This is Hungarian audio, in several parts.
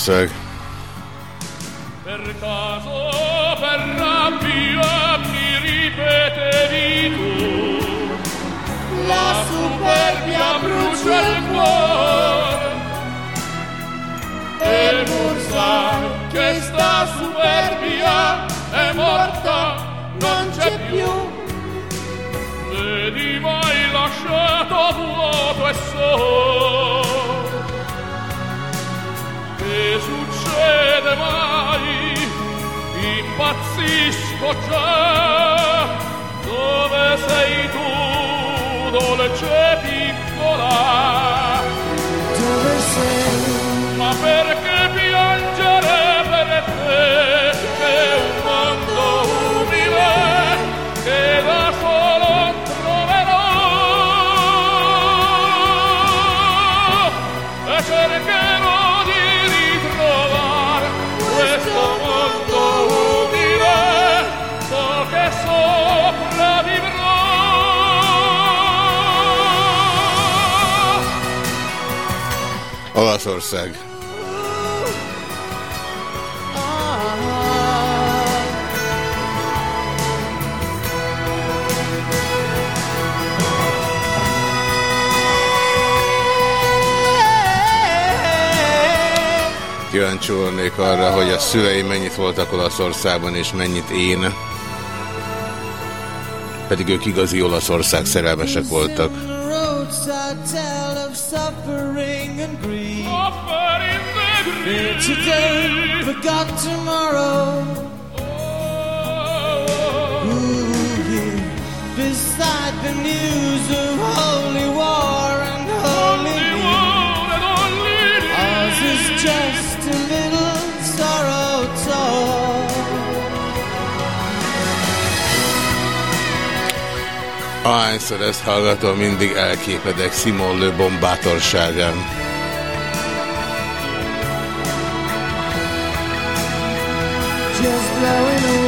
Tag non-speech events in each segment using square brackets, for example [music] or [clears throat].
so. Olaszországban, és mennyit én. Pedig ők igazi Olaszország szerelmesek voltak. Just Ahányszor ezt hallgatom, mindig elképedek Simon Le Bon bátorságán. Just blowing away.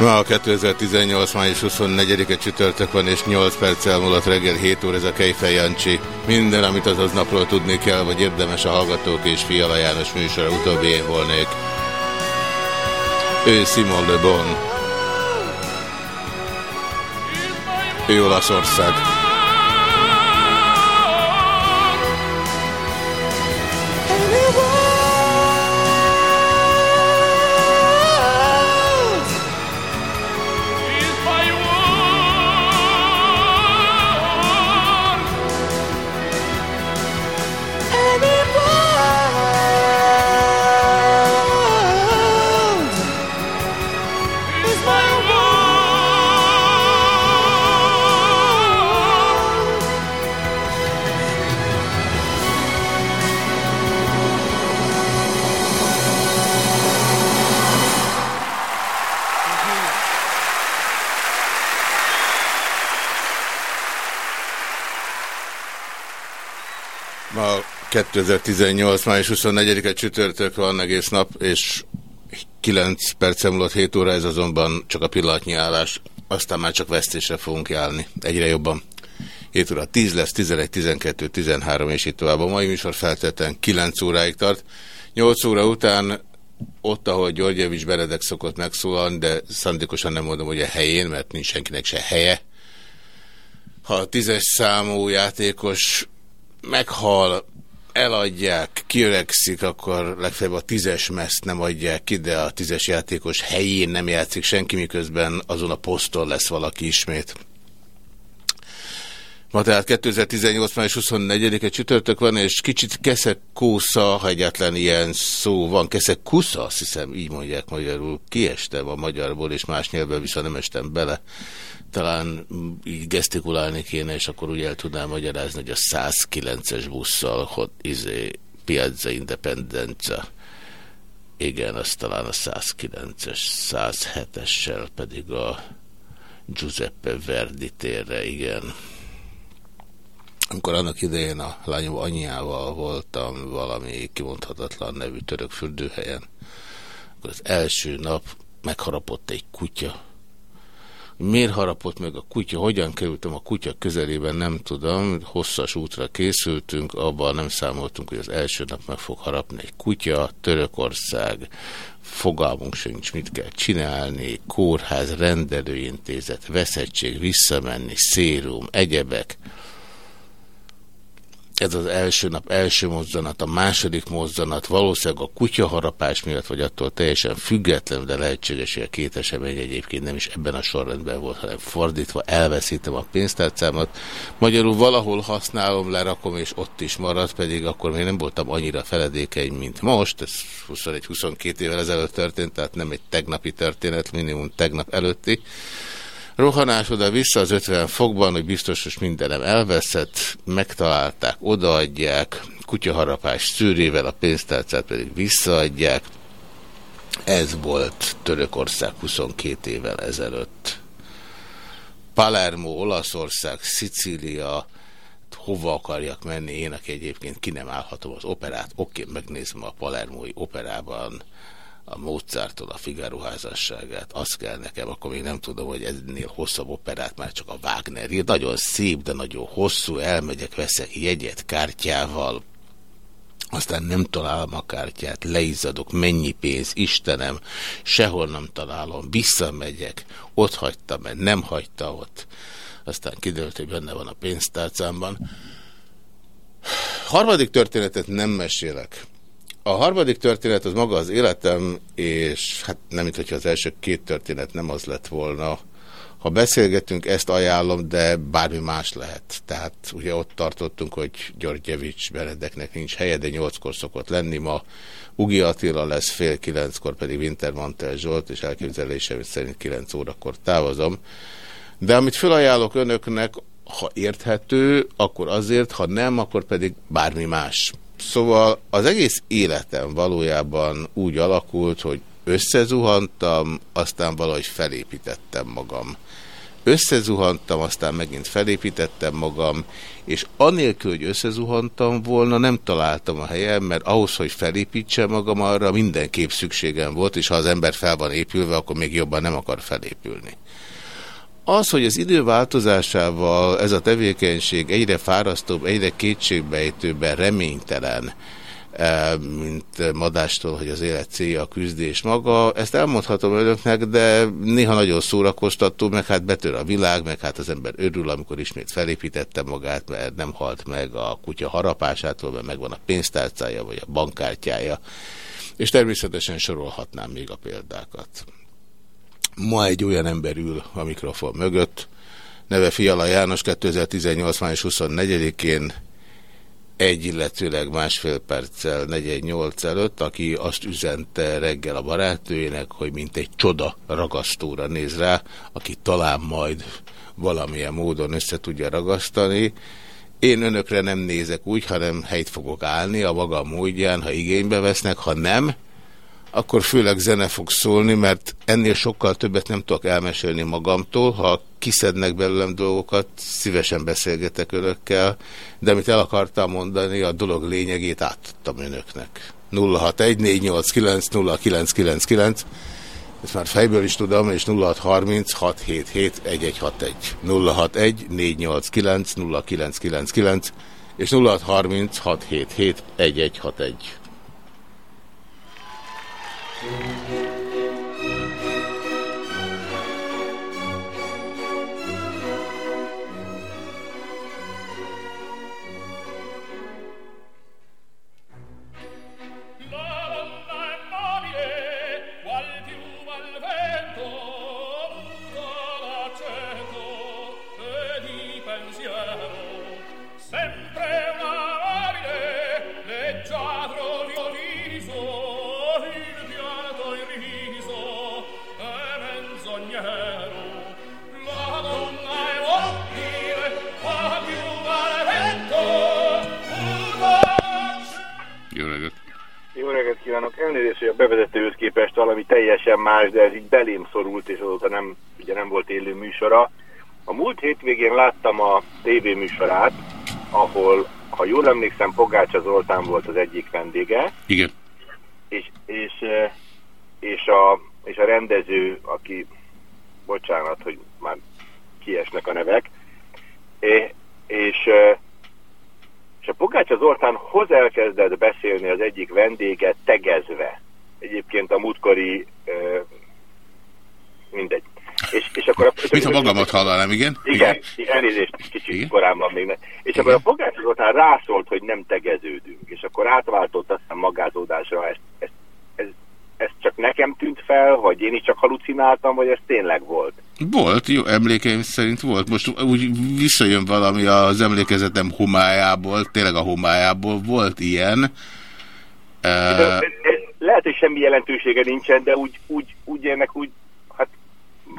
Ma a 2018. május 24-e csütörtök van, és 8 perc elmúlott reggel 7 óra, ez a Kejfej Jancsi. Minden, amit azaz napról tudni kell, vagy érdemes a Hallgatók és Fiala János műsora, utóbbi én volnék. Ő Simon Le Bon. Ő Olaszország. 2018. május 24-e csütörtök van egész nap, és 9 perc múlott 7 óra, ez azonban csak a pillanatnyi állás, aztán már csak vesztésre fogunk járni, egyre jobban. 7 óra 10 lesz, 11, 12, 13 és itt tovább. A mai műsor feltétlenül 9 óráig tart. 8 óra után ott, ahol Györgyevics Benedek szokott megszólalni, de szándékosan nem mondom, hogy a helyén, mert nincs senkinek se helye. Ha a tízes számú játékos meghal, eladják, kiöregszik, akkor legfeljebb a tízes meszt nem adják ki, de a tízes játékos helyén nem játszik senki, miközben azon a poszton lesz valaki ismét. Ma tehát 2018. május 24-e csütörtök van, és kicsit keszek kósza, ha egyáltalán ilyen szó van. Keszek kusza, azt hiszem, így mondják magyarul. Kiestem a magyarból, és más nyelvben viszont nem estem bele. Talán így gesztikulálni kéne, és akkor úgy el tudnám magyarázni, hogy a 109-es busszal, hogy izé, Piazza Independenza. Igen, az talán a 109-es, 107-essel pedig a Giuseppe Verdi térre, igen. Amikor annak idején a lányom anyjával voltam valami kimondhatatlan nevű török fürdőhelyen, akkor az első nap megharapott egy kutya. Miért harapott meg a kutya? Hogyan kerültem a kutya közelében? Nem tudom. Hosszas útra készültünk, abban nem számoltunk, hogy az első nap meg fog harapni egy kutya. Törökország, fogalmunk sincs, mit kell csinálni, kórház, rendelőintézet, veszettség, visszamenni, szérum, egyebek. Ez az első nap első mozzanat, a második mozzanat valószínűleg a kutyaharapás miatt, vagy attól teljesen független, de lehetséges, hogy a két esemény egyébként nem is ebben a sorrendben volt, hanem fordítva elveszítem a pénztárcámat. Magyarul valahol használom, lerakom, és ott is marad, pedig akkor még nem voltam annyira feledékeny, mint most. Ez 21-22 évvel ezelőtt történt, tehát nem egy tegnapi történet, minimum tegnap előtti rohanás oda-vissza az 50 fokban, hogy biztos, hogy mindenem elveszett, megtalálták, odaadják, kutyaharapás szűrével, a pénztárcát pedig visszaadják. Ez volt Törökország 22 évvel ezelőtt. Palermo, Olaszország, Szicília, hova akarjak menni én, aki egyébként ki nem állhatom az operát. Oké, megnézem a palermói operában a Mozarttól a Figaro házasságát, azt kell nekem, akkor még nem tudom, hogy ennél hosszabb operát már csak a Wagner ír. Nagyon szép, de nagyon hosszú, elmegyek, veszek jegyet kártyával, aztán nem találom a kártyát, leizzadok, mennyi pénz, Istenem, sehol nem találom, visszamegyek, ott hagytam, mert nem hagyta ott. Aztán kiderült, hogy benne van a pénztárcámban. Harmadik történetet nem mesélek. A harmadik történet az maga az életem, és hát nem, mint hogyha az első két történet nem az lett volna. Ha beszélgetünk, ezt ajánlom, de bármi más lehet. Tehát ugye ott tartottunk, hogy Györgyevics Benedeknek nincs helye, de nyolckor szokott lenni ma. Ugi Attila lesz fél kilenckor, pedig Wintermantel Zsolt, és elképzelésem szerint kilenc órakor távozom. De amit felajánlok önöknek, ha érthető, akkor azért, ha nem, akkor pedig bármi más. Szóval az egész életem valójában úgy alakult, hogy összezuhantam, aztán valahogy felépítettem magam. összezuhantam, aztán megint felépítettem magam, és anélkül, hogy összezuhantam volna, nem találtam a helyem, mert ahhoz, hogy felépítsem magam, arra mindenképp szükségem volt, és ha az ember fel van épülve, akkor még jobban nem akar felépülni. Az, hogy az idő változásával ez a tevékenység egyre fárasztóbb, egyre kétségbejtőbben reménytelen, eh, mint madástól, hogy az élet célja a küzdés maga. Ezt elmondhatom önöknek, de néha nagyon szórakoztató, meg hát betör a világ, meg hát az ember örül, amikor ismét felépítette magát, mert nem halt meg a kutya harapásától, mert megvan a pénztárcája, vagy a bankkártyája. És természetesen sorolhatnám még a példákat. Ma egy olyan ember ül a mikrofon mögött, neve Fiala János 2018. május 24-én egy, illetőleg másfél perccel 48 előtt, aki azt üzente reggel a barátnőjének, hogy mint egy csoda ragasztóra néz rá, aki talán majd valamilyen módon össze tudja ragasztani. Én önökre nem nézek úgy, hanem helyt fogok állni a maga módján, ha igénybe vesznek, ha nem, akkor főleg zene fog szólni, mert ennél sokkal többet nem tudok elmesélni magamtól. Ha kiszednek belőlem dolgokat, szívesen beszélgetek önökkel, de amit el akartam mondani, a dolog lényegét átadtam önöknek. 061-489-0999 ezt már fejből is tudom, és 0636771161. 061-489-0999 és 0636771161. La Elnézést, hogy a bevezetőhöz képest valami teljesen más, de ez így belém szorult, és azóta nem, ugye nem volt élő műsora. A múlt hétvégén láttam a tévéműsorát, ahol, ha jól emlékszem, Pogácsa Zoltán volt az egyik vendége, Igen. és, és, és, a, és a rendező, aki, bocsánat, hogy már kiesnek a nevek, és, és, és a Pogácsa Zoltán hoz elkezdett beszélni az egyik vendége tegezve. Egyébként a múltkori, eh, mindegy. És, és akkor a, Mint ha magamat hallanám, igen? igen, igen. elnézést, kicsit Igen. korán van még. Ne. És Igen. akkor a Pogácsa Zoltán rászólt, hogy nem tegeződünk, és akkor átváltott aztán magázódásra. Ez, ez, ez, ez csak nekem tűnt fel, vagy én is csak halucináltam, vagy ez tényleg volt? Volt, jó, emlékeim szerint volt. Most úgy visszajön valami az emlékezetem homályából, tényleg a homályából volt ilyen. Ez, lehet, hogy semmi jelentősége nincsen, de úgy, úgy, úgy ennek úgy, hát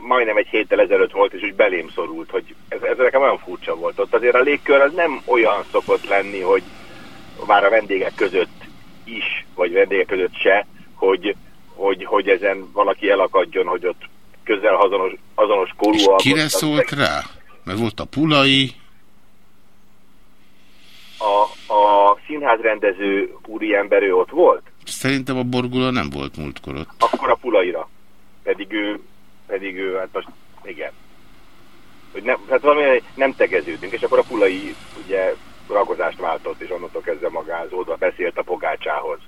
majdnem egy héttel ezelőtt volt, és úgy belém szorult, hogy ez, ez nekem olyan furcsa volt. Ott azért a légkör az nem olyan szokott lenni, hogy már a vendégek között is, vagy vendégek között se, hogy, hogy, hogy ezen valaki elakadjon, hogy ott közel azonos, azonos és korúak. kire szólt rá? Mert volt a Pulai, A, a színházrendező úriember ő ott volt? szerintem a Borgula nem volt múltkor ott. akkor a pulaira. Pedig ő, pedig ő, hát most, igen. Hogy nem, hát valami nem tegeződünk, és akkor a pulai ugye ragozást váltott, és onnantól kezdve magázódva beszélt a pogácsához.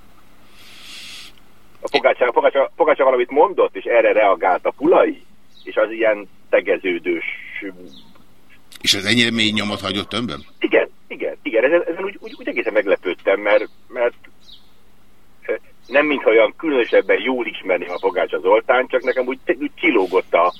A pogácsá, a pogácsá, pogácsá valamit mondott, és erre reagált a pulai, és az ilyen tegeződős... És ez ennyire mély nyomot hagyott önben? Igen, igen, igen, ezen, ezen úgy, úgy, úgy egészen meglepődtem, mert, mert nem mintha olyan különösebben jól ismerném a Pogácsa Zoltán, csak nekem úgy, úgy kilógott a,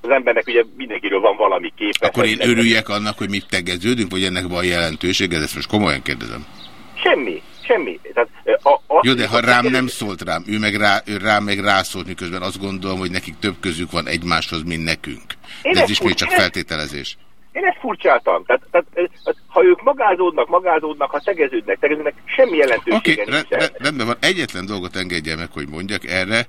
az embernek ugye mindenkiről van valami képe. Akkor én örüljek annak, hogy mi tegeződünk, vagy ennek van jelentőség, ezt most komolyan kérdezem. Semmi, semmi. Tehát, eh, a, a, Jó, de ha rám nem szólt rám, ő meg rá, ő rám meg rászólt, miközben azt gondolom, hogy nekik több közük van egymáshoz, mint nekünk. Én De ez is még csak feltételezés. Én ezt furcsáltam. Tehát, tehát, eh, ha ők magázódnak, magázódnak, ha tegeződnek, tegeződnek, semmi jelentősége okay, nincsen. rendben van. Egyetlen dolgot engedje meg, hogy mondjak erre.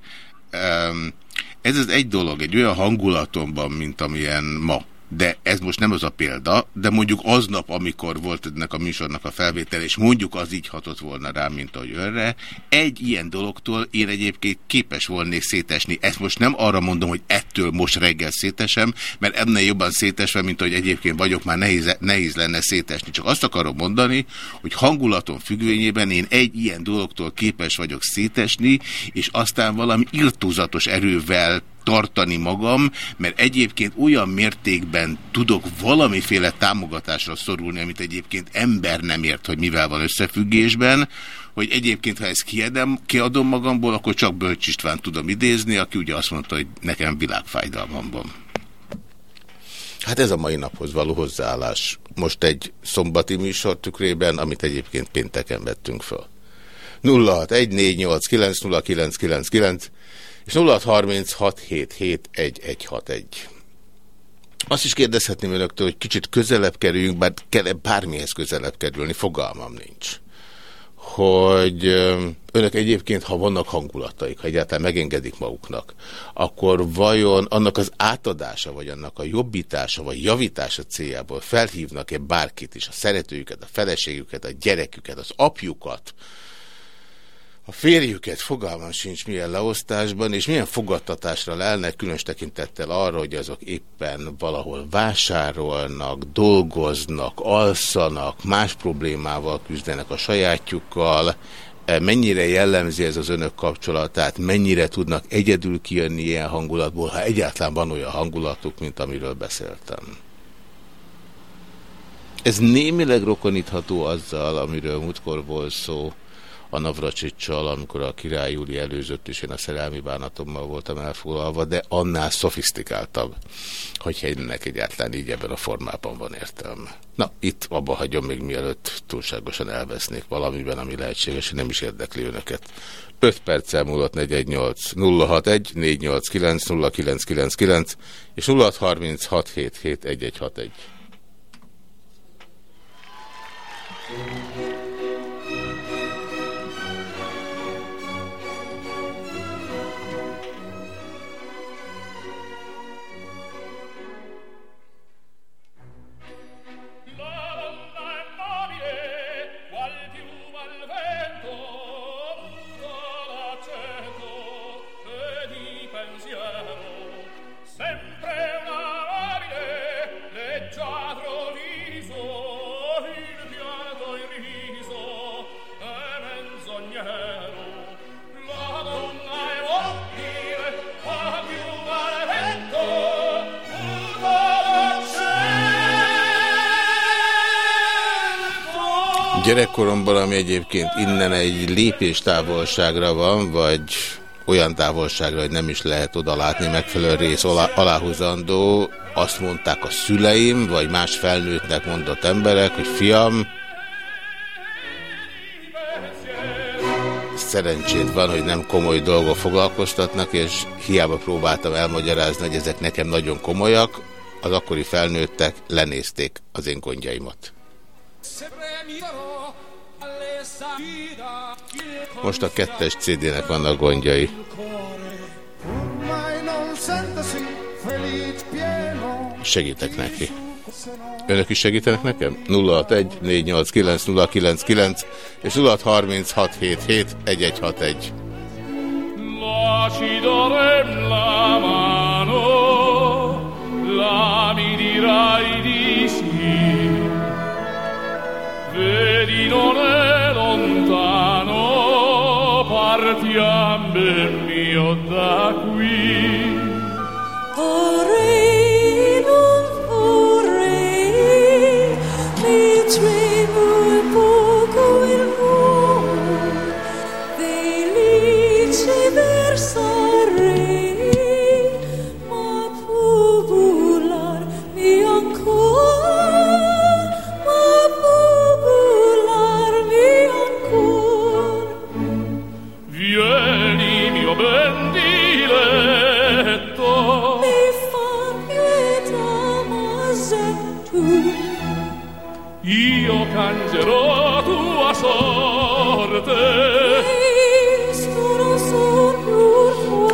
Um, Ez az egy dolog, egy olyan hangulatomban, mint amilyen ma. De ez most nem az a példa, de mondjuk aznap, amikor volt ennek a műsornak a felvétel, és mondjuk az így hatott volna rá, mint ahogy önre, egy ilyen dologtól én egyébként képes volnék szétesni. Ezt most nem arra mondom, hogy ettől most reggel szétesem, mert ennél jobban szétesve, mint hogy egyébként vagyok, már nehéz, nehéz lenne szétesni. Csak azt akarom mondani, hogy hangulaton függvényében én egy ilyen dologtól képes vagyok szétesni, és aztán valami irtózatos erővel tartani magam, mert egyébként olyan mértékben tudok valamiféle támogatásra szorulni, amit egyébként ember nem ért, hogy mivel van összefüggésben, hogy egyébként, ha ezt kiadom, kiadom magamból, akkor csak Bölcs István tudom idézni, aki ugye azt mondta, hogy nekem világfájdalmam van. Hát ez a mai naphoz való hozzáállás. Most egy szombati műsor tükrében, amit egyébként pénteken vettünk föl. 0614890999 és 0636771161. Azt is kérdezhetném önöktől, hogy kicsit közelebb kerüljünk, bár kell -e bármihez közelebb kerülni, fogalmam nincs. Hogy önök egyébként, ha vannak hangulataik, ha egyáltalán megengedik maguknak, akkor vajon annak az átadása, vagy annak a jobbítása, vagy javítása céljából felhívnak-e bárkit is, a szeretőjüket, a feleségüket, a gyereküket, az apjukat, a férjüket fogalmam sincs milyen leosztásban, és milyen fogadtatásra lelnek, különös tekintettel arra, hogy azok éppen valahol vásárolnak, dolgoznak, alszanak, más problémával küzdenek a sajátjukkal, e, mennyire jellemzi ez az önök kapcsolatát, mennyire tudnak egyedül kijönni ilyen hangulatból, ha egyáltalán van olyan hangulatuk, mint amiről beszéltem. Ez némileg rokonítható azzal, amiről múltkor volt szó, a Navracsicsal, amikor a király Júli előzött, és én a szerelmi bánatommal voltam elfoglalva, de annál szofisztikáltabb, hogyha ennek egyáltalán így ebben a formában van értelme. Na, itt abba hagyom még mielőtt túlságosan elvesznék valamiben, ami lehetséges, nem is érdekli önöket. 5 perccel múlott 418 061 489 0999 és 0636 771161. Gyerekkoromban, ami egyébként innen egy lépés távolságra van, vagy olyan távolságra, hogy nem is lehet oda látni megfelelő rész alá, aláhúzandó, azt mondták a szüleim, vagy más felnőttnek mondott emberek, hogy fiam, szerencsét van, hogy nem komoly dolgok foglalkoztatnak, és hiába próbáltam elmagyarázni, hogy ezek nekem nagyon komolyak, az akkori felnőttek lenézték az én gondjaimat. Most a kettes CD-nek vannak gondjai. Segítek neki. Önök is segítenek nekem? 061 489 099 és 063677 1161. la mano, la mi dirai di sì. Vedi non è partiamo mio da qui. Vorrei, non vorrei, mi tremo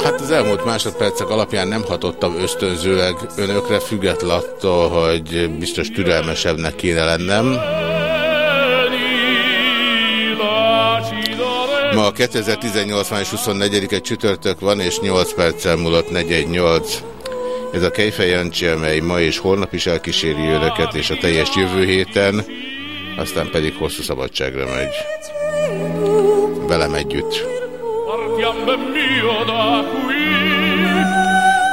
Hát az elmúlt másodpercek alapján nem hatottam ösztönzőleg önökre, független attól, hogy biztos türelmesebbnek kéne lennem. Ma 2018. május 24-e csütörtök van, és 8 perccel múlott 418. Ez a Kejfej Jancsi, amely ma és holnap is elkíséri önöket, és a teljes jövő héten, aztán pedig hosszú szabadságra megy. Velem együtt.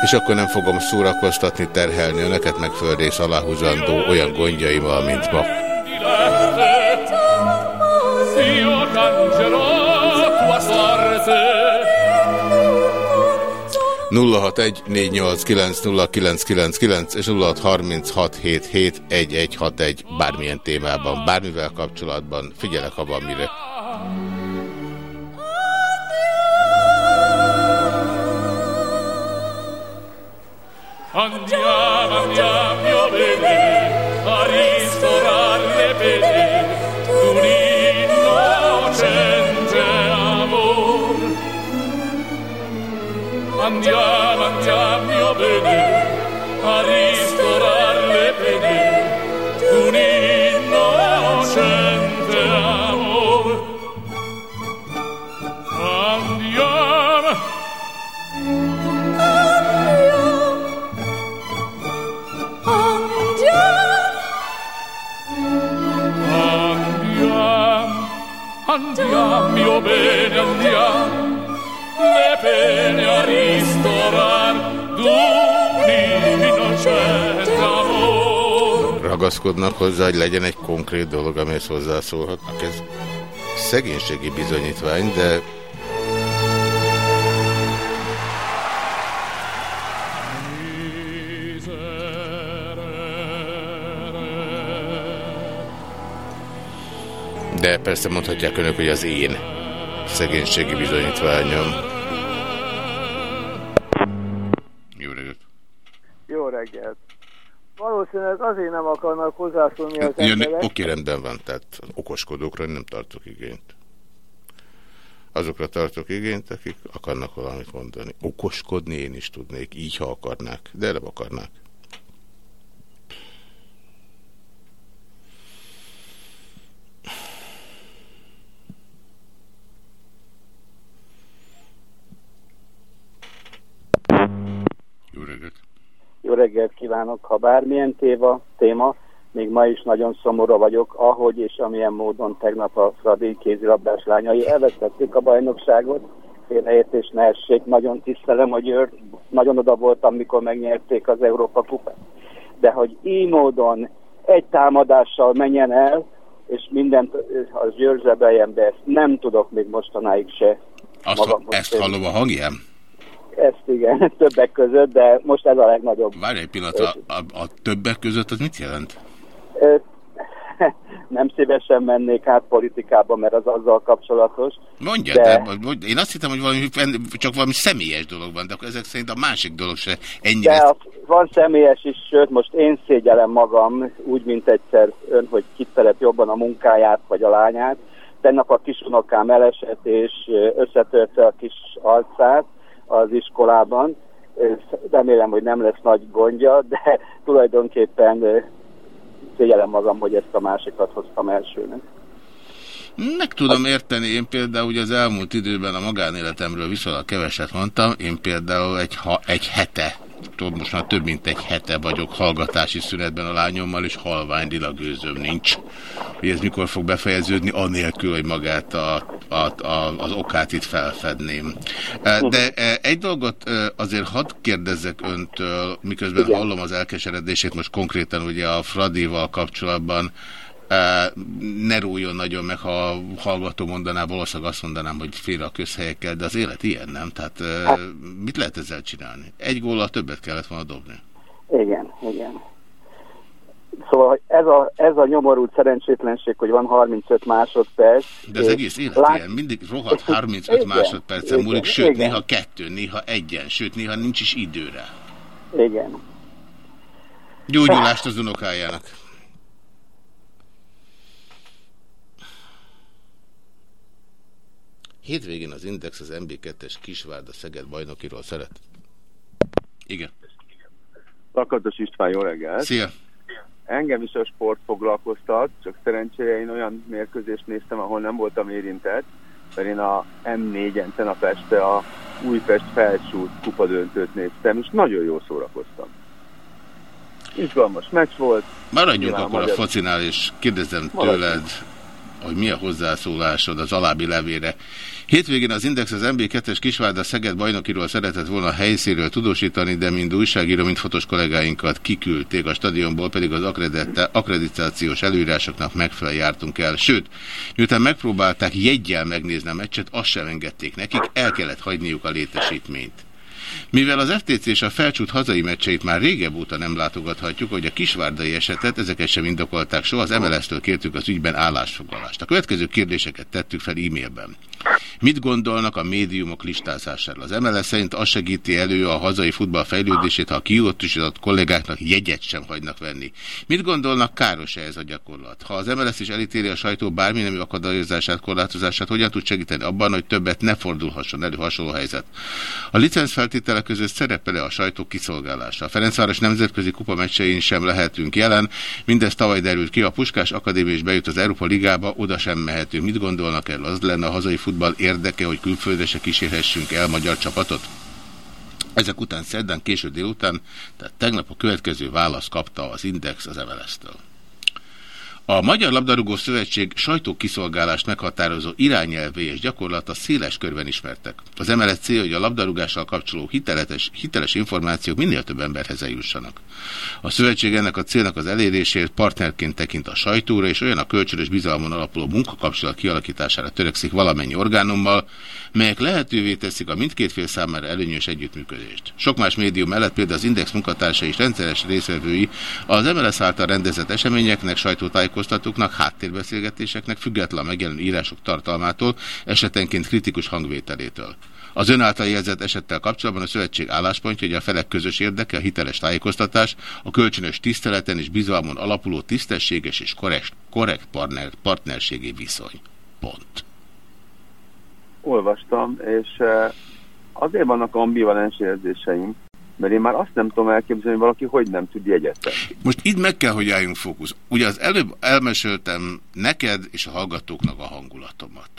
És akkor nem fogom szórakoztatni, terhelni önöket, meg földrész aláhúzandó olyan gondjaimmal, mint ma. Io 061-489-0999 és 0636771161 bármilyen témában, bármivel kapcsolatban. Figyelek, van mire. Andiamo, andiamo, bene, a ristorare le Andiamo, andiamo, mio bene, a ristorare le pene. D'un innocente amor. Andiamo. Andiamo, andiamo, mio bene, andiamo, le pene a ristorar d'un innocente amor. Ragaszkodnak hozzá, hogy legyen egy konkrét dolog, amihez hozzászólhatnak. Ez szegénységi bizonyítvány, de De persze mondhatják önök, hogy az én szegénységi bizonyítványom. Valószínűleg azért nem akarnak hozzászólni az Jön, emberek. oké, rendben van, tehát okoskodókra nem tartok igényt. Azokra tartok igényt, akik akarnak valamit mondani. Okoskodni én is tudnék, így ha akarnák, de nem akarnák. Jó reggelt! Jó reggelt kívánok! Ha bármilyen téva, téma, még ma is nagyon szomorú vagyok, ahogy és amilyen módon tegnap a Fradi kézilabdás lányai elvesztették a bajnokságot. Félreértés ne essék, nagyon tisztelem a Győrt, nagyon oda voltam, mikor megnyerték az Európa kupát. De hogy így módon egy támadással menjen el, és mindent az Győr zsebeljen, de ezt nem tudok még mostanáig se. Azt, ezt hallom a hangján? Ezt igen, [laughs] többek között, de most ez a legnagyobb. Várj egy pillanat, a, a, többek között az mit jelent? [laughs] Nem szívesen mennék át politikába, mert az azzal kapcsolatos. Mondja, de... de... én azt hittem, hogy valami, csak valami személyes dolog van, de akkor ezek szerint a másik dolog se ennyire... De van személyes is, sőt, most én szégyelem magam, úgy, mint egyszer ön, hogy kit jobban a munkáját, vagy a lányát. Tegnap a kisunokám elesett, és összetörte a kis arcát az iskolában. Remélem, hogy nem lesz nagy gondja, de tulajdonképpen ö, szégyelem magam, hogy ezt a másikat hoztam elsőnek. Meg tudom érteni, én például ugye az elmúlt időben a magánéletemről viszonylag keveset mondtam, én például egy, ha, egy hete, tudom, most már több mint egy hete vagyok hallgatási szünetben a lányommal, és halvány lila gőzöm nincs. Hogy ez mikor fog befejeződni, anélkül, hogy magát a, a, a, az okát itt felfedném. De eh, egy dolgot eh, azért hadd kérdezzek öntől, miközben Igen. hallom az elkeseredését, most konkrétan ugye a Fradival kapcsolatban, ne rújjon nagyon meg, ha hallgató mondaná, valószínűleg azt mondanám, hogy félre a közhelyekkel, de az élet ilyen nem. Tehát eh, mit lehet ezzel csinálni? Egy góllal többet kellett volna dobni. Igen, igen. Szóval ez a, ez a nyomorult szerencsétlenség, hogy van 35 másodperc. De az és egész élet lát- ilyen, mindig rohadt 35 Igen, másodpercen igen, múlik, sőt, igen. néha kettő, néha egyen, sőt, néha nincs is időre. Igen. Gyógyulást az unokájának. Hétvégén az Index az MB2-es Kisvárda Szeged bajnokiról szeret. Igen. Lakatos István, jó reggel! Szia! Engem is a sport foglalkoztat, csak szerencsére én olyan mérkőzést néztem, ahol nem voltam érintett, mert én a M4-en tenap este a Újpest felsút kupadöntőt néztem, és nagyon jól szórakoztam. Izgalmas meccs volt. Maradjunk akkor a magyar- focinál, és kérdezem Maradjunk. tőled, hogy mi a hozzászólásod az alábbi levére. Hétvégén az Index az MB2-es Kisvárda Szeged bajnokiról szeretett volna a helyszíről tudósítani, de mind újságíró, mind fotós kollégáinkat kiküldték, a stadionból pedig az akkreditációs előírásoknak megfelelően jártunk el. Sőt, miután megpróbálták jeggyel megnézni a meccset, azt sem engedték nekik, el kellett hagyniuk a létesítményt. Mivel az FTC és a felcsút hazai meccseit már régebb óta nem látogathatjuk, hogy a kisvárdai esetet, ezeket sem indokolták soha, az MLS-től kértük az ügyben állásfoglalást. A következő kérdéseket tettük fel e-mailben. Mit gondolnak a médiumok listázásáról? Az MLS szerint az segíti elő a hazai futball fejlődését, ha a kiutasított kollégáknak jegyet sem hagynak venni. Mit gondolnak, káros-e ez a gyakorlat? Ha az MLS is elítéli a sajtó bármi nemű akadályozását, korlátozását, hogyan tud segíteni abban, hogy többet ne fordulhasson elő hasonló helyzet? A licencfeltételek között szerepel-e a sajtó kiszolgálása? A Ferencváros nemzetközi kupa meccsein sem lehetünk jelen. Mindez tavaly derült ki, a Puskás Akadémia is bejut az Európa Ligába, oda sem mehetünk. Mit gondolnak erről? Az lenne a hazai futball érdeke, hogy külföldre se kísérhessünk el magyar csapatot? Ezek után szerdán, késő délután, tehát tegnap a következő választ kapta az Index az MLS-től. A Magyar Labdarúgó Szövetség sajtókiszolgálást meghatározó irányelvé és gyakorlata széles körben ismertek. Az emelet cél, hogy a labdarúgással kapcsoló hiteletes, hiteles információk minél több emberhez eljussanak. A szövetség ennek a célnak az elérésért partnerként tekint a sajtóra, és olyan a kölcsönös bizalmon alapuló munkakapcsolat kialakítására törekszik valamennyi orgánummal, melyek lehetővé teszik a mindkét fél számára előnyös együttműködést. Sok más médium mellett például az Index munkatársa és rendszeres részvevői az MLS által rendezett eseményeknek, sajtótájékoztatóknak, háttérbeszélgetéseknek független megjelenő írások tartalmától, esetenként kritikus hangvételétől. Az ön által jelzett esettel kapcsolatban a szövetség álláspontja, hogy a felek közös érdeke, a hiteles tájékoztatás, a kölcsönös tiszteleten és bizalmon alapuló tisztességes és korrekt, korrekt partner, partnerségi viszony. Pont. olvastam, és eh, azért vannak ambivalens érzéseim, mert én már azt nem tudom elképzelni, hogy valaki hogy nem tud jegyet tenni. Most itt meg kell, hogy álljunk fókusz. Ugye az előbb elmeséltem neked és a hallgatóknak a hangulatomat.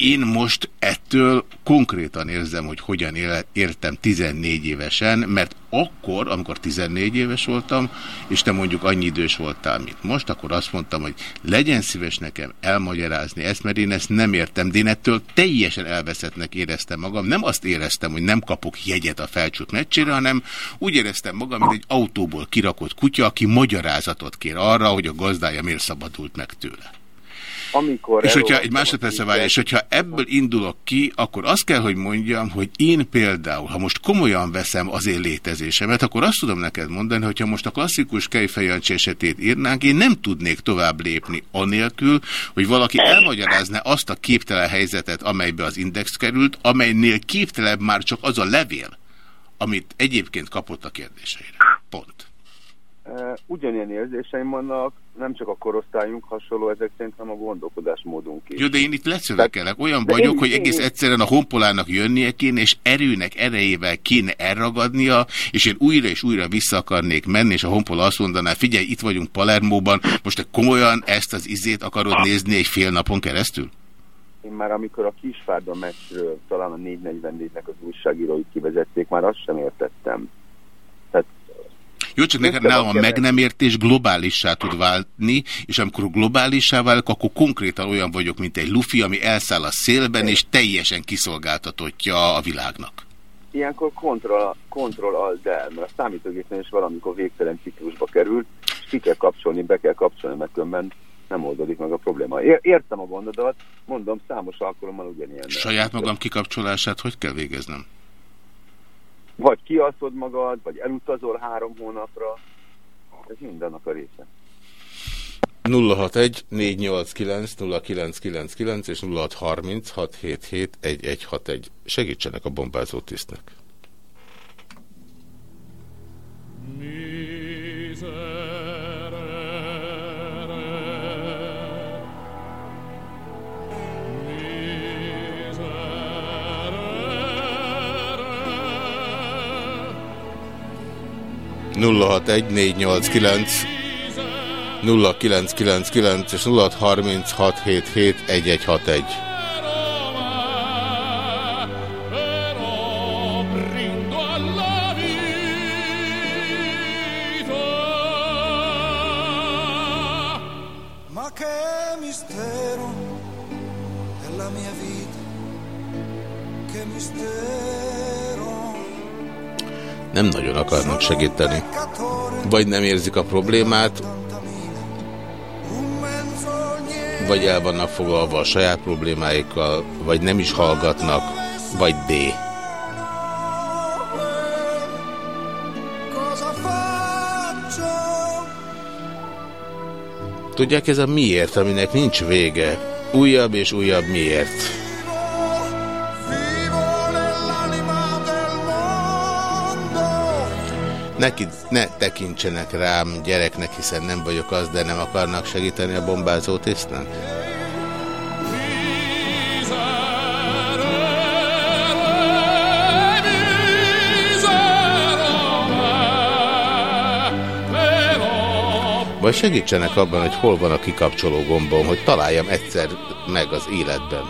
Én most ettől konkrétan érzem, hogy hogyan értem 14 évesen, mert akkor, amikor 14 éves voltam, és te mondjuk annyi idős voltál, mint most, akkor azt mondtam, hogy legyen szíves nekem elmagyarázni ezt, mert én ezt nem értem, de én ettől teljesen elveszettnek éreztem magam. Nem azt éreztem, hogy nem kapok jegyet a felcsút meccsére, hanem úgy éreztem magam, mint egy autóból kirakott kutya, aki magyarázatot kér arra, hogy a gazdája miért szabadult meg tőle. Amikor És hogyha egy másodpercre várj, és hogyha ebből indulok ki, akkor azt kell, hogy mondjam, hogy én például, ha most komolyan veszem az én létezésemet, akkor azt tudom neked mondani, hogyha most a klasszikus Kejfejancsi esetét írnánk, én nem tudnék tovább lépni anélkül, hogy valaki elmagyarázna azt a képtelen helyzetet, amelybe az index került, amelynél képtelebb már csak az a levél, amit egyébként kapott a kérdéseire. Pont. ugyanilyen érzéseim vannak, nem csak a korosztályunk hasonló ezek szerint, hanem a gondolkodásmódunk is. Jó, de én itt lecövekelek. Olyan De vagyok, én- hogy én- egész egyszerűen a honpolának jönnie kéne, és erőnek erejével kéne elragadnia, és én újra és újra vissza akarnék menni, és a honpola azt mondaná, figyelj, itt vagyunk Palermóban, most te komolyan ezt az izét akarod nézni egy fél napon keresztül? Én már amikor a Kisvárda meccsről, talán a 444-nek az újságíróit kivezették, már azt sem értettem. Jó, csak neked nálam a meg nem értés globálissá tud válni, és amikor globálissá válik, akkor konkrétan olyan vagyok, mint egy lufi, ami elszáll a szélben, és teljesen kiszolgáltatottja a világnak. ilyenkor kontroll, kontroll alt el, mert a számítógépen is valamikor végtelen ciklusba kerül, és ki kell kapcsolni, be kell kapcsolni, mert különben nem oldódik meg a probléma. Ér, értem a gondodat, mondom, számos alkalommal ugyanilyen. Saját magam kikapcsolását hogy kell végeznem? Vagy kialszod magad, vagy elutazol három hónapra, ez mindennek a része. 061 489 0999 és 0630 677 1161. Segítsenek a bombázó tisztnek. Miserere, 061489 0999 és 0636771161. Ma che mistero è la mia vita, che mistero. Nem nagyon akarnak segíteni. Vagy nem érzik a problémát, vagy el vannak foglalva a saját problémáikkal, vagy nem is hallgatnak, vagy D. Tudják, ez a miért, aminek nincs vége. Újabb és újabb miért. Neki, ne tekintsenek rám gyereknek, hiszen nem vagyok az, de nem akarnak segíteni a bombázó tisztnek? Vagy segítsenek abban, hogy hol van a kikapcsoló gombom, hogy találjam egyszer meg az életben.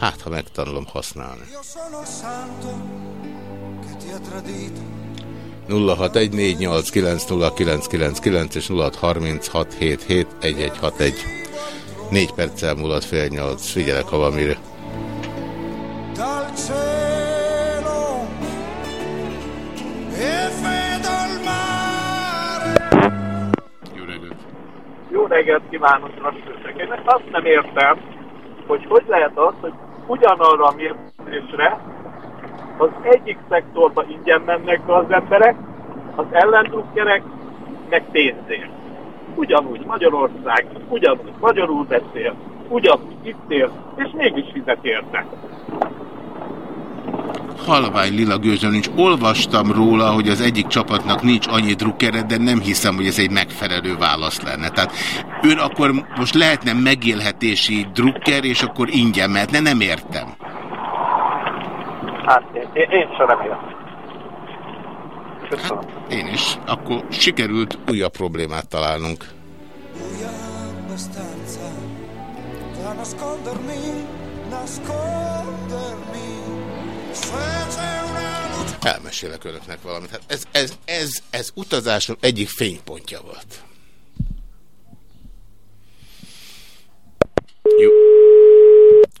Hát, ha megtanulom használni. Io sono santo che ti ha tradito. 0614890999 és 0636771161. Négy perccel múlott fél nyolc. Figyelek, ha van mire. il mare. Jó reggelt kívánok, Rasszősek! Én ezt azt nem értem, hogy hogy lehet az, hogy ugyanarra a mérkőzésre az egyik szektorba ingyen mennek be az emberek, az ellendrukkerek meg pénzért. Ugyanúgy Magyarország, ugyanúgy magyarul beszél, ugyanúgy itt él, és mégis fizet érte. Halvány lila gőzöm nincs. Olvastam róla, hogy az egyik csapatnak nincs annyi drukkere, de nem hiszem, hogy ez egy megfelelő válasz lenne. Tehát ön akkor most lehetne megélhetési drukker, és akkor ingyen mehetne, nem értem. Hát én, én, én sem remélem. Köszönöm. Én is. Akkor sikerült újabb problémát találnunk. Elmesélek önöknek valamit. Hát ez, ez, ez, ez utazásom egyik fénypontja volt. Jó.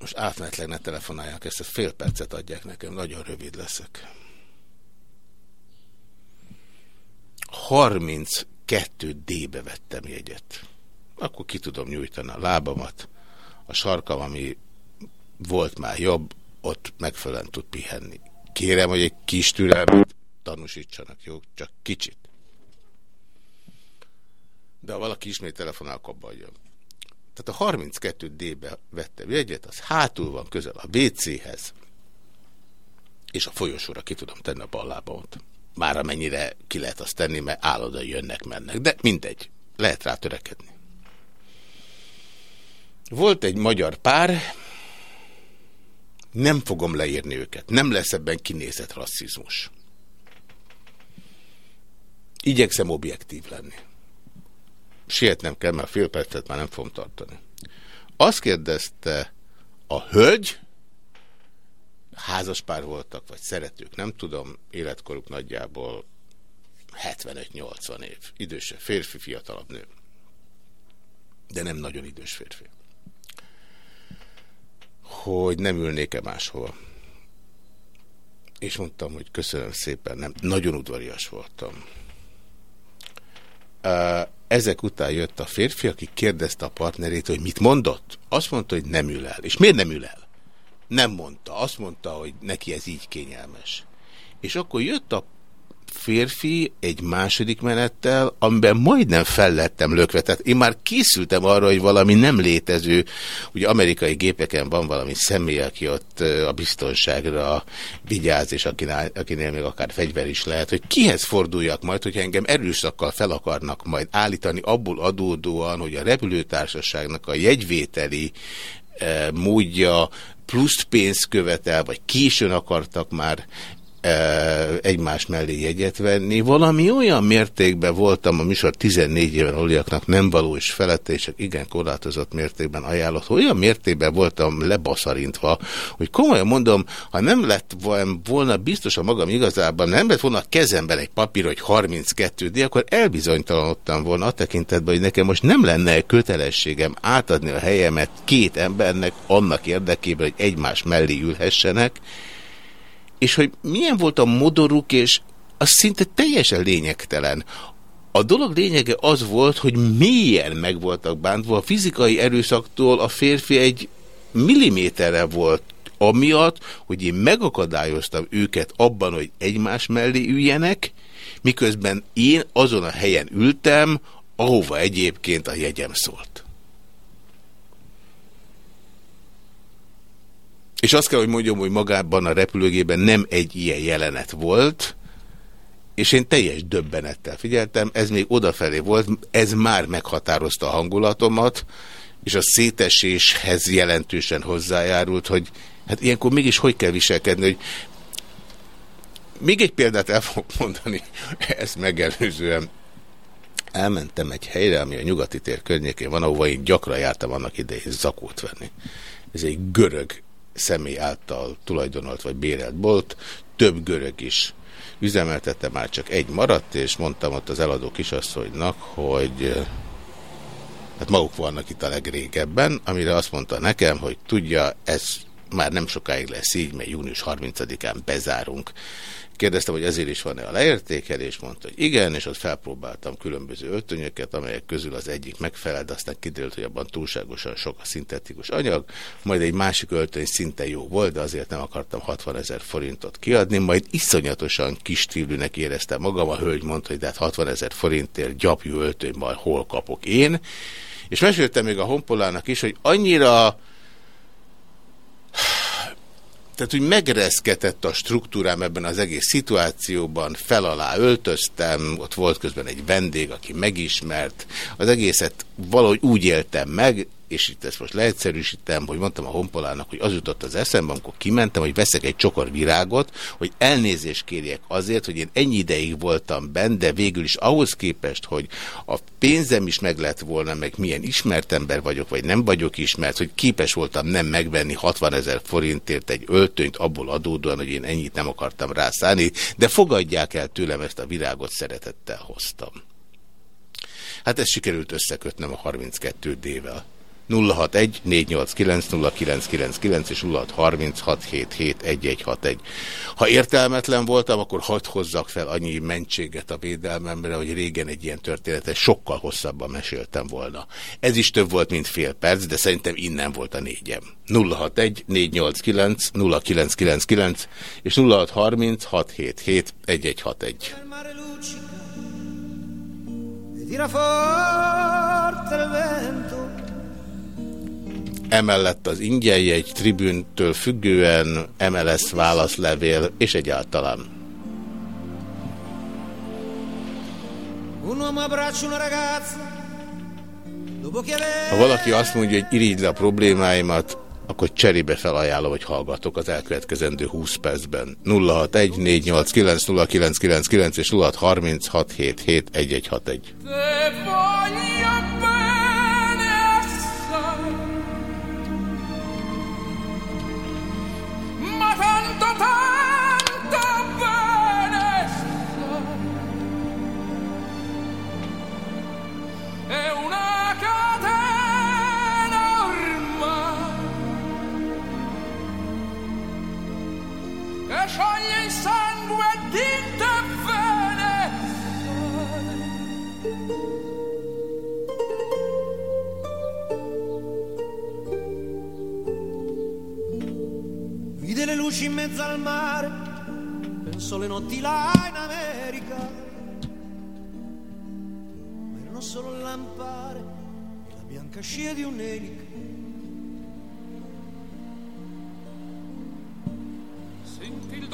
Most átmenetleg ne telefonálják, ezt fél percet adják nekem, nagyon rövid leszek. 32D-be vettem jegyet. Akkor ki tudom nyújtani a lábamat, a sarkam, ami volt már jobb, ott megfelelően tud pihenni. Kérem, hogy egy kis türelmet tanúsítsanak, jó? Csak kicsit. De ha valaki ismét telefonál, akkor abba. Tehát a 32D-be vettem jegyet, az hátul van közel a WC-hez, és a folyosóra ki tudom tenni a bal lábamat. Már amennyire ki lehet azt tenni, mert állandóan jönnek, mennek. De mindegy, lehet rá törekedni. Volt egy magyar pár, nem fogom leírni őket. Nem lesz ebben kinézett rasszizmus. Igyekszem objektív lenni. Sietnem kell, mert fél percet már nem fogom tartani. Azt kérdezte a hölgy, házaspár voltak, vagy szeretők, nem tudom, életkoruk nagyjából 75-80 év. Idősebb férfi, fiatalabb nő. De nem nagyon idős férfi hogy nem ülnék-e máshol. És mondtam, hogy köszönöm szépen, nem. Nagyon udvarias voltam. Ezek után jött a férfi, aki kérdezte a partnerét, hogy mit mondott. Azt mondta, hogy nem ül el. És miért nem ül el? Nem mondta. Azt mondta, hogy neki ez így kényelmes. És akkor jött a férfi egy második menettel, amiben majdnem fellettem lökve. Tehát én már készültem arra, hogy valami nem létező, ugye amerikai gépeken van valami személy, aki ott a biztonságra vigyáz, és akinél, akinél még akár fegyver is lehet, hogy kihez forduljak majd, hogyha engem erőszakkal fel akarnak majd állítani abból adódóan, hogy a repülőtársaságnak a jegyvételi módja pluszt pénzt követel, vagy későn akartak már egymás mellé jegyet venni. Valami olyan mértékben voltam a műsor 14 éven oliaknak nem való és felette, és igen korlátozott mértékben ajánlott. Olyan mértékben voltam lebaszarintva, hogy komolyan mondom, ha nem lett volna biztos a magam igazában, nem lett volna a kezemben egy papír, hogy 32 d akkor elbizonytalanodtam volna a tekintetben, hogy nekem most nem lenne kötelességem átadni a helyemet két embernek annak érdekében, hogy egymás mellé ülhessenek, és hogy milyen volt a modoruk, és az szinte teljesen lényegtelen. A dolog lényege az volt, hogy mélyen meg voltak bántva. A fizikai erőszaktól a férfi egy milliméterre volt amiatt, hogy én megakadályoztam őket abban, hogy egymás mellé üljenek, miközben én azon a helyen ültem, ahova egyébként a jegyem szólt. És azt kell, hogy mondjam, hogy magában a repülőgében nem egy ilyen jelenet volt, és én teljes döbbenettel figyeltem, ez még odafelé volt, ez már meghatározta a hangulatomat, és a széteséshez jelentősen hozzájárult, hogy hát ilyenkor mégis hogy kell viselkedni, hogy még egy példát el fogok mondani, ezt megelőzően elmentem egy helyre, ami a nyugati tér környékén van, ahova én gyakran jártam annak idején zakót venni. Ez egy görög személy által tulajdonolt vagy bérelt bolt, több görög is üzemeltette, már csak egy maradt, és mondtam ott az eladó kisasszonynak, hogy hát maguk vannak itt a legrégebben, amire azt mondta nekem, hogy tudja, ez már nem sokáig lesz így, mert június 30-án bezárunk. Kérdeztem, hogy ezért is van-e a leértékelés, mondta, hogy igen, és ott felpróbáltam különböző öltönyöket, amelyek közül az egyik megfelel, de aztán kiderült, hogy abban túlságosan sok a szintetikus anyag, majd egy másik öltöny szinte jó volt, de azért nem akartam 60 ezer forintot kiadni, majd iszonyatosan kis stílűnek éreztem magam, a hölgy mondta, hogy de hát 60 ezer forintért gyapjú öltöny majd hol kapok én, és meséltem még a honpolának is, hogy annyira tehát úgy megreszketett a struktúrám ebben az egész szituációban, fel alá öltöztem, ott volt közben egy vendég, aki megismert, az egészet valahogy úgy éltem meg, és itt ezt most leegyszerűsítem, hogy mondtam a honpolának, hogy az jutott az eszembe, amikor kimentem, hogy veszek egy csokor virágot, hogy elnézést kérjek azért, hogy én ennyi ideig voltam benne, de végül is ahhoz képest, hogy a pénzem is meg lett volna, meg milyen ismert ember vagyok, vagy nem vagyok ismert, hogy képes voltam nem megvenni 60 ezer forintért egy öltönyt abból adódóan, hogy én ennyit nem akartam rászállni, de fogadják el tőlem ezt a virágot, szeretettel hoztam. Hát ezt sikerült összekötnem a 32 D-vel. 061 489 és 0636771161. Ha értelmetlen voltam, akkor hadd hozzak fel annyi mentséget a védelmemre, hogy régen egy ilyen történetet sokkal hosszabban meséltem volna. Ez is több volt, mint fél perc, de szerintem innen volt a négyem. 061 489 0999 és 0630 677 1161. Tira forte il vento Emellett az ingyenjegy tribüntől függően MLS válaszlevél, és egyáltalán. Ha valaki azt mondja, hogy irigy le a problémáimat, akkor cserébe felajánlom, hogy hallgatok az elkövetkezendő 20 percben. 061 és 0636771161. Le luci in mezzo al mare, penso le notti là in America. Ma erano solo lampare e la bianca scia di un'elica.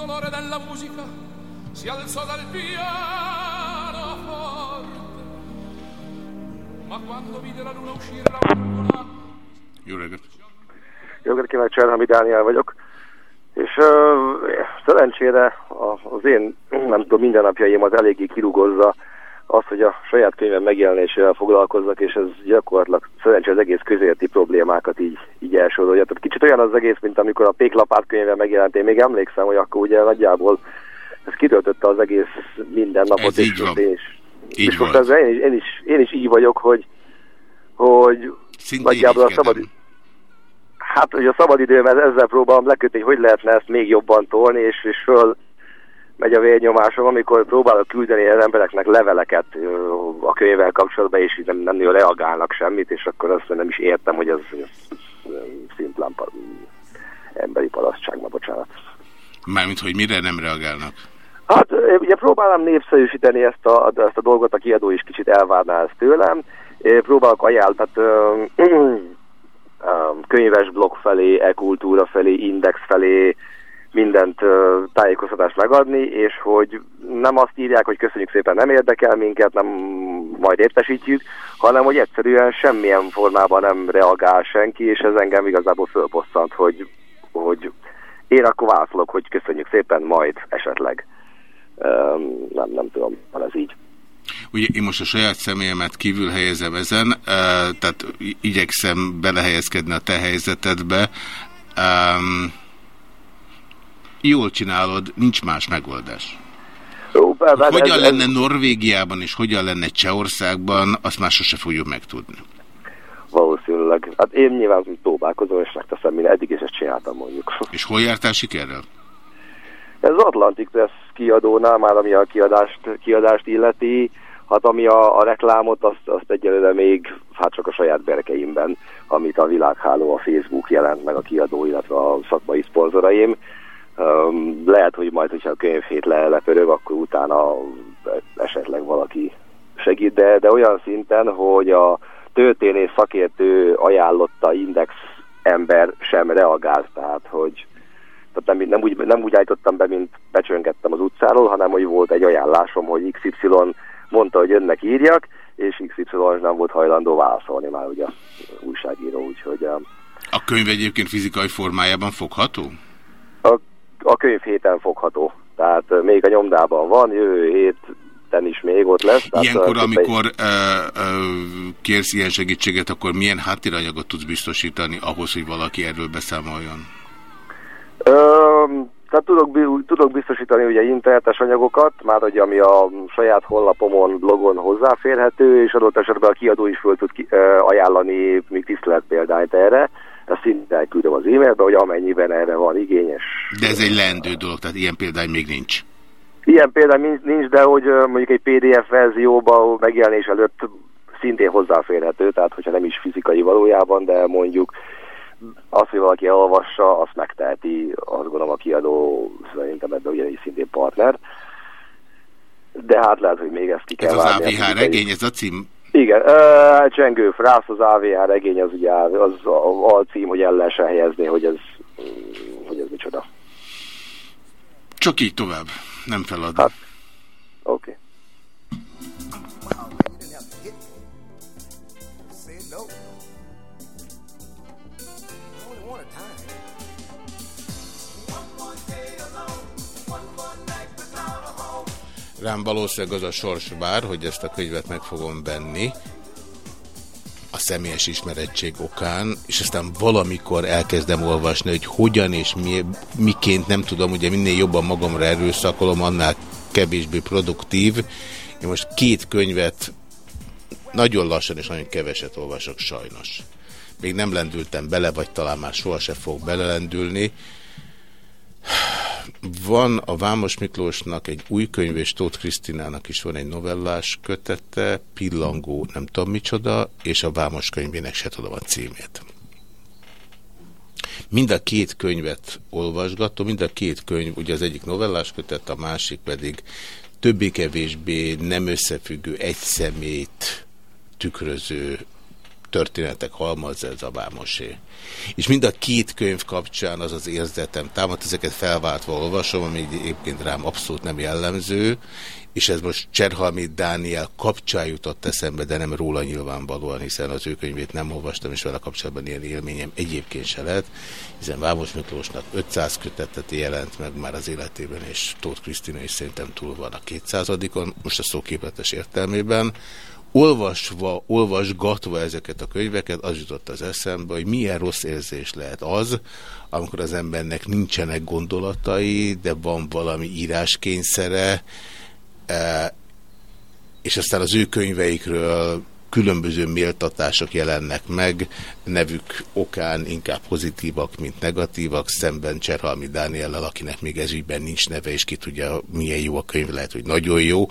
Dolore della musica, si alzò dal piano forte. Ma quando vide la luna uscire la Jó reggelt! Jó reggelt kívánok, Cserhami Dániel vagyok. És ö, szerencsére az én, nem tudom, mindennapjaimat eléggé kirugozza az, hogy a saját könyvem megjelenésével foglalkozzak, és ez gyakorlatilag szerencsére az egész közéleti problémákat így, így elsorolja. Tehát kicsit olyan az egész, mint amikor a Péklapát könyve megjelent. Én még emlékszem, hogy akkor ugye nagyjából ez kitöltötte az egész mindennapot. Ez és így van. Én is, Így és most ezzel én is, én, is, én is így vagyok, hogy, hogy Szinte nagyjából a szabad, Hát, hogy a szabadidőmet ezzel próbálom lekötni, hogy hogy lehetne ezt még jobban tolni, és, és föl megy a vérnyomásom, amikor próbálok küldeni az embereknek leveleket a könyvvel kapcsolatban, és így nem, nem nagyon reagálnak semmit, és akkor azt nem is értem, hogy ez, ez, szimplán pa, emberi parasztság, ma bocsánat. Mármint, hogy mire nem reagálnak. Hát ugye próbálom népszerűsíteni ezt a, ezt a dolgot, a kiadó is kicsit elvárná ezt tőlem. Próbálok ajánlani, tehát könyves blog felé, e-kultúra felé, index felé mindent tájékoztatást megadni, és hogy nem azt írják, hogy köszönjük szépen, nem érdekel minket, nem majd értesítjük, hanem hogy egyszerűen semmilyen formában nem reagál senki, és ez engem igazából fölbosszant, hogy, hogy én akkor válaszolok, hogy köszönjük szépen, majd esetleg. Nem, nem tudom, van ez így. Ugye én most a saját személyemet kívül helyezem ezen, tehát igyekszem belehelyezkedni a te helyzetedbe. Um, jól csinálod, nincs más megoldás. Jó, Hogyan ez- lenne Norvégiában és hogyan lenne Csehországban, azt már sose fogjuk megtudni. Valószínűleg. Hát én nyilván próbálkozom, és megteszem, mint eddig is ezt csináltam mondjuk. És hol jártál sikerrel? Ez Atlantic Press kiadónál már, ami a kiadást, kiadást illeti, hát ami a, a reklámot, azt, azt egyelőre még hát csak a saját berkeimben, amit a világháló, a Facebook jelent meg a kiadó, illetve a szakmai szponzoraim. Um, lehet, hogy majd, hogyha a könyvhét le, lepörög, akkor utána esetleg valaki segít, de, de olyan szinten, hogy a történész szakértő ajánlotta index ember sem reagált, tehát hogy tehát nem, nem, úgy, nem úgy állítottam be, mint becsöngettem az utcáról, hanem hogy volt egy ajánlásom, hogy XY mondta, hogy önnek írjak, és XY nem volt hajlandó válaszolni már ugye a újságíró, úgyhogy a, A könyv egyébként fizikai formájában fogható? a, a könyv héten fogható. Tehát még a nyomdában van, jövő héten is még ott lesz. Ilyenkor, amikor ö, ö, kérsz ilyen segítséget, akkor milyen háttéranyagot tudsz biztosítani ahhoz, hogy valaki erről beszámoljon? Ö, tehát tudok, tudok biztosítani ugye internetes anyagokat, már hogy ami a saját honlapomon, blogon hozzáférhető, és adott esetben a kiadó is föl tud ki, ö, ajánlani még tisztelet példányt erre. Ezt szinte elküldöm az e-mailbe, hogy amennyiben erre van igényes. De ez egy leendő dolog, tehát ilyen példány még nincs. Ilyen például nincs- de hogy mondjuk egy PDF verzióban megjelenés előtt szintén hozzáférhető, tehát hogyha nem is fizikai valójában, de mondjuk azt, hogy valaki elolvassa, azt megteheti, azt gondolom a kiadó szerintem ebben ugyanígy szintén partner. De hát lehet, hogy még ezt ki kell Ez az. AVH regény, ez a cím? Igen, uh, Csengő Frász, az AVH regény, az ugye az a, a cím, hogy el lehessen helyezni, hogy ez, hogy ez micsoda. Csak így tovább, nem feladni. Hát, Oké. Okay. Rám valószínűleg az a sors vár, hogy ezt a könyvet meg fogom venni a személyes ismerettség okán, és aztán valamikor elkezdem olvasni, hogy hogyan és mi, miként nem tudom, ugye minél jobban magamra erőszakolom, annál kevésbé produktív. Én most két könyvet nagyon lassan és nagyon keveset olvasok sajnos. Még nem lendültem bele, vagy talán már sohasem fog belelendülni. Van a Vámos Miklósnak egy új könyv, és Tóth Krisztinának is van egy novellás kötete, Pillangó, nem tudom micsoda, és a Vámos könyvének se tudom a címét. Mind a két könyvet olvasgatom, mind a két könyv, ugye az egyik novellás kötet, a másik pedig többé-kevésbé nem összefüggő egy szemét tükröző történetek halmazza ez a Bámosé. És mind a két könyv kapcsán az az érzetem támad, ezeket felváltva olvasom, ami egyébként rám abszolút nem jellemző, és ez most Cserhalmi Dániel kapcsán jutott eszembe, de nem róla nyilvánvalóan, hiszen az ő könyvét nem olvastam, és vele kapcsolatban ilyen élményem egyébként se lett, hiszen Vámos Miklósnak 500 kötetet jelent meg már az életében, és Tóth Krisztina is szerintem túl van a 200-on, most a szóképletes értelmében. Olvasva, olvasgatva ezeket a könyveket, az jutott az eszembe, hogy milyen rossz érzés lehet az, amikor az embernek nincsenek gondolatai, de van valami íráskényszere, E, és aztán az ő könyveikről különböző méltatások jelennek meg, nevük okán inkább pozitívak, mint negatívak, szemben Cserhalmi Dániellel, akinek még ez ügyben nincs neve, és ki tudja, milyen jó a könyv, lehet, hogy nagyon jó.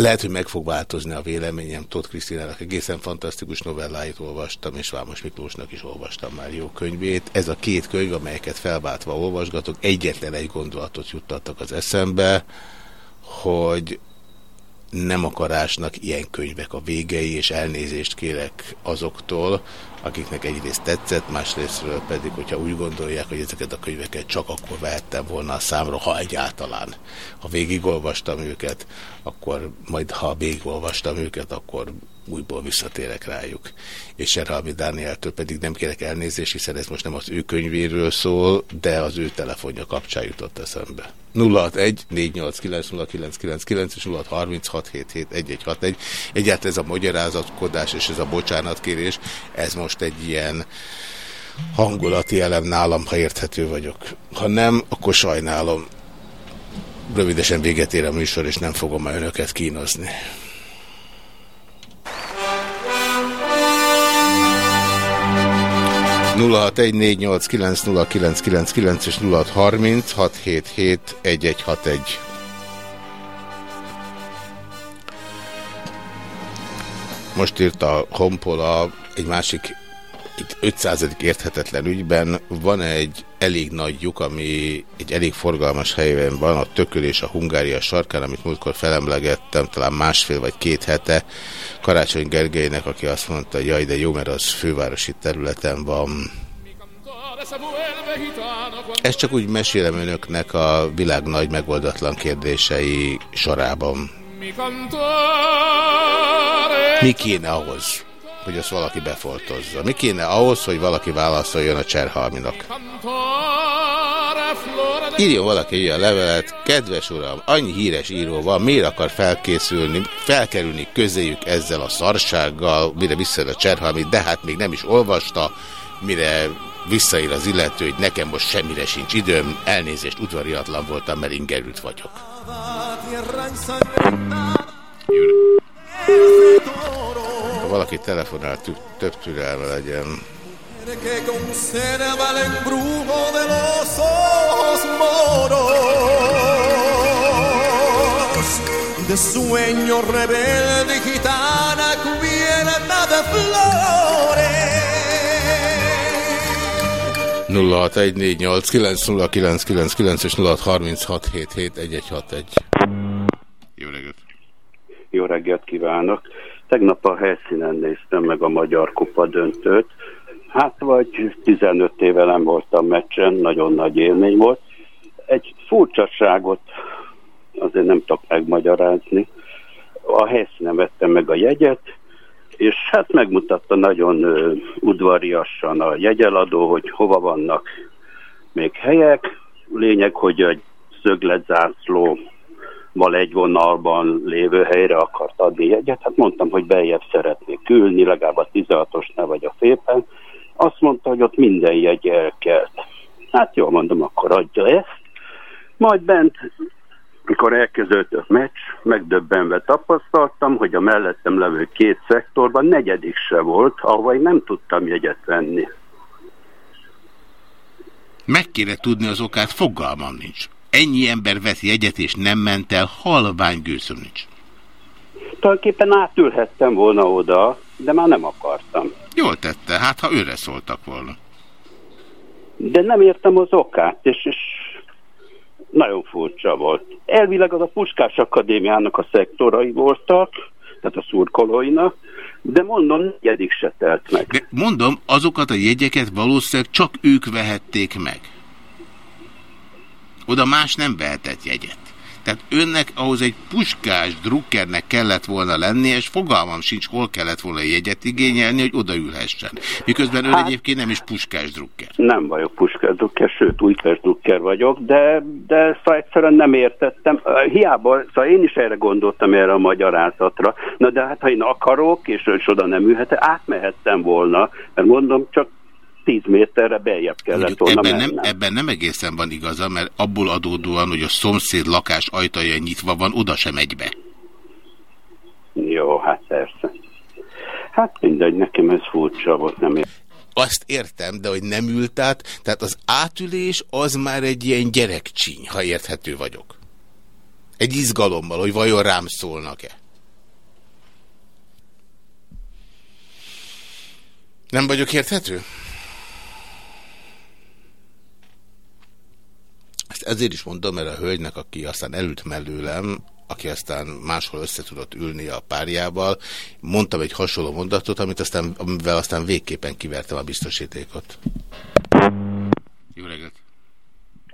Lehet, hogy meg fog változni a véleményem. Tóth Krisztinának egészen fantasztikus novelláit olvastam, és Vámos Miklósnak is olvastam már jó könyvét. Ez a két könyv, amelyeket felváltva olvasgatok, egyetlen egy gondolatot juttattak az eszembe, hogy nem akarásnak ilyen könyvek a végei, és elnézést kérek azoktól, akiknek egyrészt tetszett, másrésztről pedig, hogyha úgy gondolják, hogy ezeket a könyveket csak akkor vehettem volna a számra, ha egyáltalán. Ha végigolvastam őket, akkor majd ha végigolvastam őket, akkor újból visszatérek rájuk. És Serhalmi Dánieltől pedig nem kérek elnézést, hiszen ez most nem az ő könyvéről szól, de az ő telefonja kapcsán jutott eszembe. 061 489 0999 és 0636771161. Egyáltalán ez a magyarázatkodás és ez a bocsánatkérés, ez most egy ilyen hangulati elem nálam, ha érthető vagyok. Ha nem, akkor sajnálom. Rövidesen véget ér a műsor, és nem fogom már önöket kínozni. 0614890999 és 0636771161. Most írt a Honpola egy másik itt 500. érthetetlen ügyben van egy elég nagy lyuk, ami egy elég forgalmas helyben van, a tökölés a Hungária sarkán, amit múltkor felemlegettem, talán másfél vagy két hete, Karácsony Gergelynek, aki azt mondta, hogy jaj, de jó, mert az fővárosi területen van. Ezt csak úgy mesélem önöknek a világ nagy megoldatlan kérdései sorában. Mi kéne ahhoz, hogy azt valaki befoltozza? Mi kéne ahhoz, hogy valaki válaszoljon a Cserhalminak? Írjon valaki ilyen levelet, kedves uram, annyi híres író van, miért akar felkészülni, felkerülni közéjük ezzel a szarsággal, mire visszajön a Cserhalmi, de hát még nem is olvasta, mire visszaír az illető, hogy nekem most semmire sincs időm, elnézést, udvariatlan voltam, mert ingerült vagyok. Ha valaki telefonál, több türelme legyen. que conserva el embrujo de los ojos moros de sueño rebelde gitana cubierta de flores 0614890999 és 0636771161. Jó reggelt! Jó reggelt kívánok! Tegnap a helyszínen néztem meg a Magyar Kupa döntőt. Hát vagy 15 éve nem voltam meccsen, nagyon nagy élmény volt. Egy furcsaságot azért nem tudok megmagyarázni. A helyszínen vettem meg a jegyet, és hát megmutatta nagyon udvariasan a jegyeladó, hogy hova vannak még helyek. Lényeg, hogy egy szögletzászlóval egy vonalban lévő helyre akart adni jegyet. Hát mondtam, hogy beljebb szeretnék ülni, legalább a 16-osnál vagy a fépen. Azt mondta, hogy ott minden jegy elkelt. Hát jól mondom, akkor adja ezt. Majd bent mikor elkezdődött a meccs, megdöbbenve tapasztaltam, hogy a mellettem levő két szektorban negyedik se volt, ahova én nem tudtam jegyet venni. Meg kéne tudni az okát, fogalmam nincs. Ennyi ember vesz jegyet, és nem ment el, halvány gőzöm nincs. Tulajdonképpen átülhettem volna oda, de már nem akartam. Jól tette, hát ha őre szóltak volna. De nem értem az okát, és, és nagyon furcsa volt. Elvileg az a Puskás Akadémiának a szektorai voltak, tehát a szurkolóinak, De mondom, negyedik se telt meg. De mondom, azokat a jegyeket valószínűleg csak ők vehették meg. Oda más nem vehetett jegyet. Tehát önnek ahhoz egy puskás drukkernek kellett volna lenni, és fogalmam sincs, hol kellett volna jegyet igényelni, hogy odaülhessen. Miközben ön Hát- egyébként nem is puskás drukker. Nem vagyok Puskás drukker, sőt újpest drukker vagyok, de, de szóval egyszerűen nem értettem. Hiába, szóval én is erre gondoltam erre a magyarázatra. Na de hát ha én akarok, és, és oda nem ülhetek, átmehettem volna, mert mondom, csak 10 méterre beljebb kellett Mondjuk volna ebben, nem, ebben nem egészen van igaza, mert abból adódóan, hogy a szomszéd lakás ajtaja nyitva van, oda sem megy be. Jó, hát persze. Hát mindegy, nekem ez furcsa volt, nem ér. Azt értem, de hogy nem ült át, tehát az átülés az már egy ilyen gyerekcsíny, ha érthető vagyok. Egy izgalommal, hogy vajon rám szólnak-e. Nem vagyok érthető? Ezt ezért is mondom, mert a hölgynek, aki aztán elült mellőlem, aki aztán máshol össze tudott ülni a párjával, mondtam egy hasonló mondatot, amit aztán, amivel aztán végképpen kivertem a biztosítékot. Jó reggelt!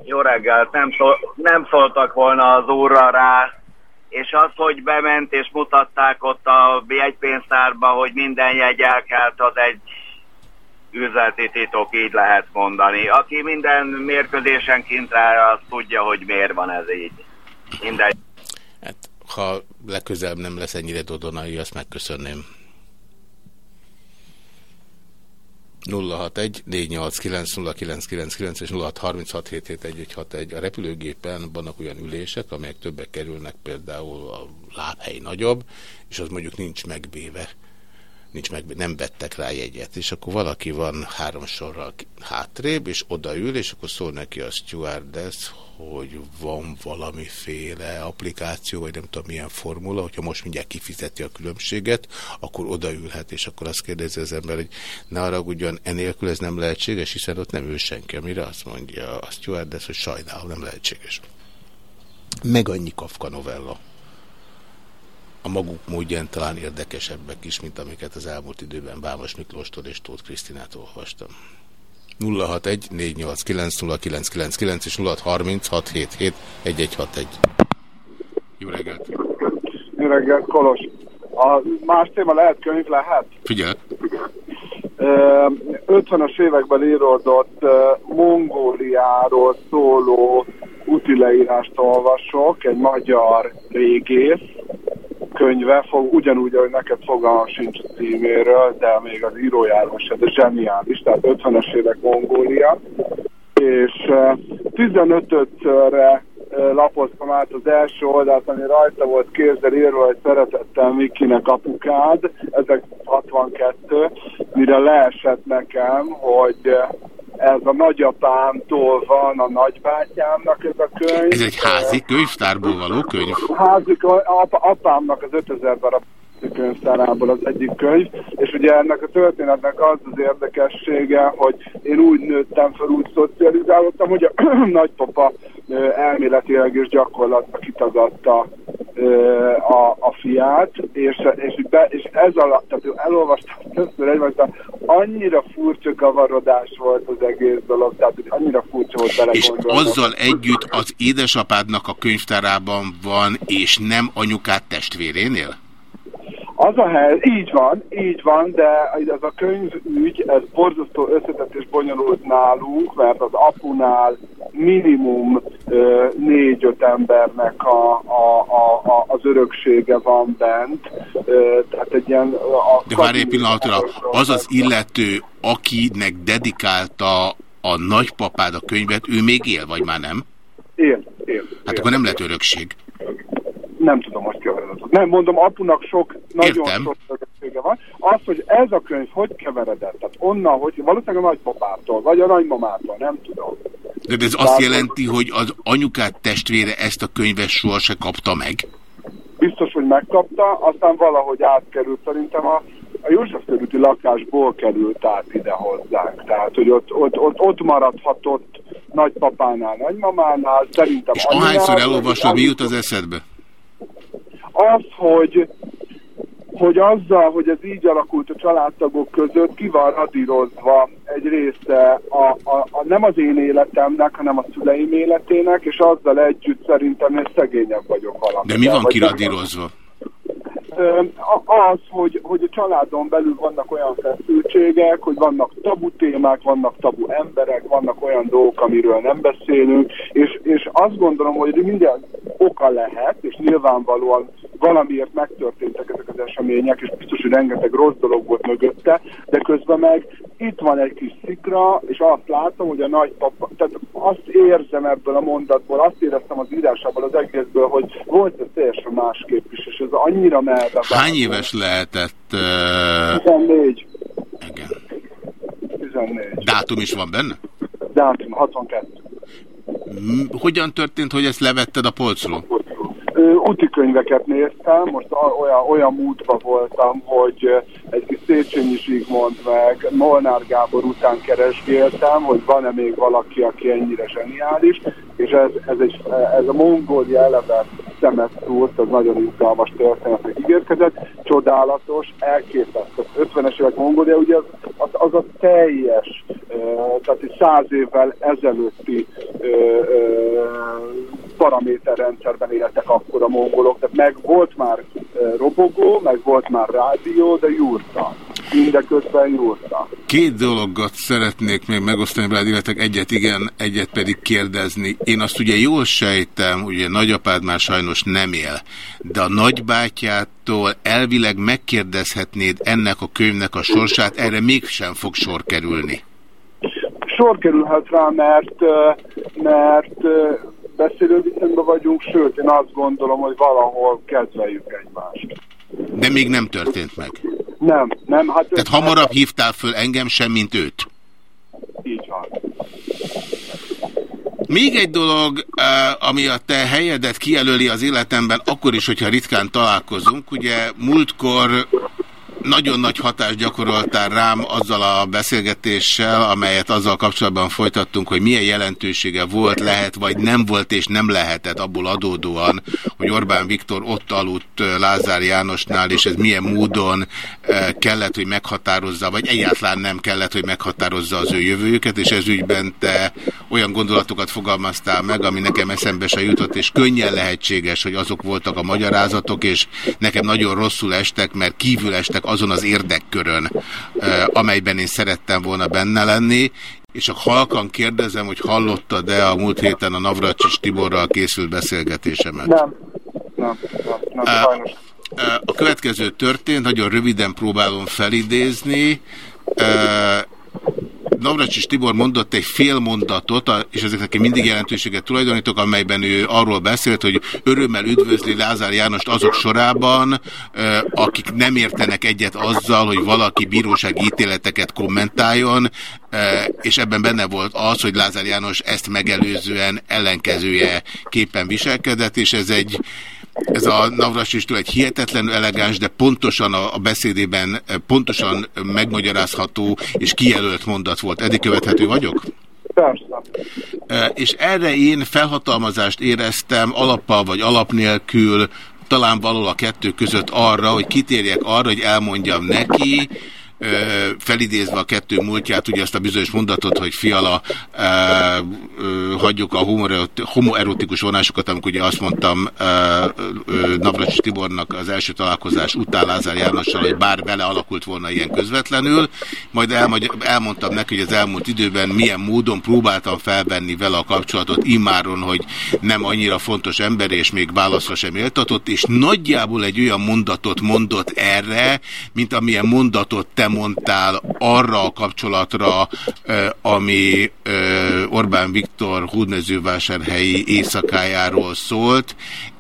Jó reggelt, nem, szól, nem szóltak volna az úrra rá, és az, hogy bement és mutatták ott a jegypénztárba, hogy minden jegy elkelt, az egy üzleti titok, így lehet mondani. Aki minden mérkőzésen kint rá, az tudja, hogy miért van ez így. Minden. Ha legközelebb nem lesz ennyire dodonai, azt megköszönném. 061 489 és 0636771161. A repülőgépen vannak olyan ülések, amelyek többek kerülnek, például a lábhely nagyobb, és az mondjuk nincs megbéve. Nincs meg, nem vettek rá jegyet, és akkor valaki van három sorral hátrébb, és odaül, és akkor szól neki a stewardess, hogy van valamiféle applikáció, vagy nem tudom milyen formula, hogyha most mindjárt kifizeti a különbséget, akkor odaülhet, és akkor azt kérdezi az ember, hogy ne haragudjon, enélkül ez nem lehetséges, hiszen ott nem ül senki, amire azt mondja a stewardess, hogy sajnálom, nem lehetséges. Meg annyi Kafka novella. A maguk módján talán érdekesebbek is, mint amiket az elmúlt időben Vámos Miklóstól és Tóth Krisztinától olvastam. 061 489 0999 és 0636771161. Jó reggelt! Jó reggelt, Kolos. A más téma lehet könyv, lehet? Figyelj! Ö, 50-as években íródott Mongóliáról szóló úti leírást olvasok, egy magyar régész könyve, fog, ugyanúgy, ahogy neked fogalmam sincs a címéről, de még az írójáról se, de zseniális, tehát 50-es évek Mongólia. És ö, 15-öt-re lapoztam át az első oldalt, ami rajta volt kézzel írva, hogy szeretettel Mikinek apukád, ezek 62, mire leesett nekem, hogy ez a nagyapámtól van a nagybátyámnak ez a könyv. Ez egy házi könyvtárból való könyv. Házi, apa, apámnak az 5000 darab könyvtárából az egyik könyv, és ugye ennek a történetnek az az érdekessége, hogy én úgy nőttem fel, úgy szocializálódtam, hogy a [clears throat] nagypapa elméletileg és gyakorlatban kitagatta a, a fiát, és, és, be, és ez alatt, tehát elolvastam többször egymást, annyira furcsa kavarodás volt az egész dolog, tehát hogy annyira furcsa volt És belegondolni. azzal együtt az édesapádnak a könyvtárában van, és nem anyukát testvérénél? Az a hely, így van, így van, de ez a könyvügy, ez borzasztó összetett és bonyolult nálunk, mert az apunál minimum négy-öt embernek a, a, a, a, az öröksége van bent. Ö, tehát egy ilyen... A De várj egy pillanatra, az az illető, akinek dedikálta a nagypapád a könyvet, ő még él, vagy már nem? Él, él. Hát akkor nem lett örökség. Nem tudom, hogy keveredett. Nem, mondom, apunak sok, nagyon Értem. sok öröksége van. Az, hogy ez a könyv hogy keveredett, tehát onnan, hogy valószínűleg a nagypapától, vagy a nagymamától, nem tudom. De ez azt jelenti, hogy az anyukát testvére ezt a könyvet soha se kapta meg? biztos, hogy megkapta, aztán valahogy átkerült, szerintem a, a József körüli lakásból került át ide hozzánk. Tehát, hogy ott, ott, ott, ott maradhatott nagypapánál, nagymamánál, szerintem És ahányszor elolvasod, mi jut az eszedbe? Az, hogy hogy azzal, hogy ez így alakult a családtagok között, ki van radírozva egy része a, a, a, nem az én életemnek, hanem a szüleim életének, és azzal együtt szerintem én szegényebb vagyok valami. De mi van kiradírozva? Ö, a- az, hogy, hogy a családon belül vannak olyan feszültségek, hogy vannak tabu témák, vannak tabu emberek, vannak olyan dolgok, amiről nem beszélünk, és, és azt gondolom, hogy minden oka lehet, és nyilvánvalóan valamiért megtörténtek ezek az események, és biztos, hogy rengeteg rossz dolog volt mögötte, de közben meg itt van egy kis szikra, és azt látom, hogy a nagypapa, tehát azt érzem ebből a mondatból, azt éreztem az írásából az egészből, hogy volt ez teljesen másképp is, és ez annyira merre. Hány éves lehetett? Uh, 14. Igen. 14. dátum is van benne? Dátum 62. M- Hogyan történt, hogy ezt levetted a polcról? Úti könyveket néztem, most olyan, olyan múltban voltam, hogy egy kis Széchenyi Zsigmond meg Molnár Gábor után keresgéltem, hogy van-e még valaki, aki ennyire zseniális, és ez, ez, egy, ez a Mongólia eleve szemet szúrt, az nagyon izgalmas történetek ígérkezett, csodálatos, elképesztő. 50-es évek Mongólia, ugye az, az, az a teljes, tehát egy száz évvel ezelőtti paraméterrendszerben éltek akkor a mongolok, tehát meg volt már robogó, meg volt már rádió, de jurta. Mindeközben jurta. Két dologot szeretnék még megosztani veled, illetve egyet igen, egyet pedig kérdezni. Én azt ugye jól sejtem, ugye nagyapád már sajnos nem él, de a nagybátyától elvileg megkérdezhetnéd ennek a könyvnek a sorsát, erre mégsem fog sor kerülni. Sor kerülhet rá, mert, mert beszélő viszonyban vagyunk, sőt, én azt gondolom, hogy valahol kedveljük egymást. De még nem történt meg. Nem, nem, hát... Tehát hamarabb hívtál föl engem sem, mint őt. Így van. Még egy dolog, eh, ami a te helyedet kijelöli az életemben, akkor is, hogyha ritkán találkozunk, ugye múltkor nagyon nagy hatást gyakoroltál rám azzal a beszélgetéssel, amelyet azzal kapcsolatban folytattunk, hogy milyen jelentősége volt, lehet, vagy nem volt és nem lehetett abból adódóan, hogy Orbán Viktor ott aludt Lázár Jánosnál, és ez milyen módon kellett, hogy meghatározza, vagy egyáltalán nem kellett, hogy meghatározza az ő jövőjüket, és ez ügyben te olyan gondolatokat fogalmaztál meg, ami nekem eszembe se jutott, és könnyen lehetséges, hogy azok voltak a magyarázatok, és nekem nagyon rosszul estek, mert kívül estek azon az érdekkörön, amelyben én szerettem volna benne lenni, és csak halkan kérdezem, hogy hallottad-e a múlt héten a Navracsis Tiborral készült beszélgetésemet? Nem, nem, nem, nem sajnos. A következő történt, nagyon röviden próbálom felidézni. Navracsis Tibor mondott egy fél mondatot, és ezeknek mindig jelentőséget tulajdonítok, amelyben ő arról beszélt, hogy örömmel üdvözli Lázár Jánost azok sorában, akik nem értenek egyet azzal, hogy valaki bírósági ítéleteket kommentáljon, és ebben benne volt az, hogy Lázár János ezt megelőzően ellenkezője képen viselkedett, és ez egy ez a Navrasistől egy hihetetlenül elegáns, de pontosan a, a beszédében eh, pontosan megmagyarázható és kijelölt mondat volt. Eddig követhető vagyok? Persze. Eh, És erre én felhatalmazást éreztem alappal vagy alap nélkül, talán valahol a kettő között arra, hogy kitérjek arra, hogy elmondjam neki, felidézve a kettő múltját, ugye azt a bizonyos mondatot, hogy fiala, hagyjuk a homoerot- homoerotikus vonásokat, amikor ugye azt mondtam Navracsis Tibornak az első találkozás után Lázár Jánossal, hogy bár vele alakult volna ilyen közvetlenül, majd elmondtam neki, hogy az elmúlt időben milyen módon próbáltam felvenni vele a kapcsolatot immáron, hogy nem annyira fontos ember, és még válaszra sem éltatott, és nagyjából egy olyan mondatot mondott erre, mint amilyen mondatot te mondtál arra a kapcsolatra, ami Orbán Viktor hódmezővásárhelyi éjszakájáról szólt,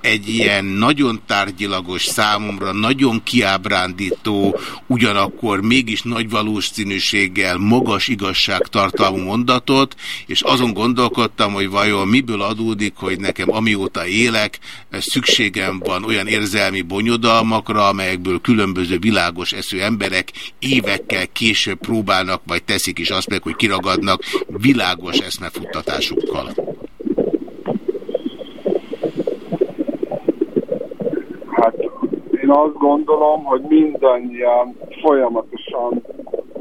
egy ilyen nagyon tárgyilagos számomra, nagyon kiábrándító, ugyanakkor mégis nagy valószínűséggel magas igazságtartalmú mondatot, és azon gondolkodtam, hogy vajon miből adódik, hogy nekem amióta élek, szükségem van olyan érzelmi bonyodalmakra, amelyekből különböző világos eszű emberek évekkel később próbálnak, vagy teszik is azt meg, hogy kiragadnak világos eszmefuttatásukkal. Hát én azt gondolom, hogy mindannyian folyamatosan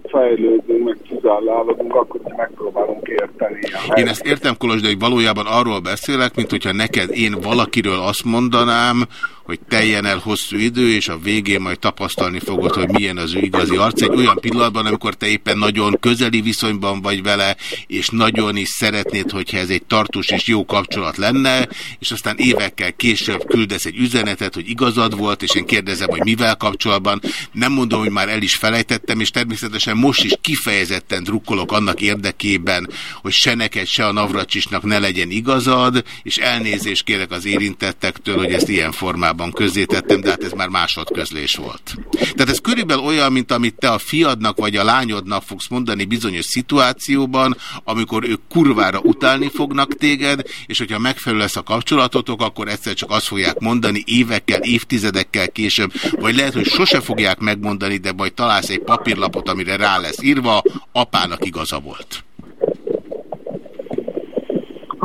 fejlődünk, meg tüzellálodunk, akkor, hogy megpróbálunk érteni. Én ezt értem, Kolos, de hogy valójában arról beszélek, mint hogyha neked én valakiről azt mondanám, hogy teljen el hosszú idő, és a végén majd tapasztalni fogod, hogy milyen az ő igazi arc. Egy olyan pillanatban, amikor te éppen nagyon közeli viszonyban vagy vele, és nagyon is szeretnéd, hogyha ez egy tartós és jó kapcsolat lenne, és aztán évekkel később küldesz egy üzenetet, hogy igazad volt, és én kérdezem, hogy mivel kapcsolatban. Nem mondom, hogy már el is felejtettem, és természetesen most is kifejezetten drukkolok annak érdekében, hogy se neked, se a Navracsisnak ne legyen igazad, és elnézést kérek az érintettektől, hogy ezt ilyen formában közzétettem, de hát ez már másodközlés volt. Tehát ez körülbelül olyan, mint amit te a fiadnak vagy a lányodnak fogsz mondani bizonyos szituációban, amikor ők kurvára utálni fognak téged, és hogyha megfelelő lesz a kapcsolatotok, akkor egyszer csak azt fogják mondani évekkel, évtizedekkel később, vagy lehet, hogy sose fogják megmondani, de majd találsz egy papírlapot, amire rá lesz írva, apának igaza volt.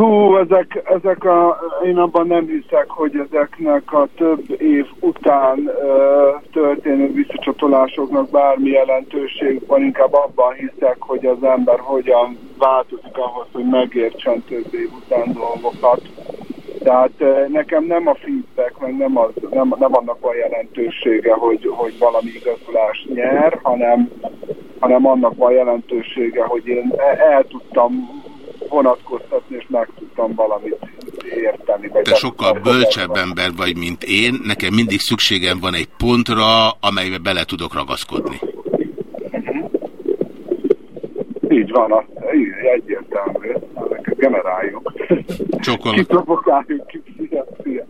Hú, ezek, ezek a, én abban nem hiszek, hogy ezeknek a több év után ö, történő visszacsatolásoknak bármi jelentőség van, inkább abban hiszek, hogy az ember hogyan változik ahhoz, hogy megértsen több év után dolgokat. Tehát nekem nem a feedback, meg nem, az, nem, nem annak van jelentősége, hogy, hogy valami igazolás nyer, hanem, hanem annak van jelentősége, hogy én el tudtam vonatkoztatni, és meg tudtam valamit érteni. Vagy Te sokkal bölcsebb ember vagy, mint én. Nekem mindig szükségem van egy pontra, amelybe bele tudok ragaszkodni. Így van, az, így, egyértelmű. Ezeket generáljuk. Csókolom. Kiprovokáljuk ki. Szia, szia.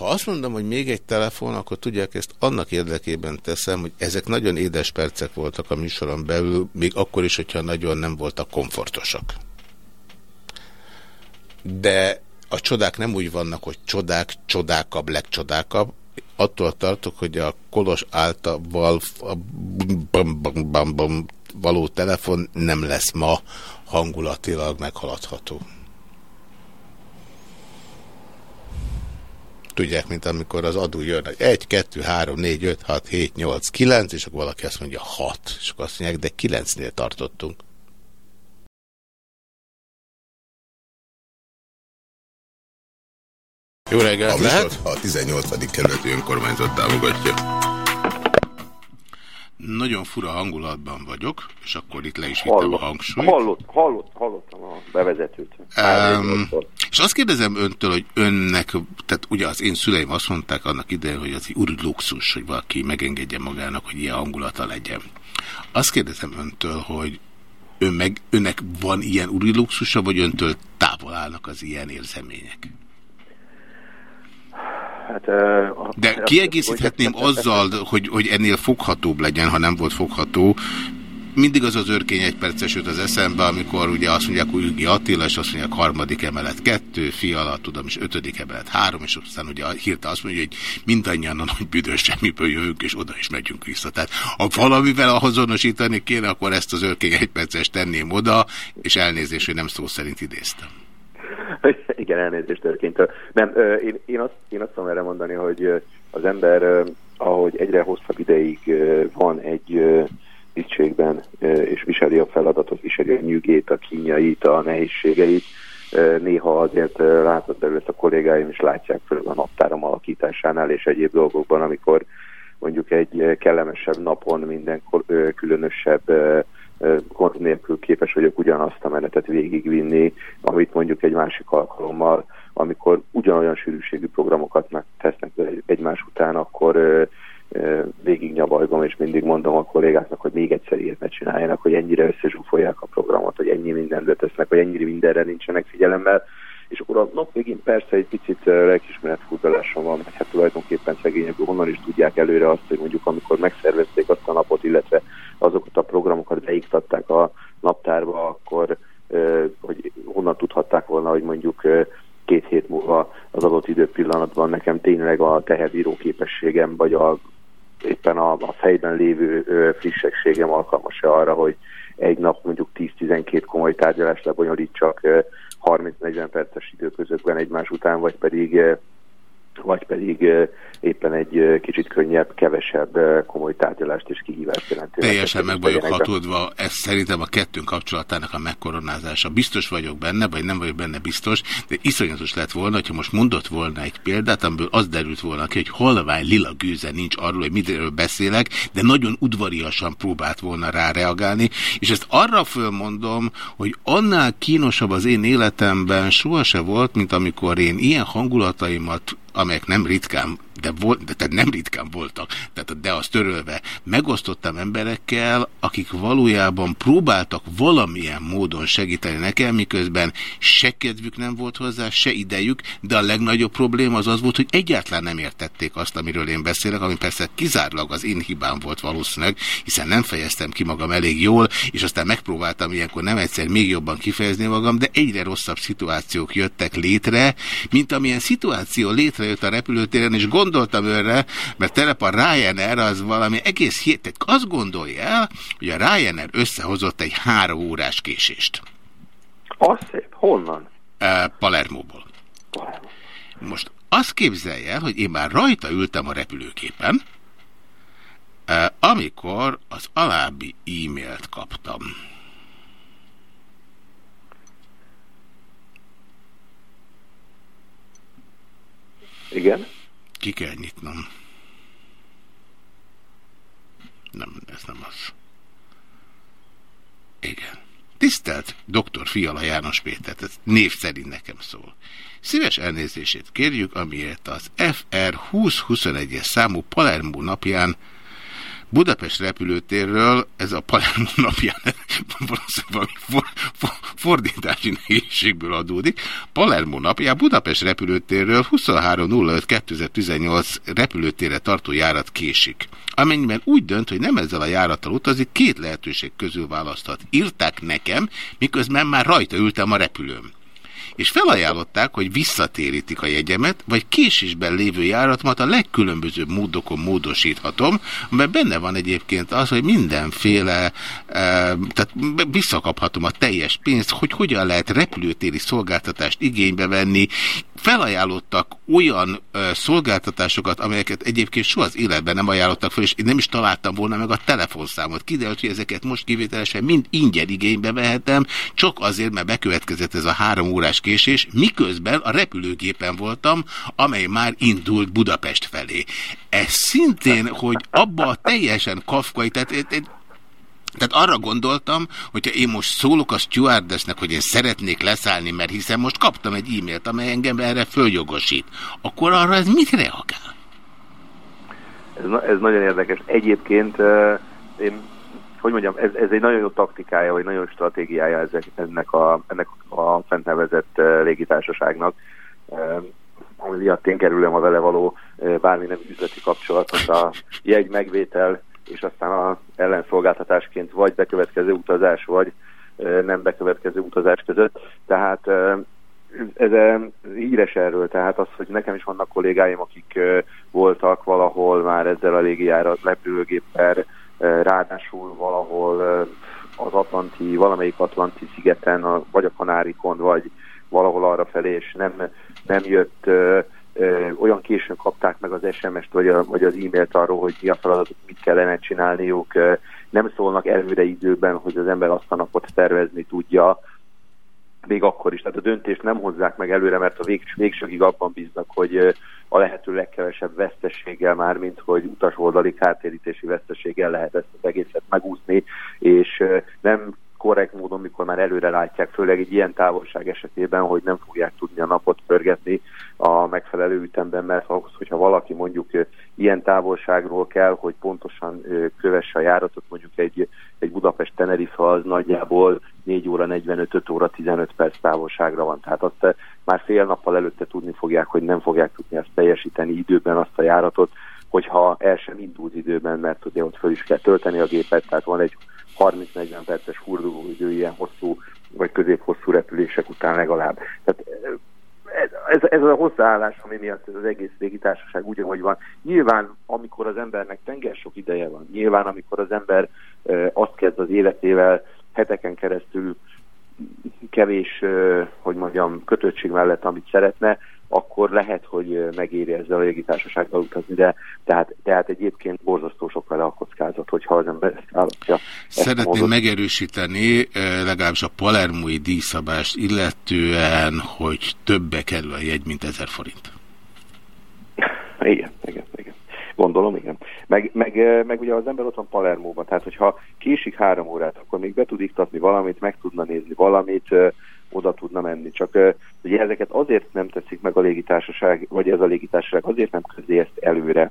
Ha azt mondom, hogy még egy telefon, akkor tudják, ezt annak érdekében teszem, hogy ezek nagyon édes percek voltak a műsoron belül, még akkor is, hogyha nagyon nem voltak komfortosak. De a csodák nem úgy vannak, hogy csodák, csodákabb, legcsodákabb. Attól tartok, hogy a Kolos által bam, bam, bam, bam, való telefon nem lesz ma hangulatilag meghaladható. Tudják, mint amikor az adó jön, hogy 1, 2, 3, 4, 5, 6, 7, 8, 9, és akkor valaki azt mondja 6, és akkor azt mondják, de 9-nél tartottunk. Jó reggelt, a lehet? a 18. kerületi önkormányzat támogatja. Nagyon fura hangulatban vagyok, és akkor itt le is vittem a Hallott, hangsúlyt. hallott, hallott, hallottam a bevezetőt. Um, és azt kérdezem öntől, hogy önnek, tehát ugye az én szüleim azt mondták annak idején, hogy az úri luxus, hogy valaki megengedje magának, hogy ilyen hangulata legyen. Azt kérdezem öntől, hogy ön meg, önnek van ilyen úri luxusa, vagy öntől távol állnak az ilyen érzemények? Hát, uh, De kiegészíthetném azzal, hogy, hogy ennél foghatóbb legyen, ha nem volt fogható. Mindig az az örkény egy perces jut az eszembe, amikor ugye azt mondják, hogy Ügi Attila, és azt mondják, harmadik emelet kettő, fiala, tudom, és ötödik emelet három, és aztán ugye hirtelen azt mondja, hogy mindannyian a nagy büdös semmiből jövünk, és oda is megyünk vissza. Tehát ha valamivel azonosítani kéne, akkor ezt az örkény egy perces tenném oda, és elnézést, hogy nem szó szerint idéztem. Igen, elnézést történt. Nem, én, én, azt, én azt tudom erre mondani, hogy az ember, ahogy egyre hosszabb ideig van egy tisztségben, és viseli a feladatot, viseli a nyűgét, a kínjait, a nehézségeit, néha azért látott belőle a kollégáim is látják föl a naptáram alakításánál és egyéb dolgokban, amikor mondjuk egy kellemesebb napon minden különösebb gond nélkül képes vagyok ugyanazt a menetet végigvinni, amit mondjuk egy másik alkalommal, amikor ugyanolyan sűrűségű programokat megtesznek egymás után, akkor végig nyavajgom, és mindig mondom a kollégáknak, hogy még egyszer ilyet ne csináljanak, hogy ennyire összezsúfolják a programot, hogy ennyi mindent tesznek, hogy ennyire mindenre nincsenek figyelemmel, és akkor a nap végén persze egy picit uh, lelkismeret furdalásom van, hogy hát tulajdonképpen szegények honnan is tudják előre azt, hogy mondjuk amikor megszervezték azt a napot, illetve azokat a programokat beiktatták a naptárba, akkor uh, hogy honnan tudhatták volna, hogy mondjuk uh, két hét múlva az adott időpillanatban nekem tényleg a teherbíró képességem, vagy a, éppen a, a fejben lévő frissességem alkalmas-e arra, hogy egy nap mondjuk 10-12 komoly tárgyalást lebonyolítsak, 30-40 perces időközökben egymás után, vagy pedig eh, vagy pedig éppen egy kicsit könnyebb, kevesebb komoly tárgyalást és kihívást jelentő. Teljesen meg vagyok hatódva, ez szerintem a kettőnk kapcsolatának a megkoronázása. Biztos vagyok benne, vagy nem vagyok benne biztos, de iszonyatos lett volna, hogyha most mondott volna egy példát, amiből az derült volna ki, hogy halvány lila gőze nincs arról, hogy miről beszélek, de nagyon udvariasan próbált volna rá reagálni, és ezt arra fölmondom, hogy annál kínosabb az én életemben sohasem volt, mint amikor én ilyen hangulataimat amelyek nem ritkán, de, volt, de tehát nem ritkán voltak, tehát de azt törölve, megosztottam emberekkel, akik valójában próbáltak valamilyen módon segíteni nekem, miközben se kedvük nem volt hozzá, se idejük, de a legnagyobb probléma az az volt, hogy egyáltalán nem értették azt, amiről én beszélek, ami persze kizárólag az én hibám volt valószínűleg, hiszen nem fejeztem ki magam elég jól, és aztán megpróbáltam ilyenkor nem egyszer még jobban kifejezni magam, de egyre rosszabb szituációk jöttek létre, mint amilyen szituáció létrejött a repülőtéren, és gondoltam őre, mert telep a Ryanair az valami egész hét, tehát azt gondolja el, hogy a Ryanair összehozott egy három órás késést. Az szép. Honnan? Palermóból. Most azt képzelje el, hogy én már rajta ültem a repülőképen, amikor az alábbi e-mailt kaptam. Igen. Ki kell nyitnom. Nem, ez nem az. Igen. Tisztelt dr. Fiala János Péter, ez név szerint nekem szól. Szíves elnézését kérjük, amiért az FR 2021-es számú Palermo napján Budapest repülőtérről, ez a Palermo napján [laughs] valószínűleg for, for, fordítási nehézségből adódik, Palermo napján Budapest repülőtérről 23.05.2018 repülőtérre tartó járat késik. Amennyiben úgy dönt, hogy nem ezzel a járattal utazik, két lehetőség közül választhat. Írták nekem, miközben már rajta ültem a repülőm és felajánlották, hogy visszatérítik a jegyemet, vagy késésben lévő járatomat a legkülönbözőbb módokon módosíthatom, mert benne van egyébként az, hogy mindenféle, e, tehát visszakaphatom a teljes pénzt, hogy hogyan lehet repülőtéri szolgáltatást igénybe venni, felajánlottak olyan ö, szolgáltatásokat, amelyeket egyébként soha az életben nem ajánlottak fel, és én nem is találtam volna meg a telefonszámot. Kiderült, hogy ezeket most kivételesen mind ingyen igénybe vehetem, csak azért, mert bekövetkezett ez a három órás késés, miközben a repülőgépen voltam, amely már indult Budapest felé. Ez szintén, hogy abba a teljesen kafkai, tehát tehát arra gondoltam, hogyha én most szólok a stewardessnek, hogy én szeretnék leszállni, mert hiszen most kaptam egy e-mailt, amely engem erre följogosít, akkor arra ez mit reagál? Ez, ez nagyon érdekes. Egyébként én, hogy mondjam, ez, ez egy nagyon jó taktikája, vagy nagyon stratégiája ezek, ennek a, ennek a fent légitársaságnak. Ami miatt én kerülöm a vele való bármi nem üzleti kapcsolatot, a jegy megvétel és aztán a ellenszolgáltatásként vagy bekövetkező utazás, vagy nem bekövetkező utazás között. Tehát ez híres erről, tehát az, hogy nekem is vannak kollégáim, akik voltak valahol már ezzel a légijárat lepülőgéppel, ráadásul valahol az Atlanti, valamelyik Atlanti szigeten, vagy a Kanárikon, vagy valahol arra felé, és nem, nem jött olyan későn kapták meg az SMS-t vagy, vagy az e-mailt arról, hogy mi a feladatot, mit kellene csinálniuk, nem szólnak előre időben, hogy az ember azt a napot tervezni tudja, még akkor is. Tehát a döntést nem hozzák meg előre, mert a végs, végsőkig abban bíznak, hogy a lehető legkevesebb vesztességgel már, mint hogy utasoldali kártérítési vesztességgel lehet ezt az egészet megúszni, és nem korrekt módon, mikor már előre látják, főleg egy ilyen távolság esetében, hogy nem fogják tudni a napot pörgetni a megfelelő ütemben, mert ahhoz, hogyha valaki mondjuk ilyen távolságról kell, hogy pontosan kövesse a járatot, mondjuk egy, egy Budapest Tenerife az nagyjából 4 óra 45 5 óra 15 perc távolságra van. Tehát azt már fél nappal előtte tudni fogják, hogy nem fogják tudni ezt teljesíteni időben azt a járatot, hogyha el sem indult időben, mert ugye ott föl is kell tölteni a gépet, tehát van egy 30-40 perces fordulóidő ilyen hosszú vagy közép-hosszú repülések után legalább. Tehát ez, ez a hozzáállás, ami miatt ez az egész légitársaság úgy, ahogy van. Nyilván, amikor az embernek tenger sok ideje van, nyilván, amikor az ember e, azt kezd az életével heteken keresztül kevés, ö, hogy mondjam, kötöttség mellett, amit szeretne, akkor lehet, hogy megéri ezzel a légitársasággal utazni, de tehát, tehát egyébként borzasztó sok vele a hogyha az ember ezt választja. Ezt a Szeretném megerősíteni eh, legalábbis a palermói díjszabást illetően, hogy többe kerül a jegy, mint 1000 forint. Igen, igen, igen. Gondolom, igen. Meg, meg, eh, meg ugye az ember ott van Palermóban, tehát hogyha késik három órát, akkor még be tud iktatni valamit, meg tudna nézni valamit, eh, oda tudna menni. Csak ugye ezeket azért nem teszik meg a légitársaság, vagy ez a légitársaság azért nem közli ezt előre,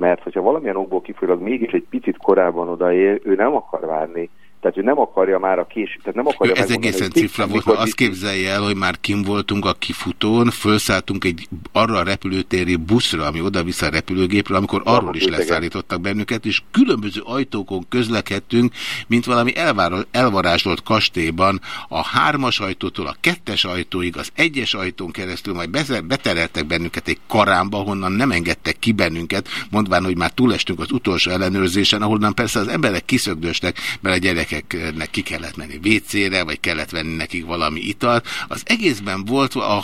mert hogyha valamilyen okból kifolyólag mégis egy picit korábban odaér, ő nem akar várni, tehát ő nem akarja már a késő, tehát nem akarja Ez egészen cifra volt, mikor azt képzelje el, hogy már kim voltunk a kifutón, felszálltunk egy arra a repülőtéri buszra, ami oda-vissza a repülőgépről, amikor arról is leszállítottak bennünket, és különböző ajtókon közlekedtünk, mint valami elvára- elvarázsolt kastélyban, a hármas ajtótól a kettes ajtóig, az egyes ajtón keresztül, majd betereltek bennünket egy karámba, honnan nem engedtek ki bennünket, mondván, hogy már túlestünk az utolsó ellenőrzésen, ahonnan persze az emberek kiszögdöstek, mert a gyerekeknek ki kellett menni WC-re, vagy kellett venni nekik valami italt. Az egészben volt, a,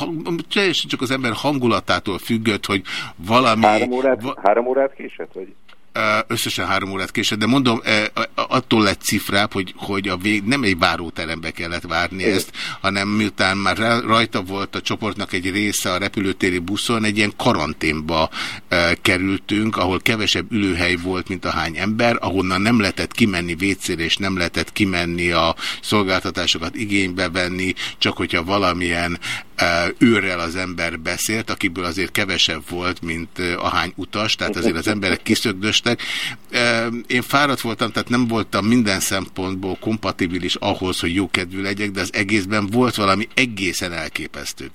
teljesen csak az ember hangulatától függött, hogy valami... Három órát, három órát késett, vagy? Összesen három órát késett, de mondom, attól lett cifrább, hogy, hogy a vég, nem egy váróterembe kellett várni Igen. ezt, hanem miután már rajta volt a csoportnak egy része a repülőtéri buszon, egy ilyen karanténba kerültünk, ahol kevesebb ülőhely volt, mint a hány ember, ahonnan nem lehetett kimenni vécére, és nem lehetett kimenni a szolgáltatásokat igénybe venni, csak hogyha valamilyen őrrel az ember beszélt, akiből azért kevesebb volt, mint ahány utas, tehát azért az emberek kiszögdöstek. Ö, Én fáradt voltam, tehát nem voltam minden szempontból kompatibilis ahhoz, hogy jókedvű legyek, de az egészben volt valami egészen elképesztő.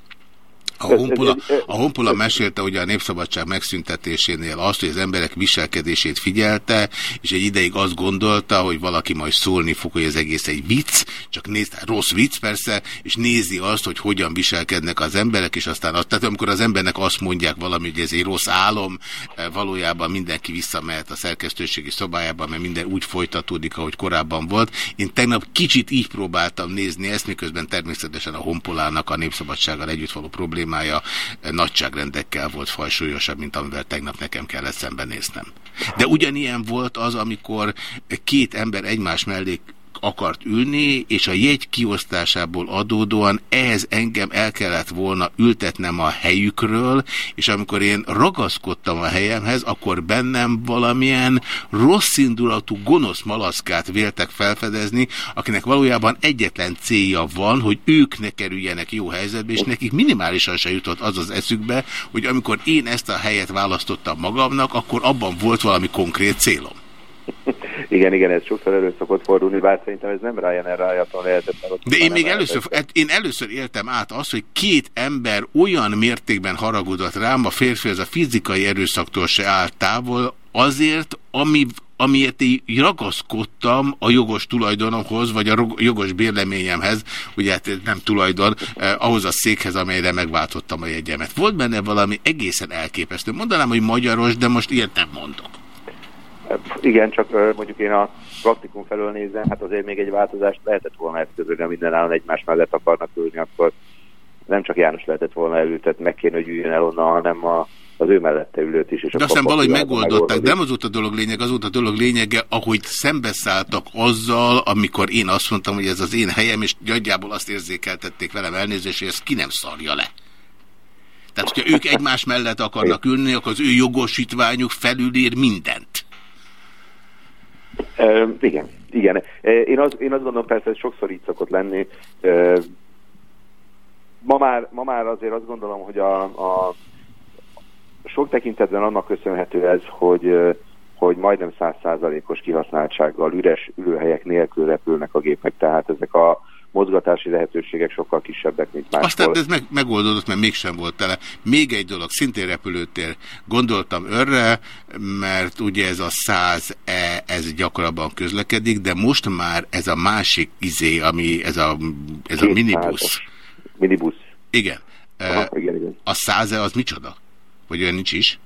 A honpola, a honpola mesélte ugye a Népszabadság megszüntetésénél azt, hogy az emberek viselkedését figyelte, és egy ideig azt gondolta, hogy valaki majd szólni fog, hogy ez egész egy vicc, csak néz, rossz vicc persze, és nézi azt, hogy hogyan viselkednek az emberek, és aztán azt, tehát amikor az embernek azt mondják valami, hogy ez egy rossz álom, eh, valójában mindenki visszamehet a szerkesztőségi szobájába, mert minden úgy folytatódik, ahogy korábban volt. Én tegnap kicsit így próbáltam nézni ezt, miközben természetesen a honpolának a népszabadsággal együtt való problémája nagyságrendekkel volt fajsúlyosabb, mint amivel tegnap nekem kellett szembenéznem. De ugyanilyen volt az, amikor két ember egymás mellé akart ülni, és a jegy kiosztásából adódóan ehhez engem el kellett volna ültetnem a helyükről, és amikor én ragaszkodtam a helyemhez, akkor bennem valamilyen rosszindulatú, gonosz malaszkát véltek felfedezni, akinek valójában egyetlen célja van, hogy ők ne kerüljenek jó helyzetbe, és nekik minimálisan se jutott az az eszükbe, hogy amikor én ezt a helyet választottam magamnak, akkor abban volt valami konkrét célom. Igen, igen, ez sokszor elő szokott fordulni, bár szerintem ez nem Ryanair rájaton lehetett. Mert De én még először, én először éltem át azt, hogy két ember olyan mértékben haragudott rám, a férfi az a fizikai erőszaktól se állt távol, azért, ami, amiért én ragaszkodtam a jogos tulajdonomhoz, vagy a jogos bérleményemhez, ugye hát nem tulajdon, eh, ahhoz a székhez, amelyre megváltottam a jegyemet. Volt benne valami egészen elképesztő. Mondanám, hogy magyaros, de most ilyet nem mondok. Igen, csak mondjuk én a praktikum felől nézem, hát azért még egy változást lehetett volna eszközölni, ha mindenállon egymás mellett akarnak ülni, akkor nem csak János lehetett volna elültet, meg kéne, hogy üljön el onnan, hanem a, az ő mellette ülőt is. És De aztán valahogy megoldották, de megoldódik. nem az a dolog lényeg, az volt a dolog lényege, ahogy szembeszálltak azzal, amikor én azt mondtam, hogy ez az én helyem, és nagyjából azt érzékeltették velem elnézést, hogy ezt ki nem szarja le. Tehát, hogyha ők egymás mellett akarnak ülni, akkor az ő jogosítványuk felülír mindent. Ö, igen, igen. Ö, Én, az, én azt gondolom, persze ez sokszor így szokott lenni. Ö, Ma már, ma már azért azt gondolom, hogy a, a sok tekintetben annak köszönhető ez, hogy, hogy majdnem százszázalékos kihasználtsággal üres ülőhelyek nélkül repülnek a gépek, tehát ezek a mozgatási lehetőségek sokkal kisebbek, mint máshol. Aztán ez meg, megoldódott, mert mégsem volt tele. Még egy dolog, szintén repülőtér. Gondoltam örre, mert ugye ez a 100E, ez gyakrabban közlekedik, de most már ez a másik izé, ami ez a, ez a minibusz. Minibusz. Igen. Aha, Eh, igen, igen. A 100E az micsoda? Vagy olyan nincs is?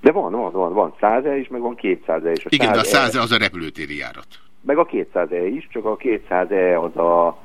De van, van, van, van 100 is, meg van 200 is. A Igen, de a 100 100E az a repülőtéri járat. Meg a 200 is, csak a 200 az a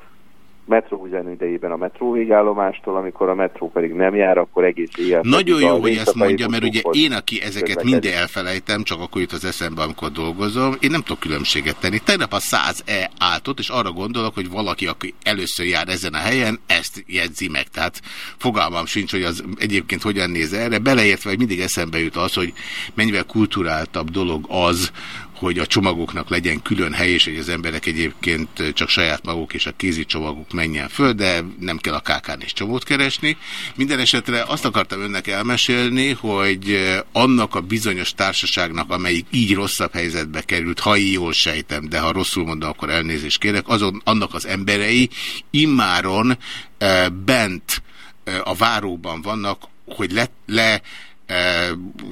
metró üzemű idejében a metró végállomástól, amikor a metró pedig nem jár, akkor egész éjjel. Nagyon jó, hogy ezt mondja, mert ugye én, aki ezeket mind elfelejtem, csak akkor jut az eszembe, amikor dolgozom, én nem tudok különbséget tenni. Tegnap a 100E állt ott, és arra gondolok, hogy valaki, aki először jár ezen a helyen, ezt jegyzi meg. Tehát fogalmam sincs, hogy az egyébként hogyan néz erre. Beleértve, hogy mindig eszembe jut az, hogy mennyivel kulturáltabb dolog az, hogy a csomagoknak legyen külön hely, és hogy az emberek egyébként csak saját maguk és a kézi csomaguk menjen föl, de nem kell a kákán is csomót keresni. Minden esetre azt akartam önnek elmesélni, hogy annak a bizonyos társaságnak, amelyik így rosszabb helyzetbe került, ha jól sejtem, de ha rosszul mondom, akkor elnézést kérek, azon, annak az emberei immáron eh, bent eh, a váróban vannak, hogy le, le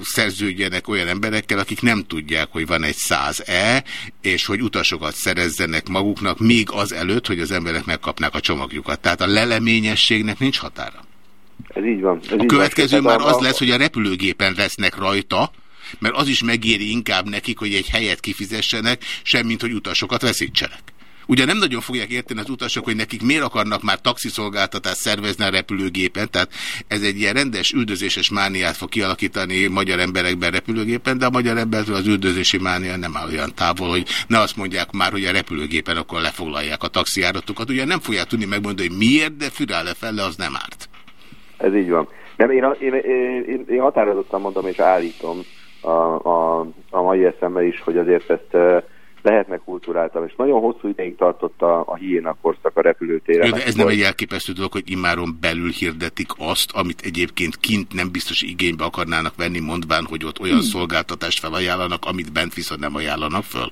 szerződjenek olyan emberekkel, akik nem tudják, hogy van egy 100E, és hogy utasokat szerezzenek maguknak, még az előtt, hogy az emberek megkapnák a csomagjukat. Tehát a leleményességnek nincs határa. Ez így van. Ez A így következő van. már az lesz, hogy a repülőgépen lesznek rajta, mert az is megéri inkább nekik, hogy egy helyet kifizessenek, semmint, hogy utasokat veszítsenek. Ugye nem nagyon fogják érteni az utasok, hogy nekik miért akarnak már taxiszolgáltatást szervezni a repülőgépen, tehát ez egy ilyen rendes üldözéses mániát fog kialakítani magyar emberekben repülőgépen, de a magyar embertől az üldözési mánia nem áll olyan távol, hogy ne azt mondják már, hogy a repülőgépen akkor lefoglalják a taxijáratokat. Ugye nem fogják tudni megmondani, hogy miért, de fürále fele az nem árt. Ez így van. Nem, én, én, én, én határozottan mondom és állítom a, a, a mai eszembe is, hogy azért ezt eh, lehetne kulturáltam, és nagyon hosszú ideig tartott a, a hiéna korszak a repülőtéren. Jó, de ez nem egy elképesztő dolog, hogy immáron belül hirdetik azt, amit egyébként kint nem biztos igénybe akarnának venni, mondván, hogy ott olyan szolgáltatást felajánlanak, amit bent viszont nem ajánlanak föl.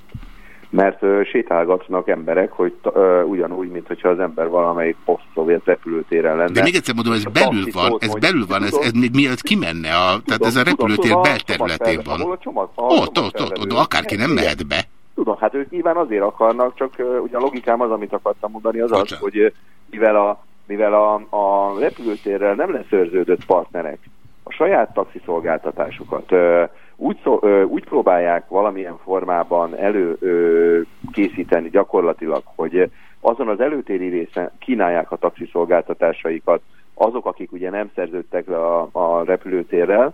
Mert ö, sétálgatnak emberek, hogy ö, ugyanúgy, mint hogyha az ember valamelyik poszt-szovjet repülőtéren lenne. De még egyszer mondom, ez A belül van, ez belül van, ez, ez még mielőtt kimenne, a, tehát ez a repülőtér tudom, belterületén van. Ott, ott, ott, ott, akárki nem Igen. mehet be. Tudom, hát ők nyilván azért akarnak, csak uh, ugye a logikám az, amit akartam mondani, az az, hogy uh, mivel a, mivel a, a repülőtérrel nem leszörződött partnerek a saját taxiszolgáltatásukat uh, úgy, szó, úgy próbálják valamilyen formában elő uh, készíteni gyakorlatilag, hogy azon az előtéri részen kínálják a taxiszolgáltatásaikat azok, akik ugye nem szerződtek le a, a repülőtérrel,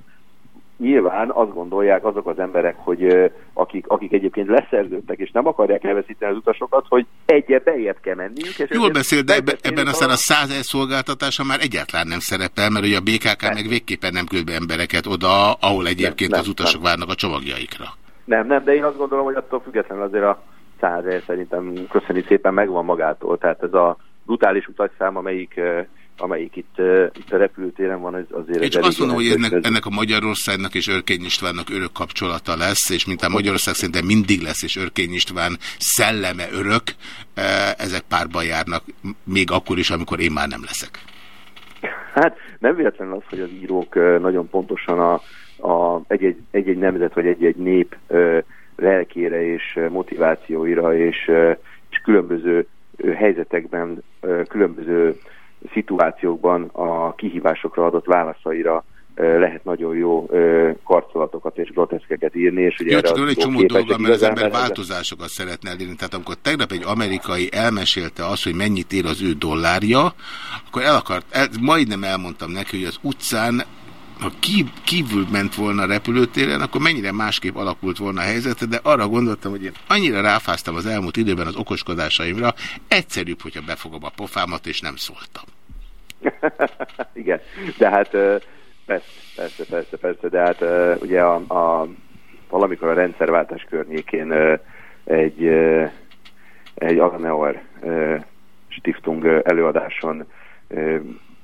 nyilván azt gondolják azok az emberek, hogy akik, akik egyébként leszerződtek és nem akarják elveszíteni az utasokat, hogy egyet bejebb kell menniük. És Jól beszél, de ebben, ebben aztán a 100 e szolgáltatása már egyáltalán nem szerepel, mert ugye a BKK meg végképpen nem küld be embereket oda, ahol egyébként nem, az utasok várnak a csomagjaikra. Nem, nem, de én azt gondolom, hogy attól függetlenül azért a 100 szerintem köszöni szépen megvan magától. Tehát ez a brutális utasszám, amelyik, amelyik itt, itt a repülőtéren van, az azért... Én csak azt mondom, hogy ennek, ennek a Magyarországnak és Örkény Istvánnak örök kapcsolata lesz, és mint a Magyarország szerintem mindig lesz, és Örkény István szelleme örök, ezek párban járnak, még akkor is, amikor én már nem leszek. Hát nem véletlen az, hogy az írók nagyon pontosan egy-egy, nemzet vagy egy-egy nép lelkére és motivációira és, és különböző helyzetekben, különböző szituációkban a kihívásokra adott válaszaira lehet nagyon jó karcolatokat és groteszkeket írni, és ugye erre csak egy csomó dolga, mert az ember változásokat szeretne elérni. Tehát amikor tegnap egy amerikai elmesélte azt, hogy mennyit ér az ő dollárja, akkor el akart, el, majdnem elmondtam neki, hogy az utcán ha kív, kívül ment volna a repülőtéren, akkor mennyire másképp alakult volna a helyzete, de arra gondoltam, hogy én annyira ráfáztam az elmúlt időben az okoskodásaimra, egyszerűbb, hogyha befogom a pofámat, és nem szóltam. [laughs] Igen, de hát persze, persze, persze, persze, de hát ugye a, a, valamikor a rendszerváltás környékén egy, egy Adenauer Stiftung előadáson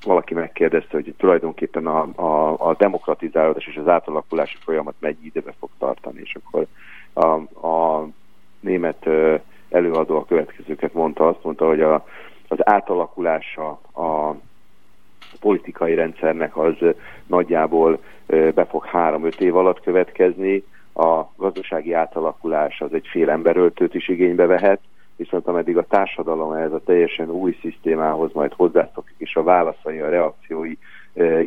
valaki megkérdezte, hogy tulajdonképpen a, a, a demokratizálódás és az átalakulási folyamat mennyi időbe fog tartani, és akkor a, a német előadó a következőket mondta, azt mondta, hogy a, az átalakulása a politikai rendszernek az nagyjából be fog három-öt év alatt következni, a gazdasági átalakulás az egy fél emberöltőt is igénybe vehet, viszont ameddig a társadalom ehhez a teljesen új szisztémához majd hozzászokik, és a válaszai, a reakciói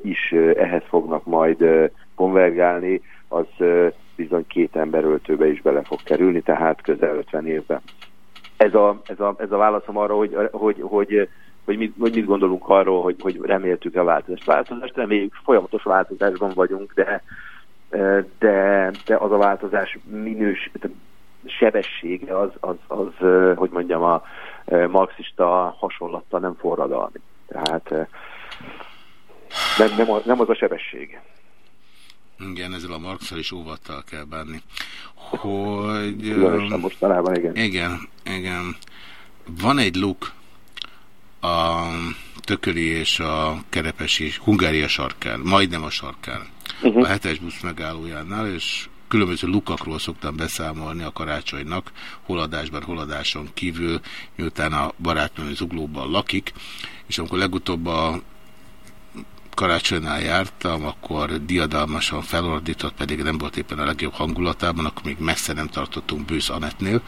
is ehhez fognak majd konvergálni, az bizony két emberöltőbe is bele fog kerülni, tehát közel 50 évben. Ez a, ez a, ez a válaszom arra, hogy, hogy, hogy, hogy mit, hogy mit gondolunk arról, hogy, hogy reméltük a változást. Változást reméljük, folyamatos változásban vagyunk, de, de, de az a változás minős, sebessége az, az, az, hogy mondjam, a marxista hasonlattal nem forradalmi. Tehát nem, nem, a- nem az a sebesség. Igen, ezzel a Marxal is óvattal kell bánni. Hogy... Különösen mostanában, igen. Igen, igen. Van egy luk a Tököli és a Kerepesi, Hungária sarkán, majdnem a sarkán, Mhm. a hetes busz megállójánál, és különböző lukakról szoktam beszámolni a karácsonynak, holadásban, holadáson kívül, miután a barátnőm zuglóban lakik, és amikor legutóbb a karácsonynál jártam, akkor diadalmasan felordított, pedig nem volt éppen a legjobb hangulatában, akkor még messze nem tartottunk Bősz Anetnél,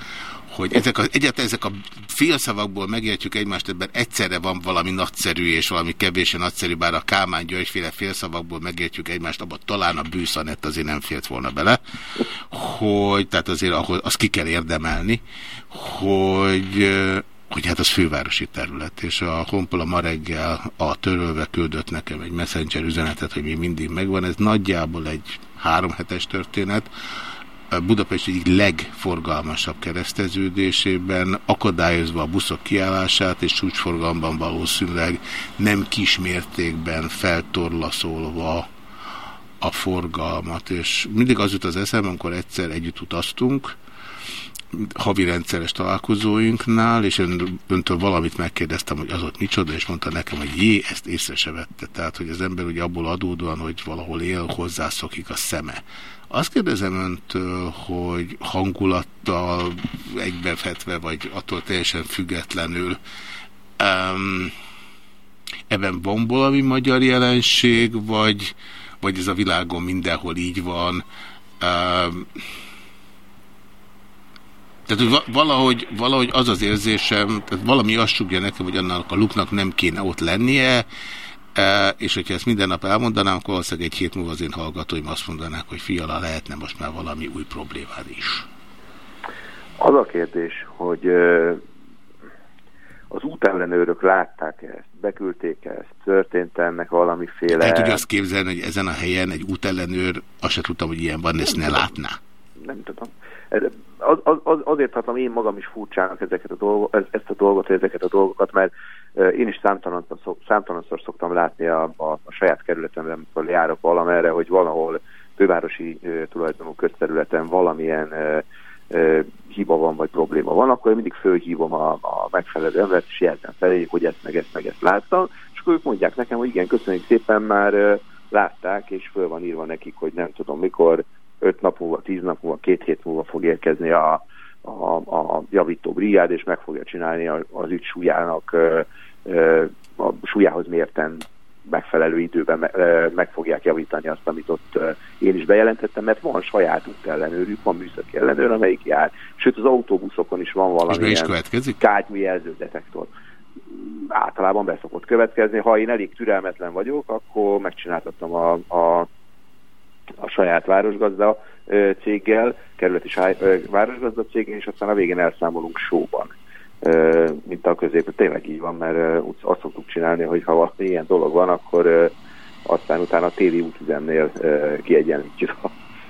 hogy ezek a, egyáltalán ezek a félszavakból megértjük egymást, ebben egyszerre van valami nagyszerű és valami kevésbé nagyszerű, bár a Kálmán Györgyféle félszavakból megértjük egymást, abban talán a Bősz Anett azért nem félt volna bele, hogy, tehát azért ahol, azt ki kell érdemelni, hogy hogy hát az fővárosi terület, és a Honpola ma reggel a törölve küldött nekem egy messenger üzenetet, hogy még mindig megvan, ez nagyjából egy három hetes történet, Budapest egyik legforgalmasabb kereszteződésében, akadályozva a buszok kiállását, és csúcsforgalomban valószínűleg nem kis mértékben feltorlaszolva a forgalmat, és mindig az jut az eszem, amikor egyszer együtt utaztunk, havi rendszeres találkozóinknál, és ön, öntől valamit megkérdeztem, hogy az ott micsoda, és mondta nekem, hogy jé, ezt észre se vette. Tehát, hogy az ember ugye abból adódóan, hogy valahol él, hozzászokik a szeme. Azt kérdezem öntől, hogy hangulattal egybefetve, vagy attól teljesen függetlenül, um, ebben van valami magyar jelenség, vagy, vagy ez a világon mindenhol így van? Um, tehát hogy va- valahogy, valahogy az az érzésem, tehát valami azt sugja nekem, hogy annak a luknak nem kéne ott lennie, és hogyha ezt minden nap elmondanám, akkor valószínűleg egy hét múlva az én hallgatóim azt mondanák, hogy fiala, lehetne most már valami új problémád is. Az a kérdés, hogy ö, az útellenőrök látták ezt, beküldték ezt, történt ennek valamiféle... El tudja azt képzelni, hogy ezen a helyen egy útellenőr, azt se tudtam, hogy ilyen van, ezt ne látná. nem tudom. Az, az, az, azért tartom én magam is furcsának ezeket a dolgo, ez- ezt a dolgot, ezeket a dolgokat, mert én is számtalanszor, szok, számtalanszor szoktam látni a, a, a saját kerületemben, amikor járok valamerre, hogy valahol fővárosi tulajdonú közterületen valamilyen hiba van, vagy probléma van, akkor én mindig fölhívom a, a megfelelő embert, és jelzem felé, hogy ezt meg ezt meg ezt láttam, és akkor ők mondják nekem, hogy igen, köszönjük szépen, már látták, és föl van írva nekik, hogy nem tudom mikor, öt nap múlva, tíz nap múlva, két hét múlva fog érkezni a, a, a javító brigád, és meg fogja csinálni az ügy súlyának, a súlyához mérten megfelelő időben meg fogják javítani azt, amit ott én is bejelentettem, mert van saját útellenőrük, van műszaki ellenőr, amelyik jár. Sőt, az autóbuszokon is van következik? kátyú jelződetektor. Általában be szokott következni. Ha én elég türelmetlen vagyok, akkor megcsináltattam a, a a saját városgazda céggel, kerületi városgazda céggel, és aztán a végén elszámolunk sóban. Mint a közép, tényleg így van, mert azt szoktuk csinálni, hogy ha valami ilyen dolog van, akkor aztán utána a téli útüzemnél kiegyenlítjük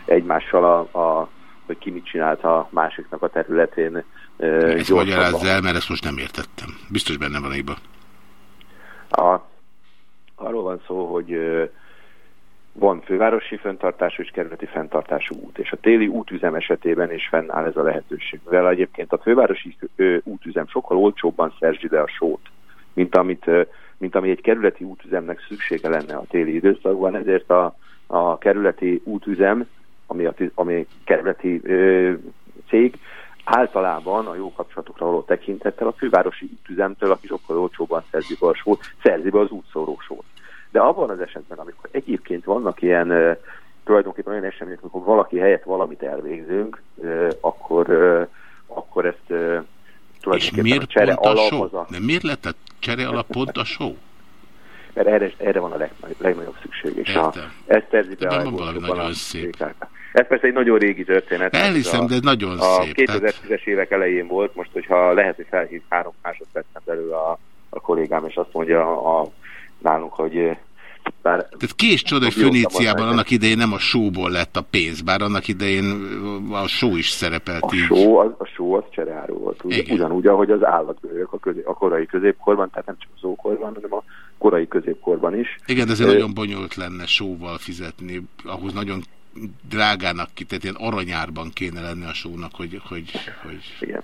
egymással, a, a, hogy ki mit csinált a másiknak a területén. Ezt magyarázz el, mert ezt most nem értettem. Biztos benne van hiba. A, arról van szó, hogy van fővárosi fenntartású és kerületi fenntartású út, és a téli útüzem esetében is fennáll ez a lehetőség. Mivel egyébként a fővárosi útüzem sokkal olcsóbban szerzi le a sót, mint, amit, mint ami egy kerületi útüzemnek szüksége lenne a téli időszakban, ezért a, a kerületi útüzem, ami a ami kerületi ö, cég, általában a jó kapcsolatokra való tekintettel a fővárosi útüzemtől, aki sokkal olcsóbban szerzi be a sót, szerzi be az útszórósót. De abban az esetben, amikor egyébként vannak ilyen tulajdonképpen olyan események, amikor valaki helyett valamit elvégzünk, akkor, akkor ezt ö, És tulajdonképpen miért a csere pont a show? a, Nem miért lett a csere alap pont a show? [laughs] mert erre, erre van a leg, legnagyobb szükség. És a, ezt szerzi be a valami nagyon a szép. Ez persze egy nagyon régi történet. Elhiszem, a- de nagyon a szép, 2010-es évek elején volt, most hogyha lehet, hogy felhív három másodpercen belül a, a kollégám, és azt mondja a, nálunk, hogy ö, bár... Tehát kés csoda, hogy Föníciában annak idején nem a sóból lett a pénz, bár annak idején a só is szerepelt A így. só az, a só az csereáru volt. Ugy, Igen. ugyanúgy, ahogy az állatbőrök a, közé, a korai középkorban, tehát nem csak az ókorban, hanem a korai középkorban is. Igen, de azért Ö, nagyon bonyolult lenne sóval fizetni, ahhoz nagyon drágának ki, tehát ilyen aranyárban kéne lenni a sónak, hogy... hogy, hogy... Igen.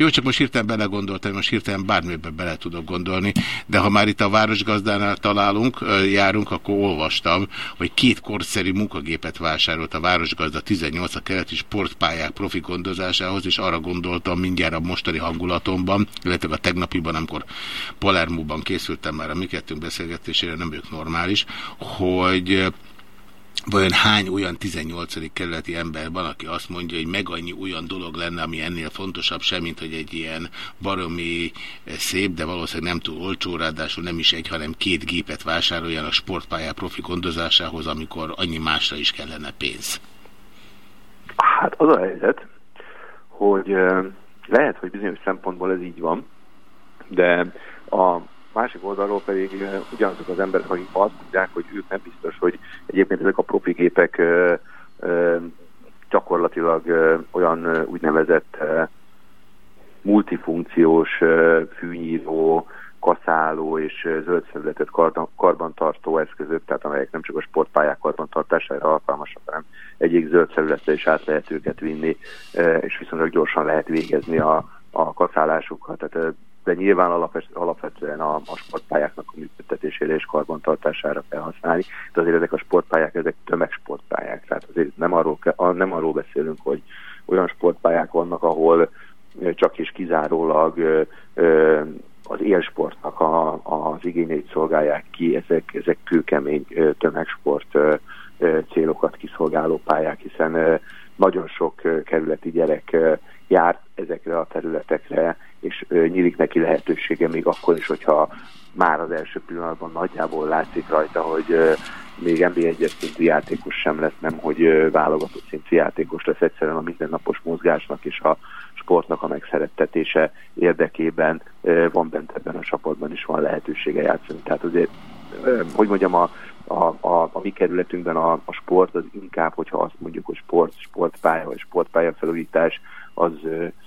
Jó, csak most hirtelen belegondoltam, most hirtelen bármiben bele tudok gondolni, de ha már itt a városgazdánál találunk, járunk, akkor olvastam, hogy két korszerű munkagépet vásárolt a városgazda 18 a keleti sportpályák profi gondozásához, és arra gondoltam mindjárt a mostani hangulatomban, illetve a tegnapiban, amikor Palermóban készültem már a mi kettőnk beszélgetésére, nem ők normális, hogy vajon hány olyan 18. kerületi ember van, aki azt mondja, hogy meg annyi olyan dolog lenne, ami ennél fontosabb sem, mint hogy egy ilyen baromi eh, szép, de valószínűleg nem túl olcsó, ráadásul nem is egy, hanem két gépet vásároljanak sportpályák profi gondozásához, amikor annyi másra is kellene pénz. Hát az a helyzet, hogy ö, lehet, hogy bizonyos szempontból ez így van, de a másik oldalról pedig ugyanazok az emberek, akik azt mondják, hogy ők nem biztos, hogy egyébként ezek a profi gépek gyakorlatilag olyan úgynevezett multifunkciós fűnyíró, kaszáló és ö, zöld felületet kardan- karbantartó eszközök, tehát amelyek nem csak a sportpályák karbantartására alkalmasak, hanem egyik zöld felületre is át lehet őket vinni, és viszonylag gyorsan lehet végezni a, a kaszálásukat. Tehát, de nyilván alapvet, alapvetően a, a sportpályáknak a működtetésére és karbantartására kell használni. De azért ezek a sportpályák, ezek tömegsportpályák. Tehát azért nem arról, ke- a- nem arról beszélünk, hogy olyan sportpályák vannak, ahol csak és kizárólag az élsportnak a, az igényeit szolgálják ki, ezek, ezek kőkemény tömegsport célokat kiszolgáló pályák, hiszen nagyon sok kerületi gyerek ö, jár ezekre a területekre, és nyílik neki lehetősége még akkor is, hogyha már az első pillanatban nagyjából látszik rajta, hogy még NB1-es szintű játékos sem lesz, nem hogy válogatott szintű játékos lesz, egyszerűen a mindennapos mozgásnak és a sportnak a megszerettetése érdekében van bent ebben a csapatban is van lehetősége játszani. Tehát azért, hogy mondjam, a, a, a, a mi kerületünkben a, a sport az inkább, hogyha azt mondjuk, hogy sport, sportpálya vagy sportpálya felújítás, az,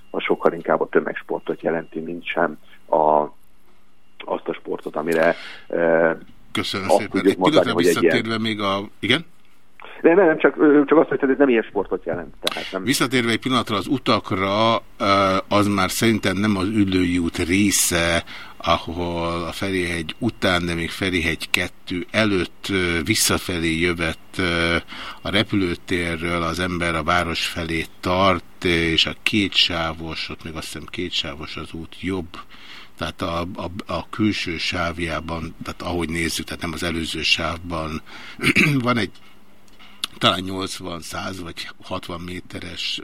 az sokkal inkább a tömegsportot jelenti, mint sem a, azt a sportot, amire Köszönöm azt szépen. Egy pillanatra egy ilyen- visszatérve még a... Igen? Nem, nem, nem, csak, csak azt, hogy ez nem ilyen sportot jelent. Tehát nem, Visszatérve egy pillanatra az utakra, az már szerintem nem az Üllői út része, ahol a Ferihegy után, de még Ferihegy 2 előtt visszafelé jövett a repülőtérről az ember a város felé tart, és a kétsávos, ott még azt hiszem kétsávos az út jobb, tehát a, a, a külső sávjában, tehát ahogy nézzük, tehát nem az előző sávban [clears throat] van egy talán 80, 100 vagy 60 méteres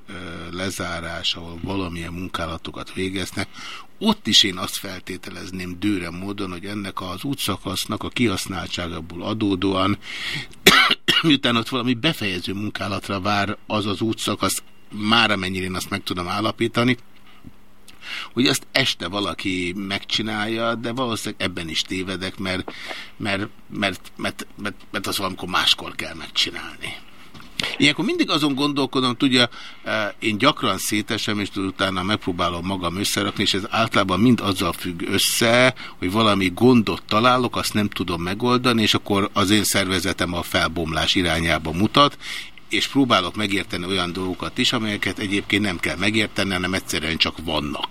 lezárás, ahol valamilyen munkálatokat végeznek. Ott is én azt feltételezném dőre módon, hogy ennek az útszakasznak a kihasználtságából adódóan, [coughs] miután ott valami befejező munkálatra vár az az útszakasz, már amennyire én azt meg tudom állapítani, hogy ezt este valaki megcsinálja, de valószínűleg ebben is tévedek, mert, mert, mert, mert, mert, mert az valamikor máskor kell megcsinálni. Ilyenkor mindig azon gondolkodom, tudja, eh, én gyakran szétesem, és utána megpróbálom magam összerakni, és ez általában mind azzal függ össze, hogy valami gondot találok, azt nem tudom megoldani, és akkor az én szervezetem a felbomlás irányába mutat, és próbálok megérteni olyan dolgokat is, amelyeket egyébként nem kell megérteni, hanem egyszerűen csak vannak.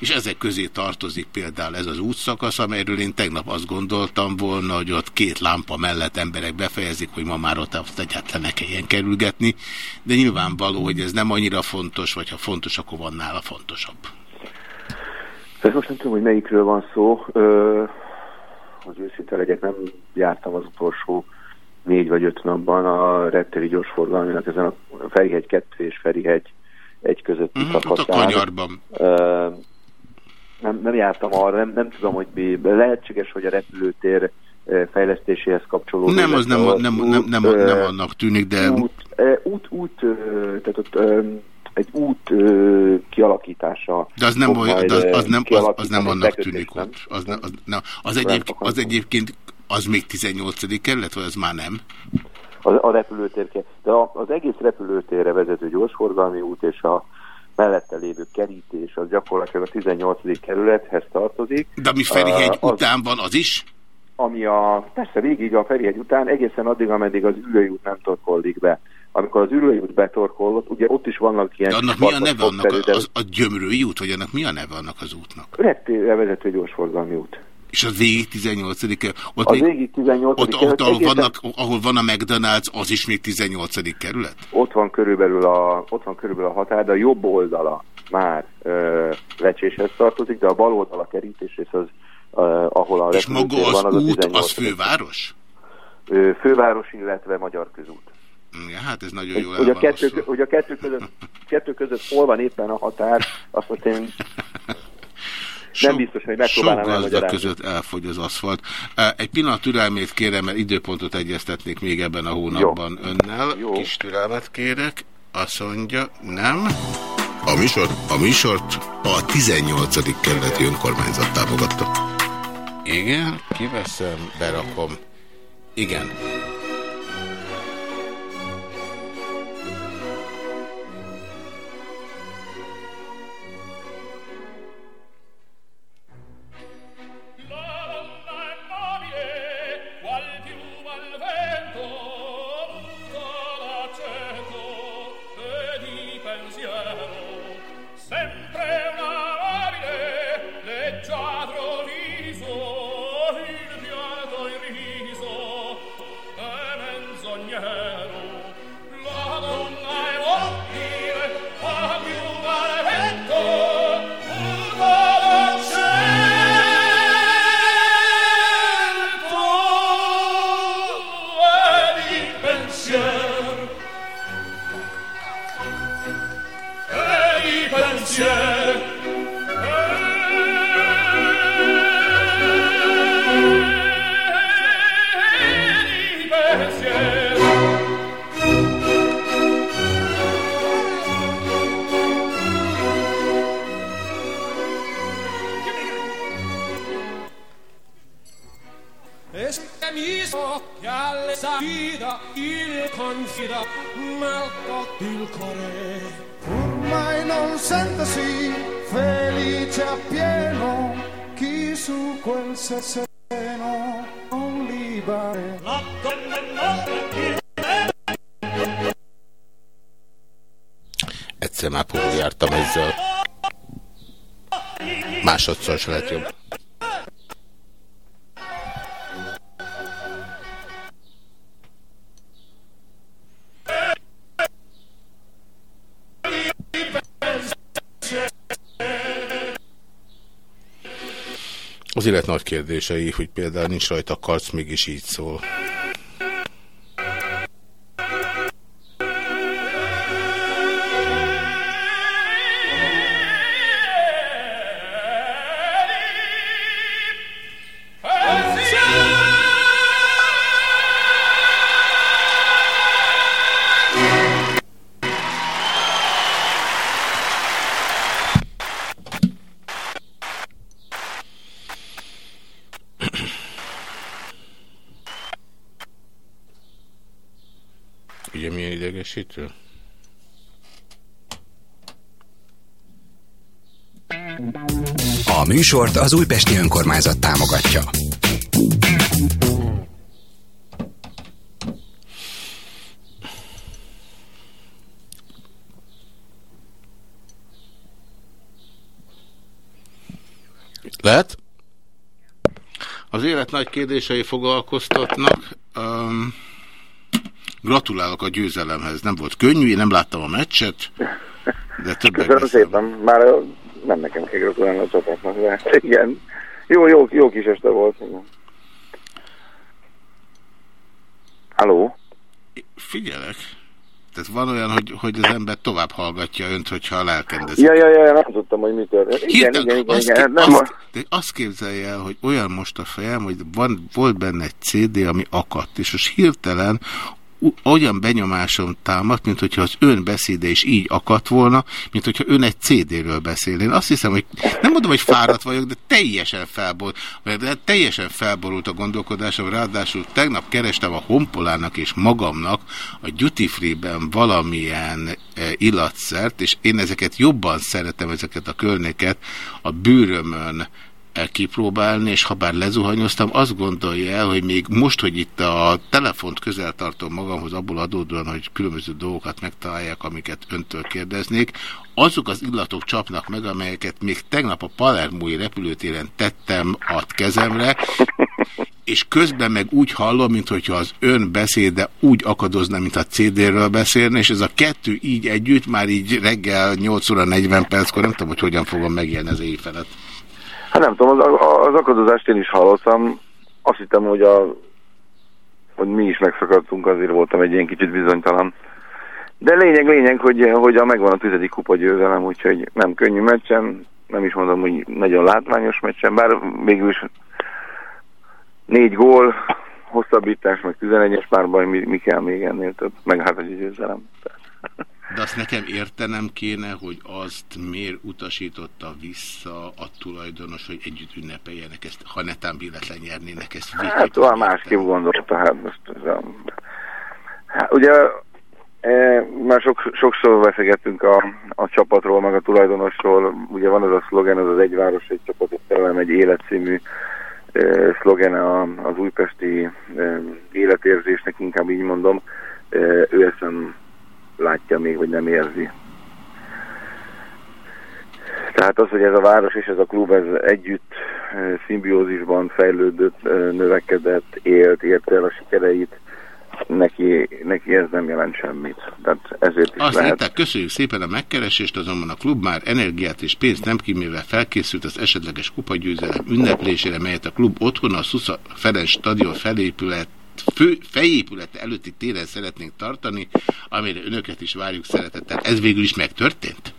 És ezek közé tartozik például ez az útszakasz, amelyről én tegnap azt gondoltam volna, hogy ott két lámpa mellett emberek befejezik, hogy ma már ott azt egyáltalán ne kelljen kerülgetni, de nyilvánvaló, hogy ez nem annyira fontos, vagy ha fontos, akkor van nála fontosabb. Ez most nem tudom, hogy melyikről van szó, Ö, hogy őszinte legyek, nem jártam az utolsó négy vagy öt napban a reptéri gyorsforgalminak ezen a Ferihegy 2 és Ferihegy egy közötti ott a szakaszán. nem, nem jártam arra, nem, nem tudom, hogy mi, lehetséges, hogy a repülőtér fejlesztéséhez kapcsolódó. Nem, az nem, illetve nem, nem, út, nem, ö, nem annak tűnik, de út, út, út tehát ott egy út ö, kialakítása. De az nem, olyan, de az, az, nem, az, az nem annak tűnik nem? út. Az, ne, az, ne, az, egyéb, az egyébként az még 18. kerület, vagy az már nem? A, a repülőtér, de a, az egész repülőtérre vezető gyorsforgalmi út és a mellette lévő kerítés, az gyakorlatilag a 18. kerülethez tartozik. De ami Ferihegy Uh, után van, az is? ami a, persze végig a Ferihegy után egészen addig, ameddig az ülői út nem torkollik be. Amikor az ülői út betorkollott, ugye ott is vannak ilyen De annak mi a neve? Annak a, az, a gyömrői út, vagy annak mi a neve annak az útnak? reptérre vezető gyorsforgalmi út. És az végig 18. kerület? Ott, Az még, végig 18. ott, ott kerület, ahol, egészen- vannak, ahol van a McDonald's, az is még 18. kerület? Ott van körülbelül a, ott van körülbelül a határ, de a jobb oldala már ö, lecséshez tartozik, de a bal oldala kerítés, és az, ö, ahol a És maga az van, az a út, 18. az főváros? Ö, főváros, illetve magyar közút. Ja, hát ez nagyon jól hogy, a kettő, hogy a kettő között, kettő között hol van éppen a határ, azt most én [laughs] nem biztos, hogy Sok megpróbálnám gazda elmagyarázni. között elfogy az aszfalt. Egy pillanat türelmét kérem, mert időpontot egyeztetnék még ebben a hónapban önnel. Jó. Kis türelmet kérek. Azt mondja, nem. A, műsor, a műsort a 18. kerületi önkormányzat támogatta. Igen, kiveszem, berakom. Igen. Se lett jobb. Az élet nagy kérdései, hogy például nincs rajta karc, mégis így szól. Műsort az Újpesti Önkormányzat támogatja. Lehet? Az élet nagy kérdései foglalkoztatnak. Um, gratulálok a győzelemhez. Nem volt könnyű, én nem láttam a meccset, de többek Köszönöm szépen. Már nem nekem kell gratulálni a csapatnak, de igen. Jó, jó, jó kis este volt. Igen. Halló? Figyelek. Tehát van olyan, hogy, hogy az ember tovább hallgatja önt, hogyha lelkendezik. Ja, ja, ja, nem tudtam, hogy mi történt. Igen, Hirtelen igen, igen, azt, igen. azt, Nem, azt, de azt képzelje el, hogy olyan most a fejem, hogy van, volt benne egy CD, ami akadt, és most hirtelen olyan benyomásom támadt, mint hogyha az ön beszéde is így akadt volna, mint hogyha ön egy CD-ről beszél. Én azt hiszem, hogy nem mondom, hogy fáradt vagyok, de teljesen felborult, de teljesen felborult a gondolkodásom, ráadásul tegnap kerestem a honpolának és magamnak a duty free-ben valamilyen e, illatszert, és én ezeket jobban szeretem, ezeket a körnéket a bőrömön kipróbálni, és ha bár lezuhanyoztam, azt gondolja el, hogy még most, hogy itt a telefont közel tartom magamhoz, abból adódóan, hogy különböző dolgokat megtalálják, amiket öntől kérdeznék, azok az illatok csapnak meg, amelyeket még tegnap a Palermói repülőtéren tettem a kezemre, és közben meg úgy hallom, mintha az ön beszéde úgy akadozna, mint a CD-ről beszélne, és ez a kettő így együtt, már így reggel 8 óra 40 perckor, nem tudom, hogy hogyan fogom megélni az éjfelet. Hát nem tudom, az, az akadozást én is hallottam. Azt hittem, hogy, a, hogy mi is megszakadtunk, azért voltam egy ilyen kicsit bizonytalan. De lényeg, lényeg, hogy, hogy a megvan a tizedik kupa győzelem, úgyhogy nem könnyű meccsen, nem is mondom, hogy nagyon látványos meccsen, bár végül is négy gól, hosszabbítás, meg 11-es párbaj, mi, mi kell még ennél több, meg hát egy győzelem. De azt nekem értenem kéne, hogy azt miért utasította vissza a tulajdonos, hogy együtt ünnepeljenek ezt, ha netán véletlen nyernének ezt. Hát olyan másképp gondolta, hát most ez. Hát, ugye e, már sok, sokszor beszélgettünk a, a csapatról, meg a tulajdonosról, ugye van az a szlogen, az az egy város, egy csapat, egy szerelem, egy életcímű e, szlogen az újpesti e, életérzésnek, inkább így mondom, e, ő ezt nem látja még, vagy nem érzi. Tehát az, hogy ez a város és ez a klub ez együtt szimbiózisban fejlődött, növekedett, élt, érte el a sikereit, neki, neki ez nem jelent semmit. Tehát ezért is Azt lehet. írták, köszönjük szépen a megkeresést, azonban a klub már energiát és pénzt nem kímélve felkészült az esetleges kupagyőzelem ünneplésére, melyet a klub otthon a Szusza Ferenc stadion felépület fő, fejépülete előtti téren szeretnénk tartani, amire önöket is várjuk szeretettel. Ez végül is megtörtént?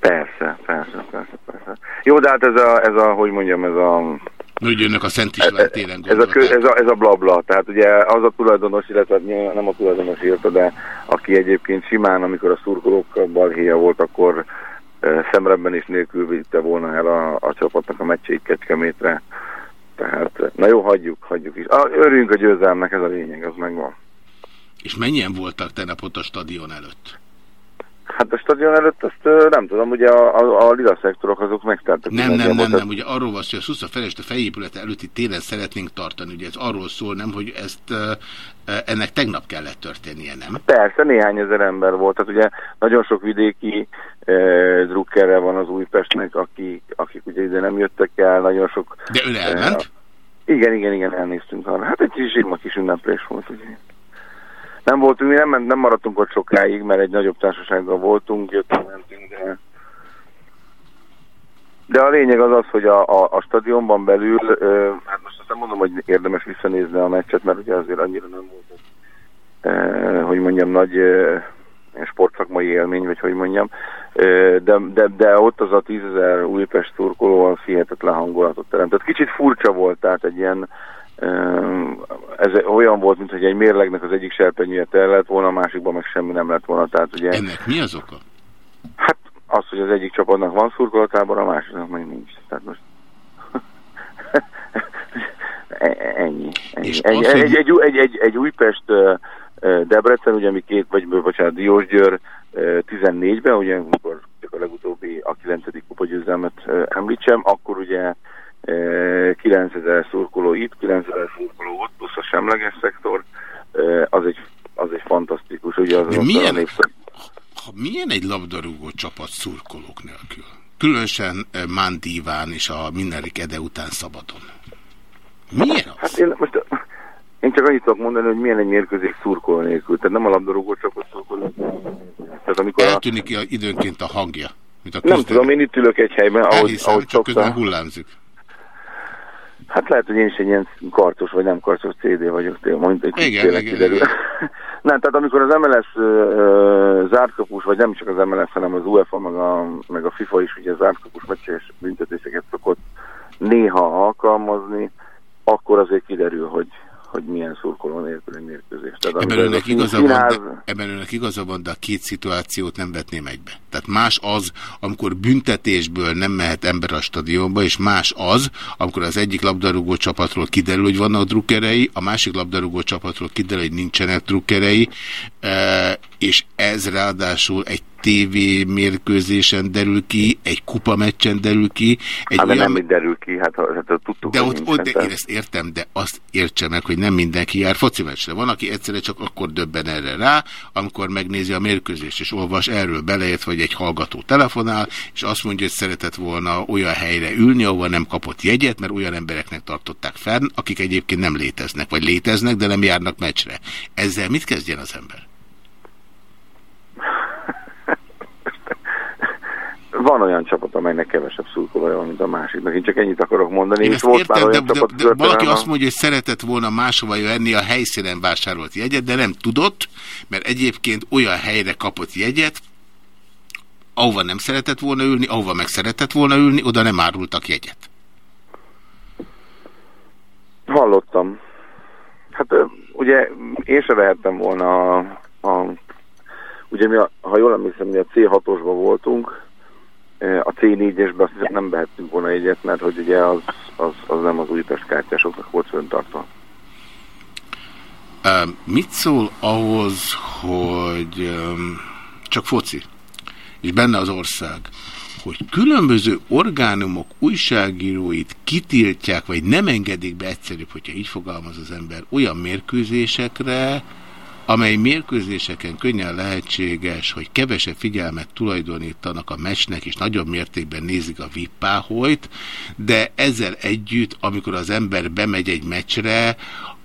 Persze, persze, persze, persze. Jó, de hát ez a, ez a hogy mondjam, ez a Hogy önök a Szent István téren ez a, kö, ez, a, ez a blabla, tehát ugye az a tulajdonos, illetve hát nem a tulajdonos írta, de aki egyébként simán, amikor a szurkolók balhéja volt, akkor e, szemrebben is nélkül vitte volna el a, a csapatnak a meccsét Kecskemétre. Tehát, na jó, hagyjuk, hagyjuk is. Ah, örüljünk a győzelmnek, ez a lényeg, az megvan. És mennyien voltak tegnap ott a stadion előtt? Hát a stadion előtt azt nem tudom, ugye a, a, a lila szektorok azok megteltek. Nem, nem, nem, nem, ugye arról van szó, hogy a Szusza Ferenc a fejépülete előtti téren szeretnénk tartani. Ugye ez arról szól, nem, hogy ezt ennek tegnap kellett történnie, nem? Persze, néhány ezer ember volt. Tehát ugye nagyon sok vidéki e, drukkerre van az Újpestnek, akik, akik ugye ide nem jöttek el, nagyon sok... De ön elment? E, igen, igen, igen, elnéztünk arra. Hát egy kis sima kis ünneplés volt, ugye. Nem voltunk, mi nem, nem maradtunk ott sokáig, mert egy nagyobb társasággal voltunk, jöttünk, mentünk, de... De a lényeg az az, hogy a, a, a stadionban belül, ö, hát most azt nem mondom, hogy érdemes visszanézni a meccset, mert ugye azért annyira nem volt eh, hogy mondjam, nagy eh, sportszakmai élmény, vagy hogy mondjam, eh, de, de, de ott az a tízezer Újpest szurkoló az hihetetlen hangulatot teremtett. Kicsit furcsa volt, tehát egy ilyen ez olyan volt, mint hogy egy mérlegnek az egyik serpenyője el lett volna, a másikban meg semmi nem lett volna. Tehát ugye, Ennek mi az oka? hát az, hogy az egyik csapatnak van szurkolatában, a másiknak meg nincs. Tehát most [laughs] ennyi. ennyi. És ennyi. az, Egy, egy, egy, egy, egy Újpest Debrecen, ugye mi két, vagy bocsánat, Diósgyőr ö, 14-ben, ugye amikor csak a legutóbbi a 9. kupagyőzelmet ö, említsem, akkor ugye 9000 szurkoló itt, 9000 szurkoló ott, plusz a semleges szektor, ö, az egy, az egy fantasztikus, ugye az, az milyen- a népszak. Ha milyen egy labdarúgó csapat szurkolók nélkül? Különösen eh, Mándíván és a Minnerik Ede után szabadon. Milyen az? Hát én most én csak annyit tudok mondani, hogy milyen egy mérkőzés szurkoló nélkül. Tehát nem a labdarúgó csapat szurkoló. Tehát amikor Eltűnik a- időnként a hangja. Mint a nem küzdő- tudom, én itt ülök egy helyben, ahogy, Elhiszem, ahogy csak közben hullámzik. Hát lehet, hogy én is egy ilyen karcos vagy nem karcos CD vagyok, mondjuk egy Igen, igen, kiderül. igen. [laughs] nem, tehát amikor az MLS ö, zártkapus, vagy nem csak az MLS, hanem az UEFA, meg a, meg a FIFA is ugye zártkapus meccses büntetéseket szokott néha alkalmazni, akkor azért kiderül, hogy, hogy milyen szurkoló nélküli mérkőzés. Tehát Ebben önnek, igaza színház- van, de, ebben önnek igaza van, de a két szituációt nem vetném egybe. Tehát más az, amikor büntetésből nem mehet ember a stadionba, és más az, amikor az egyik labdarúgó csapatról kiderül, hogy vannak drukkerei, a másik labdarúgó csapatról kiderül, hogy nincsenek drukkerei, e, és ez ráadásul egy TV mérkőzésen derül ki, egy kupa meccsen derül ki. Egy Hát de olyan... nem derül ki, hát, hát tudtuk, De ott, ott de tehát- én ezt értem, de azt értse meg, hogy nem mindenki jár foci meccsre. Van, aki egyszerre csak akkor döbben erre rá, amikor megnézi a mérkőzést, és olvas erről beleért, vagy egy hallgató telefonál, és azt mondja, hogy szeretett volna olyan helyre ülni, ahol nem kapott jegyet, mert olyan embereknek tartották fenn, akik egyébként nem léteznek, vagy léteznek, de nem járnak meccsre. Ezzel mit kezdjen az ember? Van olyan csapat, amelynek kevesebb szurkolója van, mint a másiknak. Én csak ennyit akarok mondani. Én ezt volt értem, már olyan de, de, csapat de valaki azt mondja, hogy szeretett volna máshova jönni a helyszínen vásárolt jegyet, de nem tudott, mert egyébként olyan helyre kapott jegyet, ahova nem szeretett volna ülni, ahova meg szeretett volna ülni, oda nem árultak jegyet. Hallottam. Hát ugye én se vehettem volna a, a ugye mi, a, ha jól emlékszem, mi a C6-osban voltunk, a C4-esben azt hiszem nem vehettünk volna egyet, mert hogy ugye az, az, az nem az Újpest kártyásoknak volt föntartva. Mit szól ahhoz, hogy csak foci, és benne az ország, hogy különböző orgánumok újságíróit kitiltják, vagy nem engedik be egyszerűbb, hogyha így fogalmaz az ember, olyan mérkőzésekre, amely mérkőzéseken könnyen lehetséges, hogy kevesebb figyelmet tulajdonítanak a meccsnek, és nagyobb mértékben nézik a vippáholyt, de ezzel együtt, amikor az ember bemegy egy meccsre,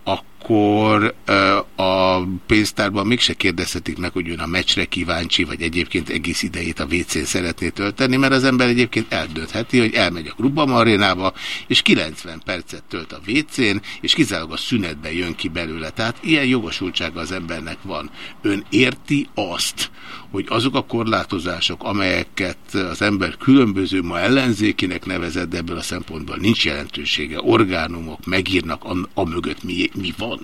akkor ö, a pénztárban mégse kérdezhetik meg, hogy ön a meccsre kíváncsi, vagy egyébként egész idejét a WC-n szeretné tölteni, mert az ember egyébként eldöntheti, hogy elmegy a Grubam arénába, és 90 percet tölt a WC-n, és kizárólag a szünetben jön ki belőle. Tehát ilyen jogosultsága az embernek van. Ön érti azt, hogy azok a korlátozások, amelyeket az ember különböző ma ellenzékinek nevezett, de ebből a szempontból nincs jelentősége, orgánumok megírnak a, a mögött mi, mi van.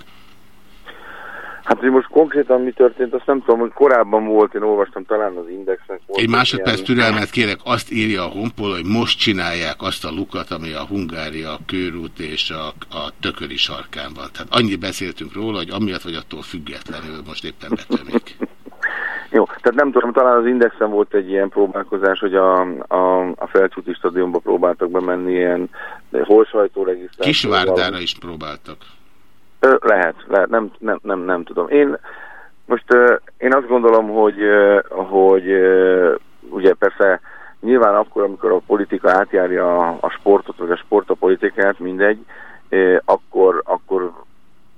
Hát, hogy most konkrétan mi történt, azt nem tudom, hogy korábban volt, én olvastam talán az Indexnek. Volt Egy másodperc ilyen- türelmet kérek, azt írja a honpol, hogy most csinálják azt a lukat, ami a Hungária, a Körút és a, a Tököli sarkán van. Tehát annyi beszéltünk róla, hogy amiatt vagy attól függetlenül most éppen betömik. [laughs] Jó, tehát nem tudom, talán az Indexen volt egy ilyen próbálkozás, hogy a, a, a felcsúti stadionba próbáltak bemenni ilyen holsajtóregisztrációval. Kisvárdára is próbáltak. Lehet, lehet, nem, nem, nem, nem tudom. Én most én azt gondolom, hogy, hogy ugye persze nyilván akkor, amikor a politika átjárja a, sportot, vagy a sport a politikát, mindegy, akkor, akkor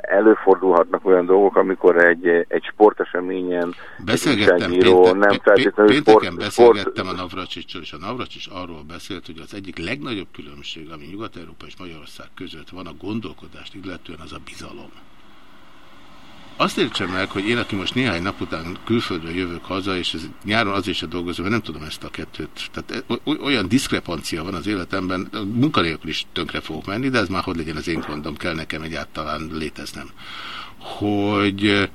előfordulhatnak olyan dolgok, amikor egy, egy sporteseményen Beszélgettem, egy újságíró péntek, nem feltétlenül pénteken sport, beszélgettem a Navracsicsal, és a Navracsics arról beszélt, hogy az egyik legnagyobb különbség, ami Nyugat-Európa és Magyarország között van a gondolkodást, illetően az a bizalom. Azt értsem meg, hogy én, aki most néhány nap után külföldről jövök haza, és ez nyáron azért sem dolgozom, mert nem tudom ezt a kettőt. Tehát o- olyan diszkrepancia van az életemben, munkanélkül is tönkre fogok menni, de ez már hogy legyen az én gondom, kell nekem egyáltalán léteznem. Hogy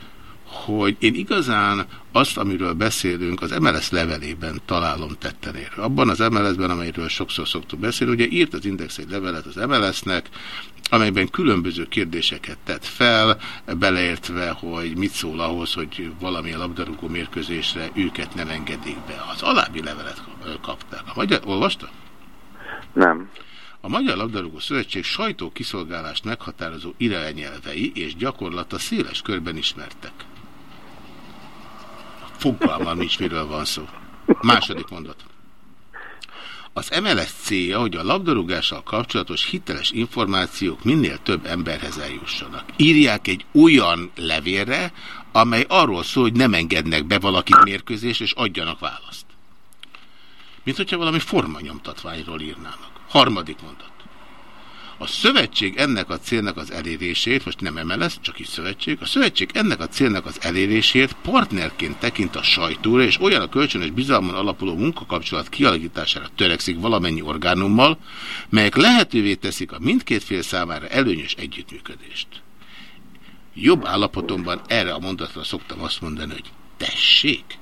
hogy én igazán azt, amiről beszélünk, az MLS levelében találom tetten érő. Abban az MLS-ben, amelyről sokszor szoktuk beszélni, ugye írt az Index egy levelet az MLS-nek, amelyben különböző kérdéseket tett fel, beleértve, hogy mit szól ahhoz, hogy valamilyen labdarúgó mérkőzésre őket nem engedik be. Az alábbi levelet kapták. A magyar, olvasta? Nem. A Magyar Labdarúgó Szövetség sajtókiszolgálást meghatározó irányelvei és gyakorlata széles körben ismertek. Fogalmam nincs, miről van szó. Második mondat. Az MLS célja, hogy a labdarúgással kapcsolatos hiteles információk minél több emberhez eljussanak. Írják egy olyan levélre, amely arról szól, hogy nem engednek be valakit mérkőzést, és adjanak választ. Mint hogyha valami formanyomtatványról írnának. Harmadik mondat. A szövetség ennek a célnak az elérését, most nem MLS, csak is szövetség, a szövetség ennek a célnak az elérését partnerként tekint a sajtóra, és olyan a kölcsönös bizalmon alapuló munkakapcsolat kialakítására törekszik valamennyi orgánummal, melyek lehetővé teszik a mindkét fél számára előnyös együttműködést. Jobb állapotomban erre a mondatra szoktam azt mondani, hogy tessék,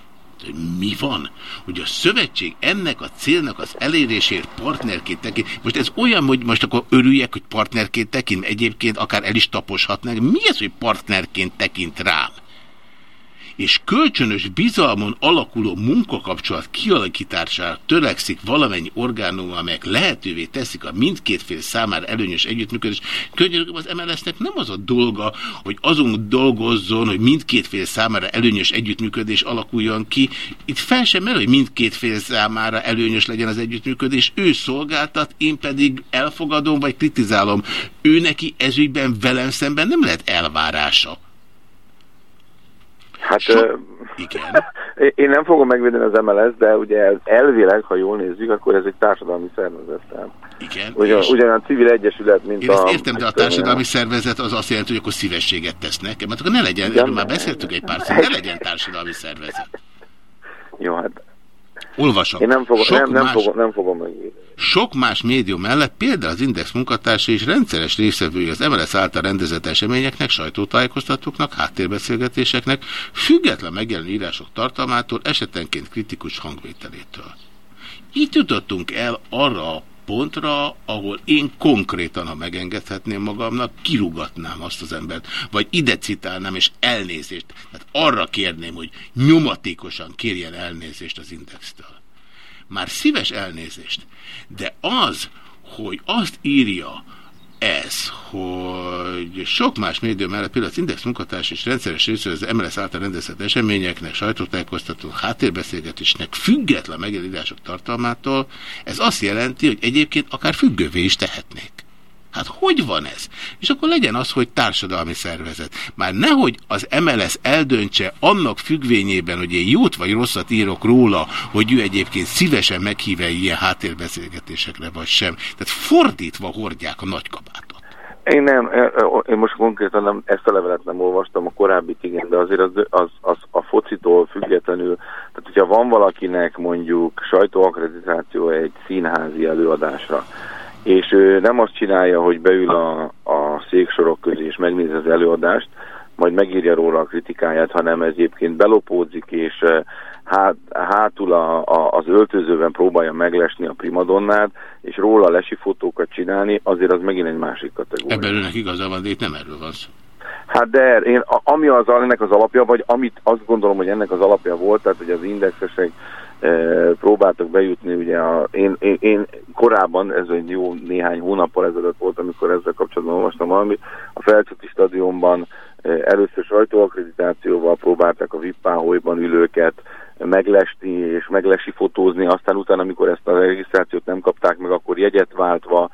mi van, hogy a szövetség ennek a célnak az elérésért partnerként tekint. Most ez olyan, hogy most akkor örüljek, hogy partnerként tekint, egyébként akár el is taposhatnánk. Mi ez, hogy partnerként tekint rám? És kölcsönös bizalmon alakuló munkakapcsolat kialakítására törekszik valamennyi orgánum, amelyek lehetővé teszik a mindkét fél számára előnyös együttműködés. Könyörgöm, az MLS-nek nem az a dolga, hogy azon dolgozzon, hogy mindkét fél számára előnyös együttműködés alakuljon ki. Itt fel sem merül, hogy mindkét fél számára előnyös legyen az együttműködés. Ő szolgáltat, én pedig elfogadom, vagy kritizálom. Ő neki ezügyben velem szemben nem lehet elvárása. Hát so, igen. [laughs] én nem fogom megvédeni az MLS, de ugye ez elvileg, ha jól nézzük, akkor ez egy társadalmi szervezet. Igen. Ugyan, és... ugyan a civil egyesület, mint Én a... ezt értem, de a társadalmi szervezet az azt jelenti, hogy akkor szívességet tesznek. Mert akkor ne legyen, erről már beszéltük egy pár szó, ne legyen társadalmi szervezet. Jó, hát Olvasom. Én nem fogom, Sok nem, nem, más- fogom, nem fogom megvédeni. Sok más médium mellett például az Index munkatársa és rendszeres részvevői az MLS által rendezett eseményeknek, sajtótájékoztatóknak, háttérbeszélgetéseknek, független megjelenő írások tartalmától, esetenként kritikus hangvételétől. Így jutottunk el arra a pontra, ahol én konkrétan, ha megengedhetném magamnak, kirugatnám azt az embert, vagy ide citálnám, és elnézést. Tehát arra kérném, hogy nyomatékosan kérjen elnézést az Indextől. Már szíves elnézést. De az, hogy azt írja ez, hogy sok más médium mellett például az Index munkatárs és rendszeres részű az MLS által rendezett eseményeknek, sajtótájékoztató háttérբeszélgetésnek független megjelenítások tartalmától, ez azt jelenti, hogy egyébként akár függővé is tehetnék. Hát hogy van ez? És akkor legyen az, hogy társadalmi szervezet. Már nehogy az MLS eldöntse annak függvényében, hogy én jót vagy rosszat írok róla, hogy ő egyébként szívesen meghív -e ilyen háttérbeszélgetésekre, vagy sem. Tehát fordítva hordják a nagykabátot. Én nem, én most konkrétan nem, ezt a levelet nem olvastam, a korábbi igen, de azért az, az, az a focitól függetlenül, tehát hogyha van valakinek mondjuk sajtóakreditáció egy színházi előadásra, és ő nem azt csinálja, hogy beül a, a széksorok közé és megnézi az előadást, majd megírja róla a kritikáját, hanem egyébként belopódzik, és hát, hátul a, a, az öltözőben próbálja meglesni a primadonnát, és róla lesi fotókat csinálni, azért az megint egy másik kategória. Ebben önnek igaza van, de itt nem erről van szó. Hát de én, ami az ennek az alapja, vagy amit azt gondolom, hogy ennek az alapja volt, tehát hogy az indexesek próbáltak bejutni, ugye a, én, én, én korábban, ez egy jó néhány hónappal ezelőtt volt, amikor ezzel kapcsolatban olvastam valamit, a Felcsúti stadionban először sajtóakreditációval próbálták a vippáholyban ülőket meglesni és meglesi fotózni, aztán utána, amikor ezt a regisztrációt nem kapták meg, akkor jegyet váltva,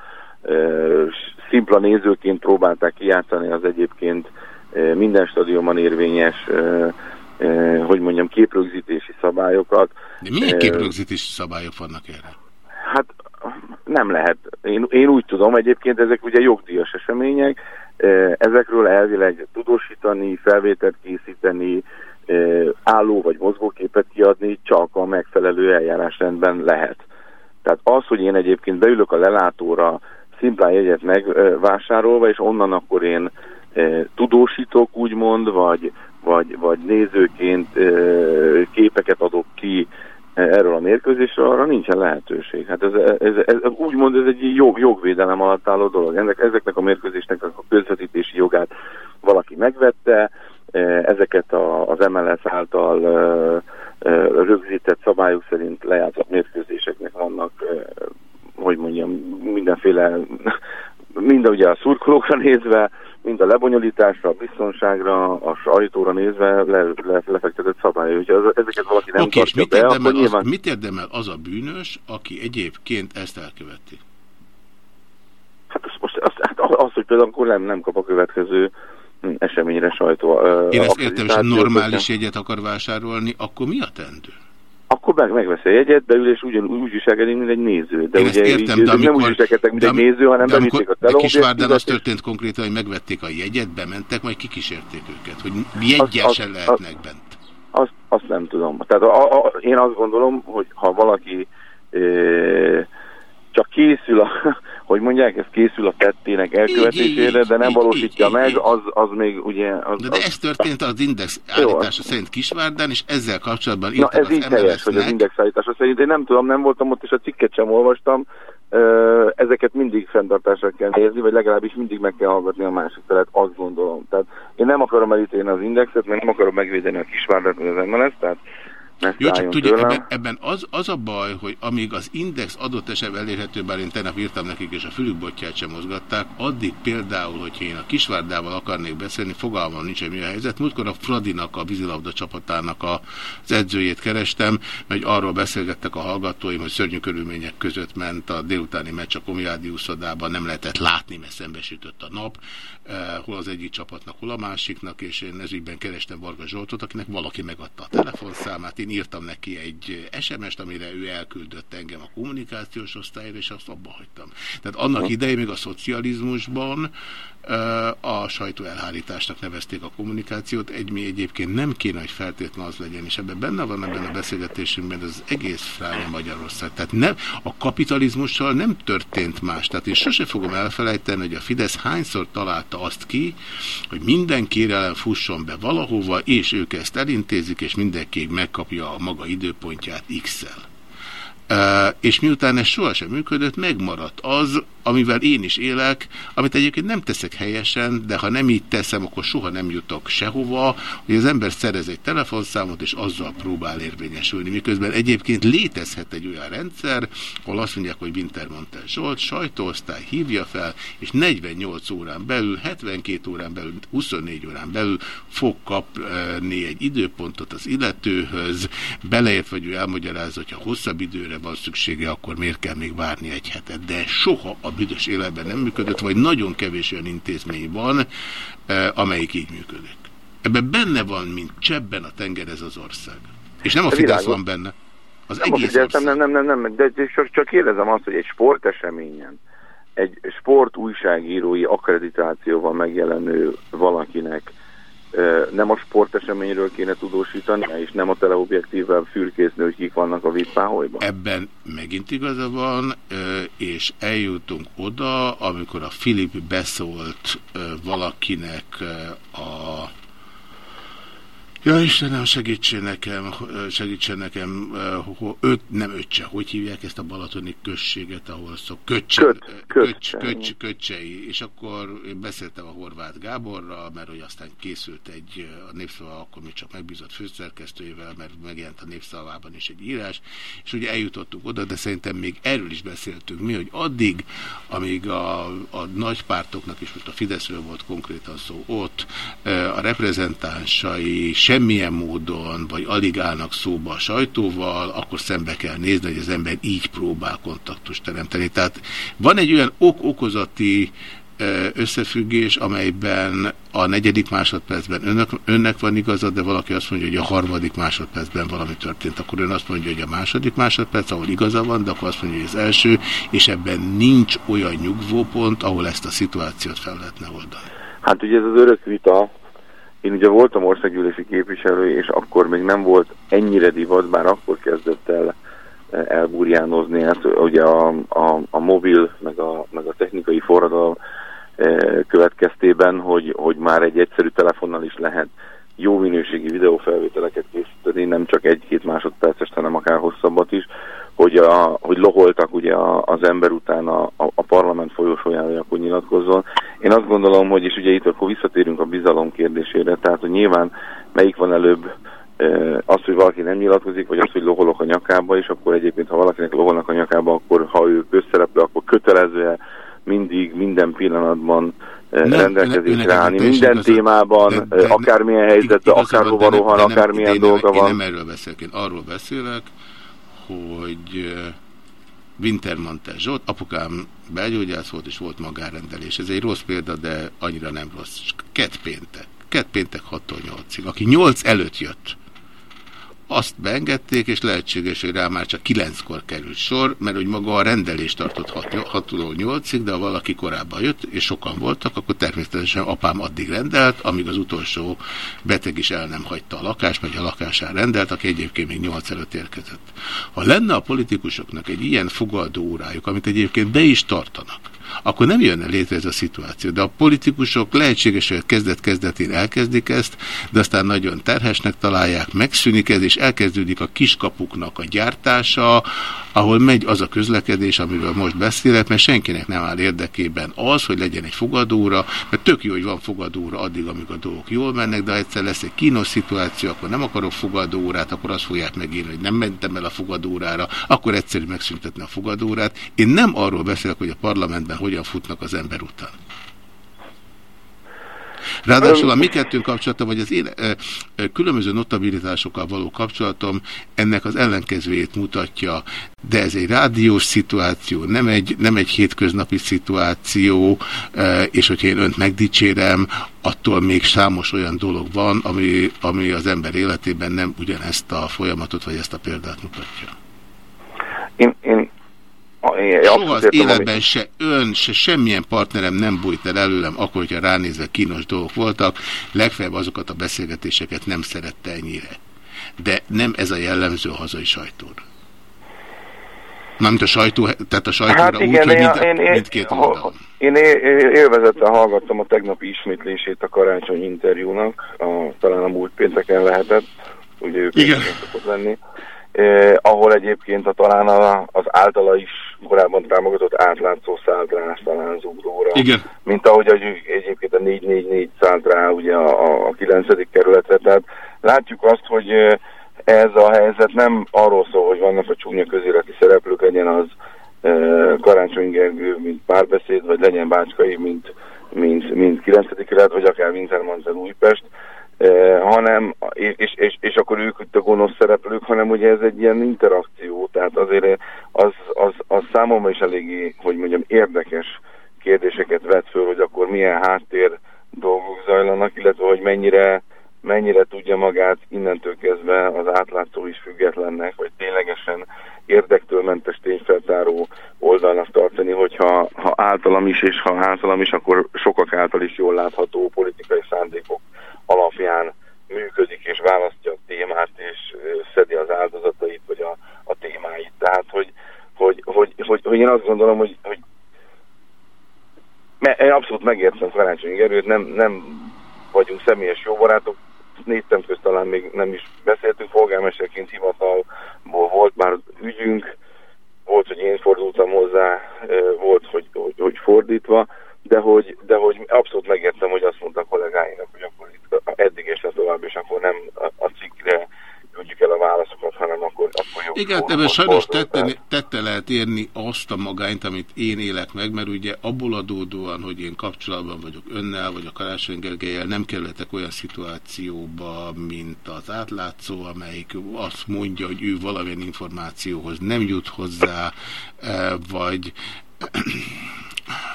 szimpla nézőként próbálták kijátszani az egyébként minden stadionban érvényes, hogy mondjam, képrögzítési szabályokat. De milyen képrögzítési szabályok vannak erre? Hát nem lehet. Én, én úgy tudom, egyébként ezek ugye jogdíjas események, ezekről elvileg tudósítani, felvételt készíteni, álló vagy mozgóképet kiadni csak a megfelelő eljárásrendben lehet. Tehát az, hogy én egyébként beülök a lelátóra szimplán jegyet megvásárolva, és onnan akkor én tudósítok, úgymond, vagy, vagy, vagy nézőként képeket adok ki erről a mérkőzésről, arra nincsen lehetőség. Hát ez, ez, ez, ez úgymond ez egy jog, jogvédelem alatt álló dolog. Ennek, ezeknek a mérkőzésnek a közvetítési jogát valaki megvette, ezeket a, az MLS által rögzített szabályok szerint lejátszott mérkőzéseknek vannak, hogy mondjam, mindenféle, [laughs] mind ugye a szurkolókra nézve, mind a lebonyolításra, a biztonságra, a sajtóra nézve le, le, lefektetett. Hogyha ez- ezeket valaki nem és tartja mit be, érdemel, akkor nyilván... az, mit érdemel az a bűnös, aki egyébként ezt elköveti? Hát az, most, az, hát az, hogy például akkor nem, nem kap a következő hm, eseményre sajtó. Én ezt értem, és normális jegyet akar vásárolni, akkor mi a teendő? Akkor meg, megveszi a jegyet, beül és ugyan, úgy viselkedik, mint egy néző. De Én ugye értem, így, de nem úgy amikor, viselkedtek, mint de, egy néző, hanem de, bevitték a amikor, de Kisvárdán az történt konkrétan, hogy megvették a jegyet, bementek, majd kikísérték őket, hogy jegyel Az- se az- lehetnek bent. Azt, azt nem tudom. Tehát a, a, én azt gondolom, hogy ha valaki e, csak készül a, hogy mondják, ez készül a tettének, elkövetésére, de nem valósítja meg, az, az még ugye... Az, De, de az, ez történt az Index Jó. állítása szerint Kisvárdán, és ezzel kapcsolatban Na ez így helyes, hogy az indexállítása szerint. Én nem tudom, nem voltam ott, és a cikket sem olvastam. Ezeket mindig fenntartásra kell helyezni, vagy legalábbis mindig meg kell hallgatni a másik felet, azt gondolom. Tehát én nem akarom elítélni az indexet, mert nem akarom megvédeni a kisvárdát, vagy az MLS, tehát Jó, csak tudja, tőlem. ebben, ebben az, az a baj, hogy amíg az index adott esetben elérhető, bár én tegnap írtam nekik, és a fülükbotját sem mozgatták, addig például, hogyha én a Kisvárdával akarnék beszélni, fogalmam nincs, hogy mi a helyzet. Múltkor a Fradinak, a vízilabda csapatának az edzőjét kerestem, mert arról beszélgettek a hallgatóim, hogy szörnyű körülmények között ment a délutáni meccs a Komjádi úszodában, nem lehetett látni, mert szembesütött a nap, hol az egyik csapatnak, hol a másiknak, és én ezügyben kerestem Varga Zsoltot, akinek valaki megadta a telefonszámát, én írtam neki egy SMS-t, amire ő elküldött engem a kommunikációs osztályra, és azt abba hagytam. Tehát annak idején még a szocializmusban a sajtó elhárításnak nevezték a kommunikációt, egy mi egyébként nem kéne, hogy feltétlenül az legyen, és ebben benne van ebben a beszélgetésünkben az egész fránya Magyarország. Tehát nem, a kapitalizmussal nem történt más. Tehát én sose fogom elfelejteni, hogy a Fidesz hányszor találta azt ki, hogy minden kérelem fusson be valahova, és ők ezt elintézik, és mindenki megkapja a maga időpontját X-el. És miután ez sohasem működött, megmaradt az, amivel én is élek, amit egyébként nem teszek helyesen, de ha nem így teszem, akkor soha nem jutok sehova, hogy az ember szerez egy telefonszámot, és azzal próbál érvényesülni. Miközben egyébként létezhet egy olyan rendszer, ahol azt mondják, hogy Wintermantel Zsolt, sajtóosztály hívja fel, és 48 órán belül, 72 órán belül, 24 órán belül fog kapni egy időpontot az illetőhöz, beleért, vagy ő elmagyarázza, hogy ha hosszabb időre van szüksége, akkor miért kell még várni egy hetet. De soha a büdös életben nem működött, vagy nagyon kevés olyan intézmény van, eh, amelyik így működik. Ebben benne van, mint csebben a tenger ez az ország. És nem a Fidesz van benne. Az nem, egész figyeltem, nem, nem, nem, nem, de csak, csak kérdezem azt, hogy egy sporteseményen, egy sport újságírói akkreditációval megjelenő valakinek nem a sporteseményről kéne tudósítani, és nem a teleobjektívvel fürkészni, hogy kik vannak a vízpáholyban. Ebben megint igaza van, és eljutunk oda, amikor a Filip beszólt valakinek a Ja Istenem, segítsen nekem, segítsen nekem, ho- öt, nem öccse, hogy hívják ezt a balatoni községet, ahol szó, köcse, Köt- ö, köt- köcs, köcs, köcsei, és akkor én beszéltem a Horváth Gáborral, mert hogy aztán készült egy, ö, a Népszava akkor még csak megbízott főszerkesztőjével, mert megjelent a Népszavában is egy írás, és ugye eljutottunk oda, de szerintem még erről is beszéltünk mi, hogy addig, amíg a, a nagy pártoknak, és most a Fideszről volt konkrétan szó ott, a reprezentánsai semmilyen módon, vagy alig állnak szóba a sajtóval, akkor szembe kell nézni, hogy az ember így próbál kontaktust teremteni. Tehát van egy olyan ok-okozati összefüggés, amelyben a negyedik másodpercben önök, önnek van igaza, de valaki azt mondja, hogy a harmadik másodpercben valami történt, akkor ön azt mondja, hogy a második másodperc, ahol igaza van, de akkor azt mondja, hogy az első, és ebben nincs olyan nyugvópont, ahol ezt a szituációt fel lehetne oldani. Hát ugye ez az örök vita, én ugye voltam országgyűlési képviselő, és akkor még nem volt ennyire divat, bár akkor kezdett el eh, elburjánozni ezt, ugye a, a, a mobil, meg a, meg a technikai forradalom eh, következtében, hogy, hogy már egy egyszerű telefonnal is lehet jó minőségi videófelvételeket készíteni, nem csak egy-két másodperces, hanem akár hosszabbat is, hogy, a, hogy loholtak ugye az ember után a, a parlament folyosóján, hogy akkor nyilatkozzon. Én azt gondolom, hogy és ugye itt akkor visszatérünk a bizalom kérdésére, tehát hogy nyilván melyik van előbb, eh, az, hogy valaki nem nyilatkozik, vagy az, hogy loholok a nyakába, és akkor egyébként, ha valakinek loholnak a nyakába, akkor ha ő közszereplő, akkor kötelező mindig, minden pillanatban eh, Nem, rendelkezésre állni, minden teljesen témában, igazad. De- de- akármilyen helyzetben, akárhova rohan, akármilyen én dolga Én van. nem erről beszélek, én arról beszélek, hogy Wintermantel Zsolt, apukám belgyógyász volt, és volt magánrendelés. Ez egy rossz példa, de annyira nem rossz. Kett péntek. Kett péntek 6-tól 8-ig. Aki 8 előtt jött, azt beengedték, és lehetséges, hogy rá már csak 9-kor került sor, mert hogy maga a rendelés tartott 6-tól 8-ig, de ha valaki korábban jött, és sokan voltak, akkor természetesen apám addig rendelt, amíg az utolsó beteg is el nem hagyta a lakást, vagy a lakásán rendelt, aki egyébként még 8 előtt érkezett. Ha lenne a politikusoknak egy ilyen fogadó órájuk, amit egyébként be is tartanak, akkor nem jönne létre ez a szituáció. De a politikusok lehetséges, hogy kezdet-kezdetén elkezdik ezt, de aztán nagyon terhesnek találják, megszűnik ez, és elkezdődik a kiskapuknak a gyártása, ahol megy az a közlekedés, amiről most beszélek, mert senkinek nem áll érdekében az, hogy legyen egy fogadóra, mert tök jó, hogy van fogadóra addig, amíg a dolgok jól mennek, de ha egyszer lesz egy kínos szituáció, akkor nem akarok fogadórát, akkor azt fogják megírni, hogy nem mentem el a fogadórára, akkor egyszerű megszüntetni a fogadórát. Én nem arról beszélek, hogy a parlamentben hogyan futnak az ember után. Ráadásul a mi kettőnk kapcsolata, vagy az én ö, ö, különböző notabilitásokkal való kapcsolatom ennek az ellenkezőjét mutatja, de ez egy rádiós szituáció, nem egy, nem egy hétköznapi szituáció, ö, és hogyha én önt megdicsérem, attól még számos olyan dolog van, ami, ami az ember életében nem ugyanezt a folyamatot, vagy ezt a példát mutatja. Én, én Soha az életben se ön, se semmilyen partnerem nem bújt el előlem, akkor, hogyha ránézve kínos dolgok voltak, legfeljebb azokat a beszélgetéseket nem szerette ennyire. De nem ez a jellemző a hazai sajtóra. Mármint a sajtó, tehát a sajtóra Hát úgy, igen, hogy én, mind, én, én, mindkét ha- oldalon. Én élvezettel hallgattam a tegnapi ismétlését a karácsony interjúnak, a, talán a múlt pénteken lehetett, ugye ők Igen. szokott lenni, eh, ahol egyébként a, talán a, az általa is korábban támogatott átlátszó szállt rá talán zugróra. Igen. Mint ahogy egy- egyébként a 444 szállt rá ugye a, a, a 9. kerületre. Tehát látjuk azt, hogy eh, ez a helyzet nem arról szól, hogy vannak a csúnya közéleti szereplők, legyen az eh, Karácsony Gergő, mint párbeszéd, vagy legyen Bácskai, mint, mint, mint 9. kerület, vagy akár Wintermantel Újpest, eh, hanem, és, és, és, akkor ők itt a gonosz szereplők, hanem ugye ez egy ilyen interakció, tehát azért az, az, az számomra is eléggé, hogy mondjam, érdekes kérdéseket vet föl, hogy akkor milyen háttér dolgok zajlanak, illetve hogy mennyire, mennyire tudja magát innentől kezdve az átlátszó is függetlennek, vagy ténylegesen érdektől mentes tényfeltáró oldalnak tartani, hogyha ha általam is, és ha általam is, akkor sokak által is jól látható politikai szándékok alapján működik és választja a témát, és szedi az áldozatait, vagy a, a témáit. Tehát, hogy, hogy, hogy, hogy, hogy én azt gondolom, hogy, hogy én abszolút megértem Karácsony Gerőt, nem, nem vagyunk személyes jó barátok, néztem közt talán még nem is beszéltünk, polgármesterként hivatalból volt már ügyünk, volt, hogy én fordultam hozzá, volt, hogy, hogy, hogy fordítva, de hogy, de hogy abszolút megértem, hogy azt mondta a kollégáinak, hogy akkor itt eddig és le tovább, és akkor nem a, cikkre küldjük el a válaszokat, hanem akkor, akkor jó. Igen, ebben sajnos tette, tette lehet érni azt a magányt, amit én élek meg, mert ugye abból adódóan, hogy én kapcsolatban vagyok önnel, vagy a Karácsony Gergelyel, nem kerülhetek olyan szituációba, mint az átlátszó, amelyik azt mondja, hogy ő valamilyen információhoz nem jut hozzá, eh, vagy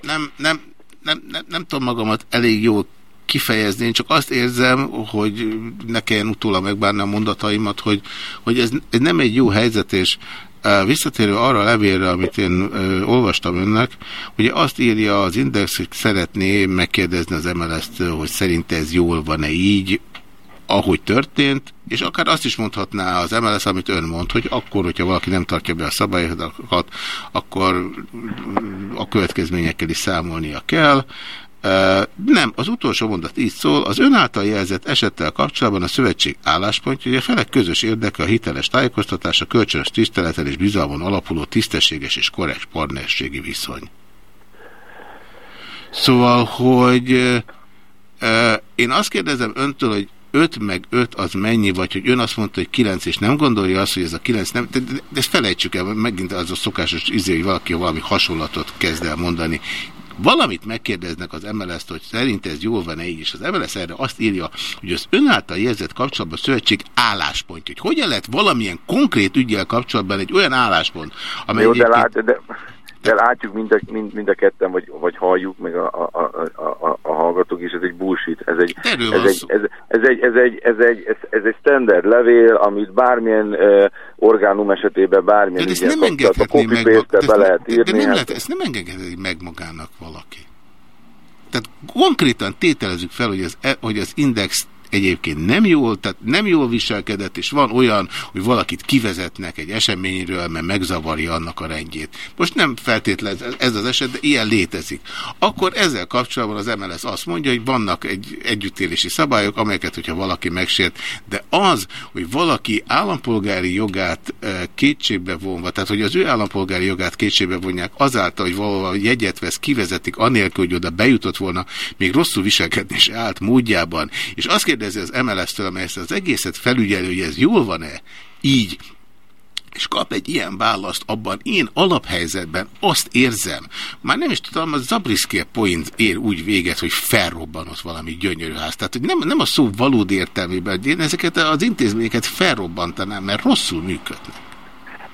nem, nem, nem, nem, nem tudom magamat elég jól kifejezni, én csak azt érzem, hogy ne kelljen utólag megbánni a mondataimat, hogy, hogy ez, ez nem egy jó helyzet, és uh, visszatérő arra a levélre, amit én uh, olvastam önnek, ugye azt írja az Index, hogy szeretné megkérdezni az MLS-t, hogy szerint ez jól van-e így, ahogy történt, és akár azt is mondhatná az MLS, amit ön mond, hogy akkor, hogyha valaki nem tartja be a szabályokat, akkor a következményekkel is számolnia kell. Nem, az utolsó mondat így szól, az ön által jelzett esettel kapcsolatban a szövetség álláspontja, hogy a felek közös érdeke a hiteles tájékoztatás, a kölcsönös tiszteleten és bizalmon alapuló tisztességes és korrekt partnerségi viszony. Szóval, hogy én azt kérdezem öntől, hogy 5 meg 5 az mennyi, vagy hogy ön azt mondta, hogy 9, és nem gondolja azt, hogy ez a 9 nem, de, de, de ezt felejtsük el, megint az a szokásos izé, hogy valaki valami hasonlatot kezd el mondani. Valamit megkérdeznek az MLS-t, hogy szerint ez jól van-e így, és az MLS erre azt írja, hogy az ön által jelzett kapcsolatban a szövetség álláspontja, hogy hogyan lehet valamilyen konkrét ügyel kapcsolatban egy olyan álláspont, amely Jó, de, lát, de, de látjuk mind a, mind, mind a ketten, vagy, vagy halljuk, meg a, a, a, a, a, hallgatók is, ez egy bullshit. Ez egy, ez egy, ez, ez, egy, ez, egy, ez, egy, ez, ez egy standard levél, amit bármilyen uh, orgánum esetében, bármilyen De ezt nem engedhetné meg, de, be lehet de, de írni. nem hát- lehet, ezt nem engedheti meg magának valaki. Tehát konkrétan tételezzük fel, hogy az, e- hogy az Index egyébként nem jól, tehát nem jól viselkedett, és van olyan, hogy valakit kivezetnek egy eseményről, mert megzavarja annak a rendjét. Most nem feltétlen ez az eset, de ilyen létezik. Akkor ezzel kapcsolatban az MLS azt mondja, hogy vannak egy együttélési szabályok, amelyeket, hogyha valaki megsért, de az, hogy valaki állampolgári jogát e, kétségbe vonva, tehát hogy az ő állampolgári jogát kétségbe vonják azáltal, hogy valahol jegyet vesz, kivezetik, anélkül, hogy oda bejutott volna, még rosszul viselkedni és állt módjában, és azt kérdezi az MLS-től, amely ezt az egészet felügyelő, hogy ez jól van-e, így, és kap egy ilyen választ, abban én alaphelyzetben azt érzem, már nem is tudom, a Zabriszké point ér úgy véget, hogy felrobbanott valami gyönyörű ház. Tehát hogy nem, nem a szó valódi értelmében, én ezeket az intézményeket felrobbantanám, mert rosszul működnek.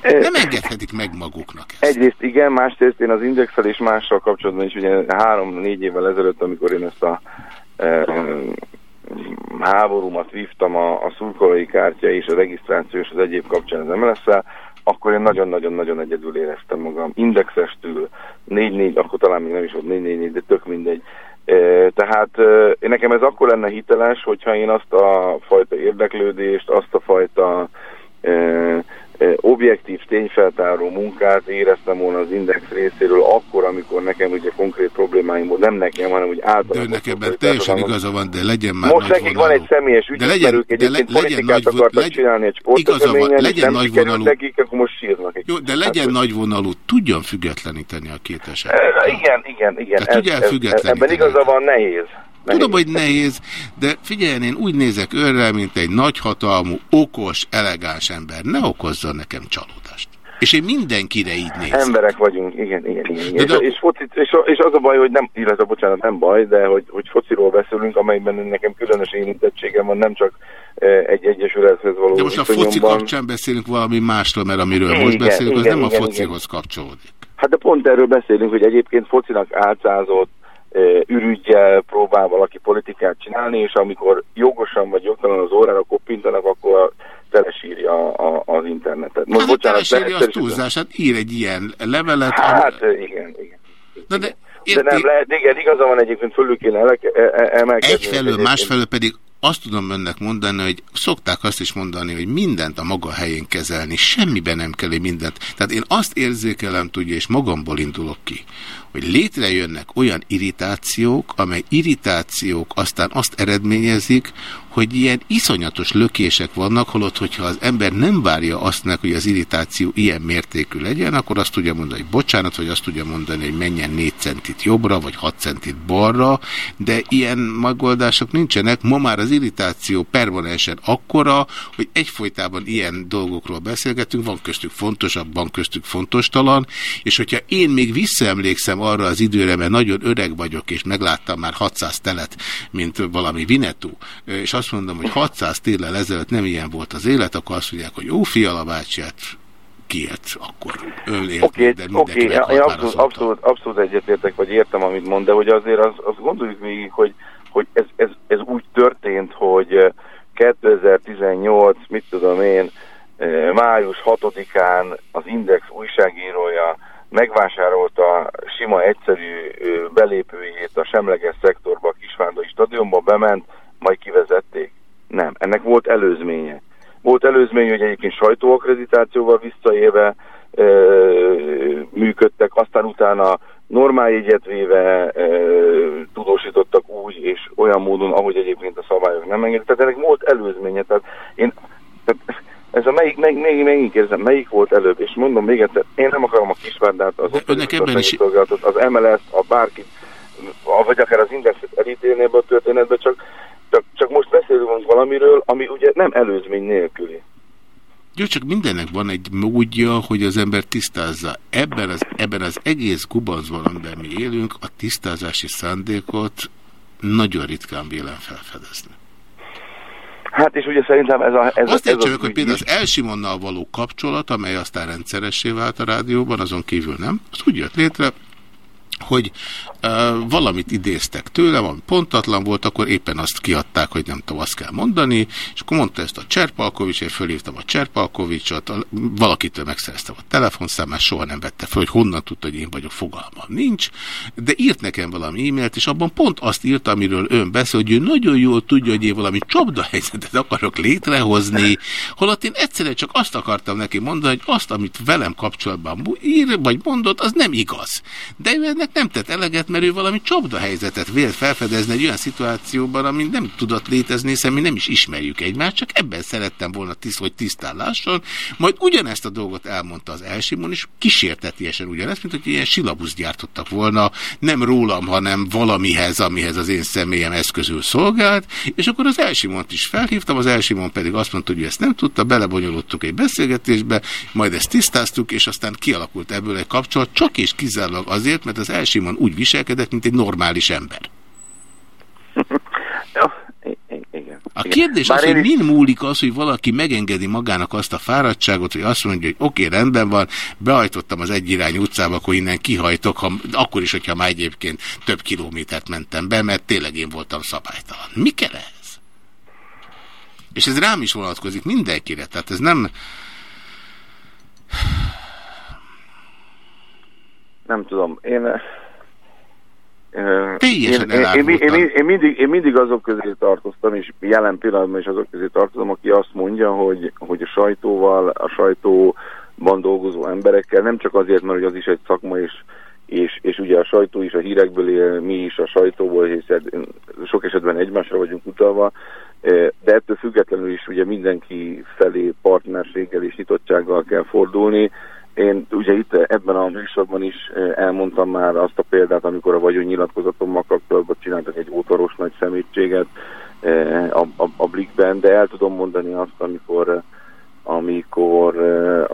Nem engedhetik meg maguknak. Egyrészt igen, másrészt én az indexel és mással kapcsolatban is ugye három-négy évvel ezelőtt, amikor én ezt a háborúmat vívtam a, a szurkolói kártya és a regisztráció és az egyéb kapcsán az mls akkor én nagyon-nagyon-nagyon egyedül éreztem magam. Indexestül, 4-4, akkor talán még nem is volt 4-4, de tök mindegy. E, tehát e, nekem ez akkor lenne hiteles, hogyha én azt a fajta érdeklődést, azt a fajta e, objektív tényfeltáró munkát éreztem volna az Index részéről akkor, amikor nekem ugye konkrét problémáim volt, nem nekem, hanem úgy általában. De nekem ebben teljesen igaza van, de legyen már Most nekik van egy személyes ügy, de legyen, de le, legyen nagy, akartak legyen, csinálni egy van, legyen nagy vonalú. Nekik, akkor most sírnak. Jó, de legyen nagy vonalú, tudjon függetleníteni a két eset. Igen, igen, igen. Tehát tudja elfüggetleníteni. Ebben igaza van, nehéz. Nehéz. Tudom, hogy nehéz, de figyeljen, én úgy nézek őre, mint egy nagyhatalmú, okos, elegáns ember. Ne okozzon nekem csalódást. És én mindenkire így nézem. Emberek vagyunk, igen, igen, igen. De és, de- és, foci, és, és, az a baj, hogy nem, illetve bocsánat, nem baj, de hogy, hogy fociról beszélünk, amelyben nekem különös érintettségem van, nem csak eh, egy egyesülethez való De most a foci kapcsán beszélünk valami másról, mert amiről Igen, most beszélünk, az igen, nem a igen, focihoz kapcsolódik. Hát de pont erről beszélünk, hogy egyébként focinak álcázott, e, ürügyjel próbál valaki politikát csinálni, és amikor jogosan vagy jogtalan az órára koppintanak, akkor telesírja a, az internetet. Most Hát bocsánat, telesírja az túlzás, hát ír egy ilyen levelet. Hát igen, igen. Na de, De nem lehet, igen, igaza van egyébként, fölül kéne e, e, emelkedni. Egyfelől, másfelől pedig azt tudom önnek mondani, hogy szokták azt is mondani, hogy mindent a maga helyén kezelni, semmiben nem kell mindent. Tehát én azt érzékelem, tudja, és magamból indulok ki, hogy létrejönnek olyan irritációk, amely irritációk aztán azt eredményezik, hogy ilyen iszonyatos lökések vannak, holott, hogyha az ember nem várja azt meg, hogy az irritáció ilyen mértékű legyen, akkor azt tudja mondani, hogy bocsánat, vagy azt tudja mondani, hogy menjen 4 centit jobbra, vagy 6 centit balra, de ilyen megoldások nincsenek. Ma már az irritáció permanensen akkora, hogy egyfolytában ilyen dolgokról beszélgetünk, van köztük fontosabb, van köztük fontostalan, és hogyha én még visszaemlékszem arra az időre, mert nagyon öreg vagyok, és megláttam már 600 telet, mint valami Vinetú, és azt mondom, hogy 600 téllel ezelőtt nem ilyen volt az élet, akkor azt mondják, hogy jó fiala bácsiát kiért, akkor? Ön élt, Oké, de mindenki én abszolút, abszolút, abszolút egyetértek, vagy értem, amit mond, de hogy azért azt az gondoljuk végig, hogy, hogy ez, ez, ez úgy történt, hogy eh, 2018, mit tudom én, május 6-án az Index újságírója megvásárolta sima egyszerű belépőjét a semleges szektorba, a Kisvándori stadionba, bement, majd kivezették. Nem, ennek volt előzménye. Volt előzmény, hogy egyébként sajtóakreditációval visszaélve ö, működtek, aztán utána normál jegyet véve ö, tudósítottak úgy, és olyan módon, ahogy egyébként a szabályok nem engedik. Tehát ennek volt előzménye. Tehát én, tehát ez a melyik, melyik, melyik, melyik érzem, melyik volt előbb, és mondom még egyszer, én nem akarom a kisvárdát, az önnek ebben is- az MLS, a bárkit, vagy akár az indexet elítélni ebbe a történetbe, csak, csak, csak most beszélünk valamiről, ami ugye nem előzmény nélküli. Jó, csak mindennek van egy módja, hogy az ember tisztázza. Ebben az, ebben az egész kubancban, amiben mi élünk, a tisztázási szándékot nagyon ritkán vélem felfedezni. Hát és ugye szerintem ez a... Ez, Azt ez értse az meg, hogy például az Elsimonnal való kapcsolat, amely aztán rendszeressé vált a rádióban, azon kívül nem, az úgy jött létre, hogy valamit idéztek tőlem, ami pontatlan volt, akkor éppen azt kiadták, hogy nem tudom, azt kell mondani, és akkor mondta ezt a Cserpalkovics, én fölhívtam a Cserpalkovicsot, valakitől megszereztem a telefonszámát, soha nem vette föl, hogy honnan tudta, hogy én vagyok, fogalmam nincs, de írt nekem valami e-mailt, és abban pont azt írta, amiről ön beszél, hogy ő nagyon jól tudja, hogy én valami csapdahelyzetet akarok létrehozni, holott én egyszerűen csak azt akartam neki mondani, hogy azt, amit velem kapcsolatban ír, vagy mondott, az nem igaz. De ő ennek nem tett eleget, mert ő valami csapdahelyzetet vélt felfedezni egy olyan szituációban, ami nem tudott létezni, hiszen mi nem is ismerjük egymást, csak ebben szerettem volna tiszt, hogy tisztán. Majd ugyanezt a dolgot elmondta az Elsimon, és kísértetiesen ugyanezt, mint hogy ilyen silabusz gyártottak volna, nem rólam, hanem valamihez, amihez az én személyem eszközül szolgált, és akkor az Elsimont is felhívtam, az Elsimon pedig azt mondta, hogy ő ezt nem tudta, belebonyolódtunk egy beszélgetésbe, majd ezt tisztáztuk, és aztán kialakult ebből egy kapcsolat, csak és kizárólag azért, mert az Elsimon úgy viselkedett, mint egy normális ember. [laughs] Igen. A kérdés Bár az, hogy min múlik az, hogy valaki megengedi magának azt a fáradtságot, hogy azt mondja, hogy oké, okay, rendben van, behajtottam az egyirányú utcába, akkor innen kihajtok, ha, akkor is, hogyha már egyébként több kilométert mentem be, mert tényleg én voltam szabálytalan. Mi kell ez? És ez rám is vonatkozik mindenkire, tehát ez nem... Nem tudom, én... Én, Teljesen én, én, én, én, én, mindig, én mindig azok közé tartoztam, és jelen pillanatban is azok közé tartozom, aki azt mondja, hogy, hogy a sajtóval, a sajtóban dolgozó emberekkel, nem csak azért, mert hogy az is egy szakma, és, és, és ugye a sajtó is a hírekből él, mi is a sajtóból, hiszen sok esetben egymásra vagyunk utalva, eh, de ettől függetlenül is ugye mindenki felé partnerséggel és nyitottsággal kell fordulni. Én ugye itt ebben a műsorban is eh, elmondtam már azt a példát, amikor a vagyonnyilatkozatommal kapcsolatban csináltak egy ótoros nagy szemétséget eh, a, a, a Blikben, de el tudom mondani azt, amikor eh, amikor eh,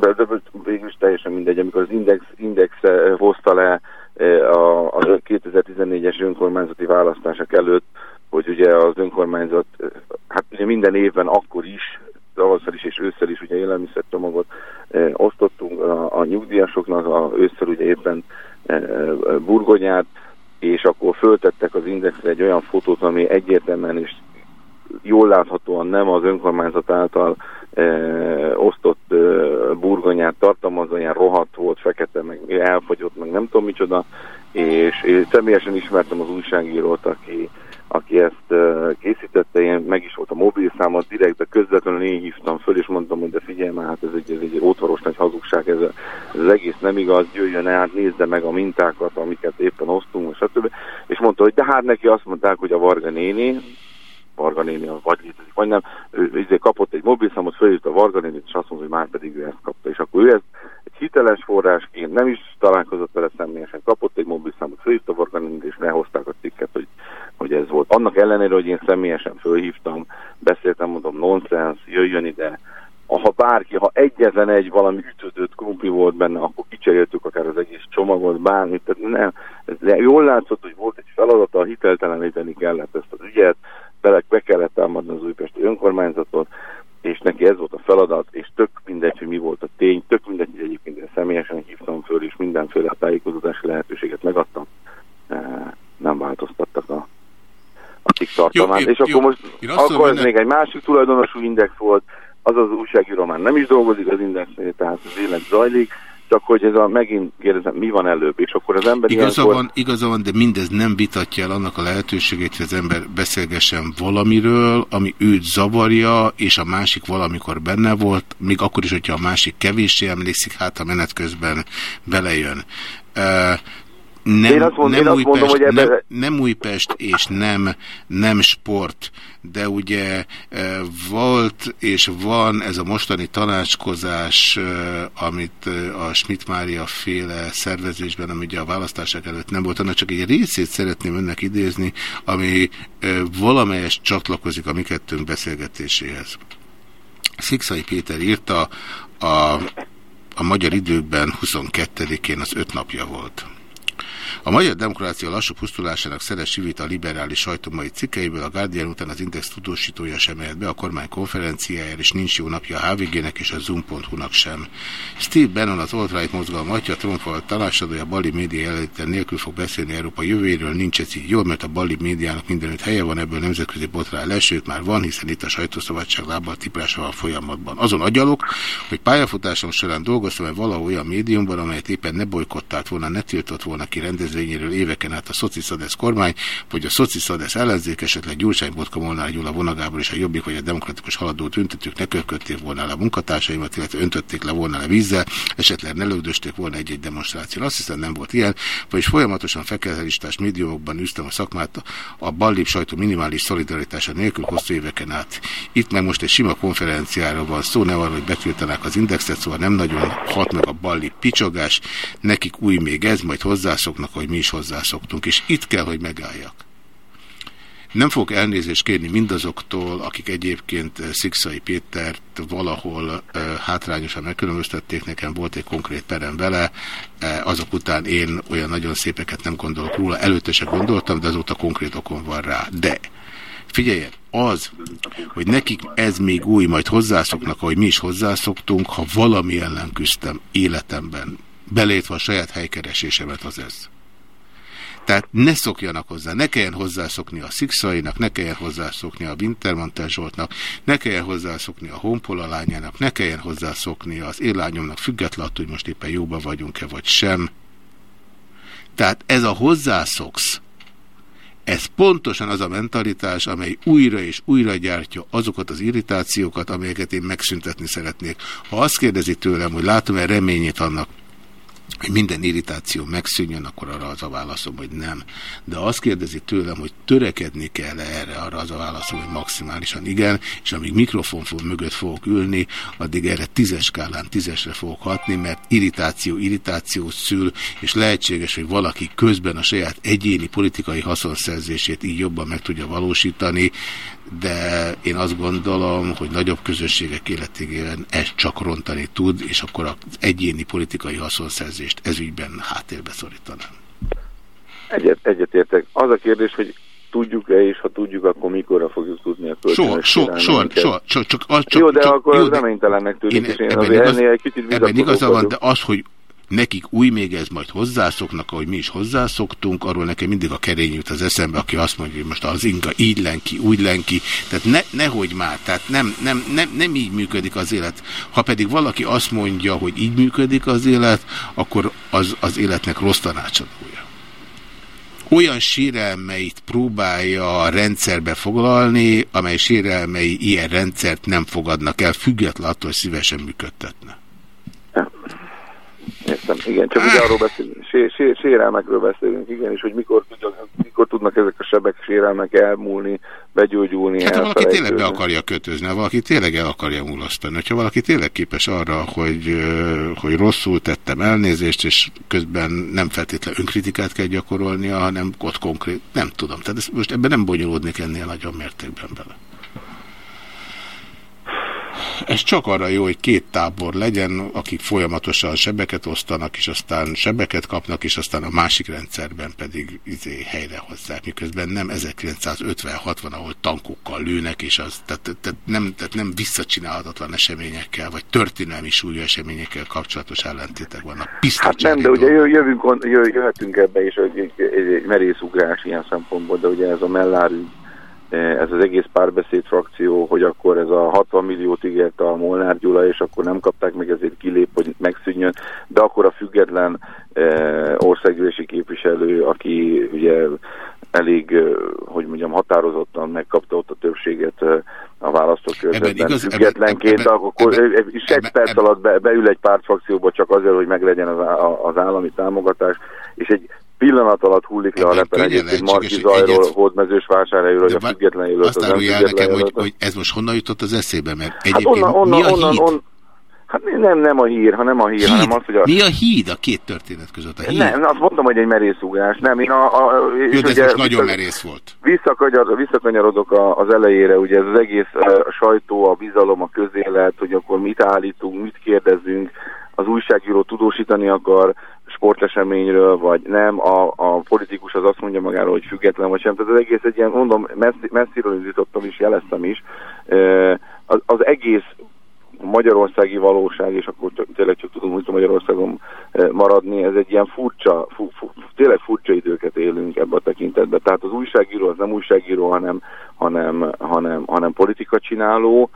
de, de, végül is teljesen mindegy, amikor az Index, Index eh, hozta le eh, a, a 2014-es önkormányzati választások előtt, hogy ugye az önkormányzat, eh, hát ugye minden évben akkor is, tavasszal is és ősszel is ugye élelmiszercsomagot eh, osztottunk a, a nyugdíjasoknak, a, ősszel ugye éppen burgonyát, és akkor föltettek az Indexre egy olyan fotót, ami egyértelműen és jól láthatóan nem az önkormányzat által e, osztott e, burgonyát tartalmazza, ilyen rohadt volt, fekete, meg elfogyott, meg nem tudom micsoda, és én személyesen ismertem az újságírót, aki, aki ezt készítette, én meg is volt a mobilszámot, direktbe közvetlenül én hívtam föl, és mondtam, hogy de figyelj már, hát ez egy, ez egy ótvaros nagy hazugság, ez, ez az egész nem igaz, jöjjön el, hát nézze meg a mintákat, amiket éppen osztunk, stb. És mondta, hogy de hát neki azt mondták, hogy a Varga néni, Varga néni, vagy létezik, vagy nem, ő, ő izé kapott egy mobilszámot, fölhívta a Varga nénit, és azt mondta, hogy már pedig ő ezt kapta. És akkor ő ezt egy hiteles forrásként nem is találkozott vele személyesen, kapott egy mobilszámot, fölhívta a Varga nénit, és lehozták a cikket, hogy, hogy ez volt. Annak ellenére, hogy én személyesen fölhívtam, beszéltem, mondom, nonsens, jöjjön ide, ha bárki, ha egyetlen egy valami ütődött krumpli volt benne, akkor kicseréltük akár az egész csomagot, bármit, tehát nem, ez jól látszott, hogy volt egy feladata, hitelteleníteni kellett ezt az ügyet, bele, be kellett támadni az újpesti önkormányzatot, és neki ez volt a feladat, és tök mindegy, hogy mi volt a tény, tök mindegy, hogy egyébként én személyesen hívtam föl, és mindenféle tájékozódási lehetőséget megadtam, nem változtattak a, a tartalmát. és akkor jó, most, akkor ez még egy másik tulajdonosú index volt, az az újságíró már nem is dolgozik az indexnél, tehát az élet zajlik, csak hogy ez a, megint kérdezem, mi van előbb, és akkor az ember Igaza van, igaza van, de mindez nem vitatja el annak a lehetőségét, hogy az ember beszélgessen valamiről, ami őt zavarja, és a másik valamikor benne volt, még akkor is, hogyha a másik kevéssé emlékszik, hát a menet közben belejön. Nem, Én azt mond- nem, én azt Újpest, mondom, hogy ebbe- nem, nem Újpest és nem, nem sport, de ugye e, volt és van ez a mostani tanácskozás, e, amit e, a Schmidt Mária féle szervezésben, ami ugye a választások előtt nem volt, annak csak egy részét szeretném önnek idézni, ami valamelyes csatlakozik a mi kettőnk beszélgetéséhez. Szikszai Péter írta, a, a magyar időkben 22-én az öt napja volt. A magyar demokrácia lassú pusztulásának szeres vita a liberális sajtó mai cikkeiből, a Guardian után az Index tudósítója sem mehet be a kormány konferenciájára, és nincs jó napja a HVG-nek és a Zoom.hu-nak sem. Steve Bannon, az alt-right mozgalom atya, Trump tanácsadója Bali média jelenléten nélkül fog beszélni Európa jövőjéről, nincs ez így jól, mert a Bali médiának mindenütt helye van, ebből nemzetközi botrán lesőt már van, hiszen itt a sajtószabadság lábbal tiprása van folyamatban. Azon agyalok, hogy pályafutásom során dolgoztam egy valahol olyan médiumban, amelyet éppen ne bolykottált volna, ne tiltott volna ki rendezvényéről éveken át a Szociszadesz kormány, vagy a Szociszadesz ellenzék, esetleg Gyurcsány Botka Molnár Gyula vonagából és a Jobbik, vagy a demokratikus haladó tüntetők ne kökötték volna le a munkatársaimat, illetve öntötték le volna le vízzel, esetleg ne lögdösték volna egy-egy demonstráción. Azt hiszem nem volt ilyen, vagyis folyamatosan fekelhelistás médiumokban üztem a szakmát a ballép sajtó minimális szolidaritása nélkül hosszú éveken át. Itt meg most egy sima konferenciára van szó, ne arra, hogy betiltanák az indexet, szóval nem nagyon hat meg a balli picsogás, nekik új még ez, majd hozzászoknak, hogy mi is hozzászoktunk, és itt kell, hogy megálljak. Nem fogok elnézést kérni mindazoktól, akik egyébként eh, Szikszai Pétert valahol e, hátrányosan megkülönböztették, nekem volt egy konkrét perem vele, e, azok után én olyan nagyon szépeket nem gondolok róla, előtte se gondoltam, de azóta konkrét okom van rá. De figyeljen, az, hogy nekik ez még új, majd hozzászoknak, ahogy mi is hozzászoktunk, ha valami ellen küzdtem életemben, belétve a saját helykeresésemet, az ez. Tehát ne szokjanak hozzá, ne kelljen hozzászokni a Szikszainak, ne kelljen hozzászokni a Wintermantel Zsoltnak, ne kelljen hozzászokni a Honpola lányának, ne kelljen hozzászokni az élányomnak, függetlenül hogy most éppen jóba vagyunk-e vagy sem. Tehát ez a hozzászoksz, ez pontosan az a mentalitás, amely újra és újra gyártja azokat az irritációkat, amelyeket én megszüntetni szeretnék. Ha azt kérdezi tőlem, hogy látom-e reményét annak, hogy minden irritáció megszűnjön, akkor arra az a válaszom, hogy nem. De azt kérdezi tőlem, hogy törekedni kell -e erre, arra az a válaszom, hogy maximálisan igen, és amíg mikrofon mögött fogok ülni, addig erre tízes skálán tízesre fogok hatni, mert irritáció irritáció szül, és lehetséges, hogy valaki közben a saját egyéni politikai haszonszerzését így jobban meg tudja valósítani, de én azt gondolom, hogy nagyobb közösségek életében ez csak rontani tud, és akkor az egyéni politikai haszonszerzést ezügyben háttérbe szorítanám. Egyet, egyetértek. Az a kérdés, hogy tudjuk-e, és ha tudjuk, akkor mikorra fogjuk tudni a kölcsönös Soha, soha, soha, csak, csak, az, csak, Jó, de csak, akkor jó, az reménytelennek tűnik, én, és én ebben azért igaz, ennél egy kicsit Ebben igaza van, de az, hogy nekik új még ez, majd hozzászoknak, ahogy mi is hozzászoktunk, arról nekem mindig a kerény jut az eszembe, aki azt mondja, hogy most az inga így lenki, úgy lenki, tehát ne, nehogy már, tehát nem, nem, nem, nem így működik az élet. Ha pedig valaki azt mondja, hogy így működik az élet, akkor az, az életnek rossz tanácsadója. Olyan sérelmeit próbálja a rendszerbe foglalni, amely sérelmei ilyen rendszert nem fogadnak el, független attól, hogy szívesen működtetne. Értem, igen, csak ugye arról beszélünk, sé, sé, sérelmekről beszélünk, igen, és hogy mikor, tudnak, mikor tudnak ezek a sebek, sérelmek elmúlni, begyógyulni, Hát ha valaki tényleg be akarja kötözni, ha valaki tényleg el akarja mulasztani, hogyha valaki tényleg képes arra, hogy, hogy rosszul tettem elnézést, és közben nem feltétlenül önkritikát kell gyakorolnia, hanem ott konkrét, nem tudom. Tehát ezt most ebben nem bonyolódnék ennél nagyon mértékben bele. Ez csak arra jó, hogy két tábor legyen, akik folyamatosan sebeket osztanak, és aztán sebeket kapnak, és aztán a másik rendszerben pedig izé helyre hozzák, miközben nem 1950-60, ahol tankokkal lőnek, és az, tehát, tehát, nem, tehát nem visszacsinálhatatlan eseményekkel, vagy történelmi súlyú eseményekkel kapcsolatos ellentétek vannak. Hát nem, de ugye jö- jövünk, jöhetünk ebbe is, hogy egy, egy merészugrás ilyen szempontból, de ugye ez a mellárügy, ez az egész párbeszéd frakció, hogy akkor ez a 60 milliót ígérte a Molnár Gyula, és akkor nem kapták meg, ezért kilép, hogy megszűnjön, de akkor a független eh, országgyűlési képviselő, aki ugye elég, eh, hogy mondjam, határozottan megkapta ott a többséget eh, a választókörzetben. Függetlenként, ebben- akkor ebben, és egy perc alatt be, beül egy pártfrakcióba csak azért, hogy meglegyen az, az állami támogatás, és egy pillanat alatt hullik le a leper egyébként Marki Zajról, egyet- Hódmezős vásárhelyről, hogy a független jelölt, Azt nem árulja nekem, hogy, hogy ez most honnan jutott az eszébe, mert Hát egyébként onnan, onnan, mi a onnan, híd? on, hát nem, nem a hír, hanem a hír, Híd? hanem az, hogy a... Mi a híd a két történet között? A híd? Nem, azt mondtam, hogy egy merészúgás. Nem, én a... a Jó, de ez ugye most nagyon merész volt. Visszakanyar, visszakanyarodok a, az elejére, ugye ez az egész a sajtó, a bizalom, a közélet, hogy akkor mit állítunk, mit kérdezünk, az újságíró tudósítani akar, sporteseményről, vagy nem, a, a politikus az azt mondja magáról, hogy független vagy sem. Tehát az egész egy ilyen, mondom, messzi, messziről indítottam is, jeleztem is. Az, az egész magyarországi valóság, és akkor tényleg csak tudunk hogy Magyarországon maradni, ez egy ilyen furcsa, fu, fu, tényleg furcsa időket élünk ebbe a tekintetben. Tehát az újságíró az nem újságíró, hanem, hanem, hanem, hanem politika csináló,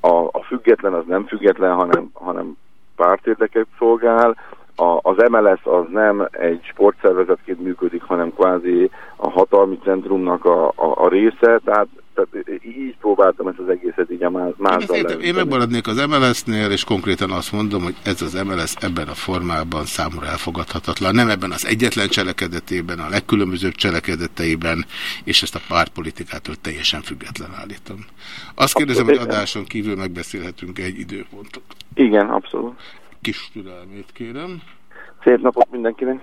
a, a független az nem független, hanem, hanem pártérdeket szolgál, a, az MLS az nem egy sportszervezetként működik, hanem kvázi a hatalmi centrumnak a, a, a része, tehát, tehát így próbáltam ezt az egészet így a mázzal Én, én megmaradnék az MLS-nél, és konkrétan azt mondom, hogy ez az MLS ebben a formában számomra elfogadhatatlan. Nem ebben az egyetlen cselekedetében, a legkülönbözőbb cselekedeteiben, és ezt a pártpolitikától teljesen független állítom. Azt kérdezem, hogy adáson kívül megbeszélhetünk -e egy időpontot. Igen, abszolút. Kis türelmét kérem. Szép napot mindenkinek.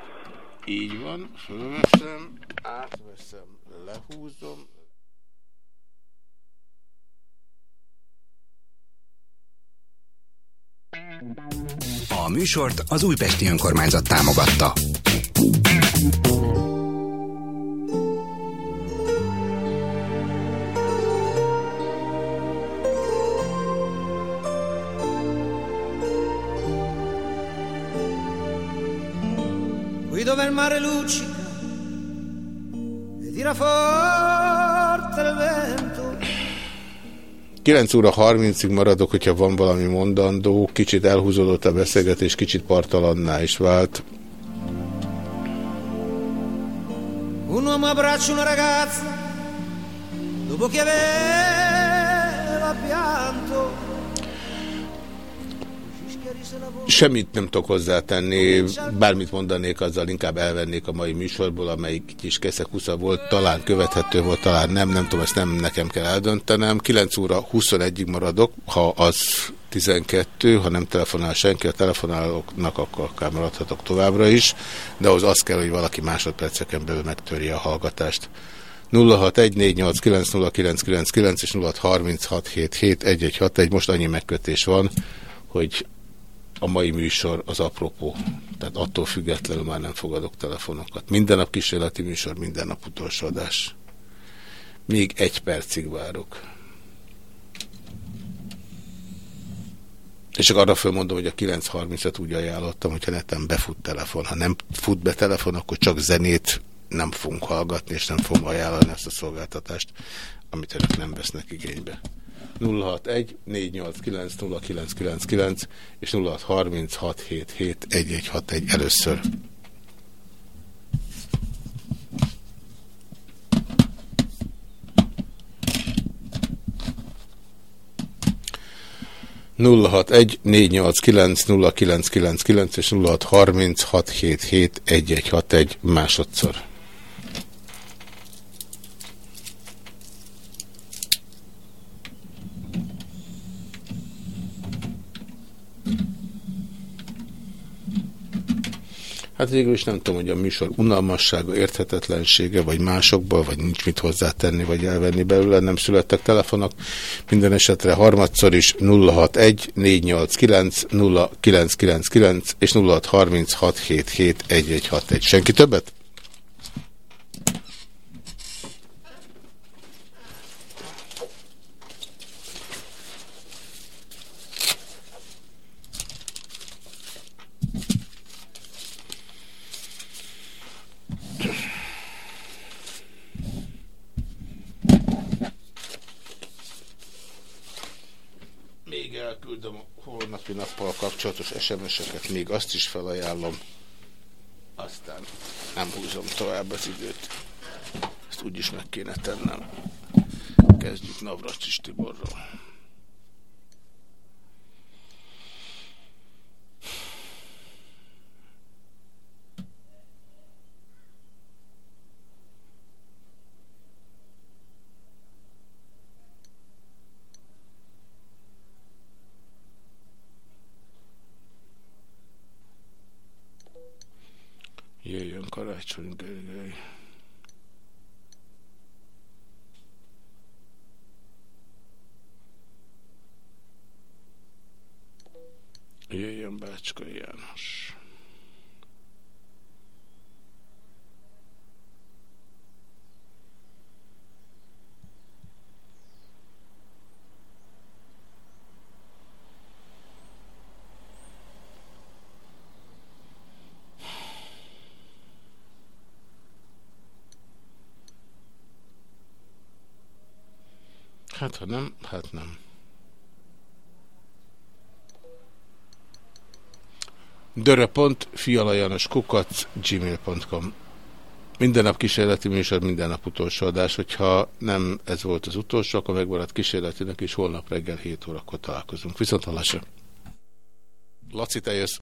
Így van, fölveszem, átveszem, lehúzom. A műsort az Újpesti Önkormányzat támogatta. Qui dove il mare luccica e tira forte il vento. 9 óra 30-ig maradok, hogyha van valami mondandó, kicsit elhúzódott a beszélgetés, kicsit partalanná is vált. Un uomo abbraccia una ragazza dopo che aveva pianto. Semmit nem tudok hozzátenni, bármit mondanék, azzal inkább elvennék a mai műsorból, amelyik kis keszekusza volt, talán követhető volt, talán nem, nem tudom, ezt nem nekem kell eldöntenem. 9 óra 21-ig maradok, ha az 12, ha nem telefonál senki, a telefonálóknak akkor akár maradhatok továbbra is, de ahhoz az kell, hogy valaki másodperceken belül megtörje a hallgatást. 0614890999 és 0636771161. Most annyi megkötés van, hogy a mai műsor az apropó. Tehát attól függetlenül már nem fogadok telefonokat. Minden nap kísérleti műsor, minden nap utolsó adás. Még egy percig várok. És csak arra fölmondom, hogy a 9.30-at úgy ajánlottam, hogyha netem befut telefon. Ha nem fut be telefon, akkor csak zenét nem fogunk hallgatni, és nem fogom ajánlani ezt a szolgáltatást, amit önök nem vesznek igénybe. 061 489 0999 és 0636771161 először. nulla hat egy négy nyolc kilenc nulla kilenc kilenc kilenc és nulla hat harminc hat hét hét egy egy hat egy másodszor. Hát végül is nem tudom, hogy a műsor unalmassága, érthetetlensége, vagy másokból, vagy nincs mit hozzátenni, vagy elvenni belőle, nem születtek telefonok. Minden esetre harmadszor is 061 489 0999 és 0636771161. Senki többet? Holnapi nappal kapcsolatos SMS-eket, még azt is felajánlom. Aztán nem húzom tovább az időt. Ezt úgyis meg kéne tennem. Kezdjük Navracsis Tiborról. Jöjjön Karácsony Gergely. Jöjjön Bácska János. Hát, ha nem, hát nem. kukac gmail.com Minden nap kísérleti műsor, minden nap utolsó adás. Hogyha nem ez volt az utolsó, akkor megmaradt kísérletinek, és holnap reggel 7 órakor találkozunk. Viszont hallásra. Laci, te.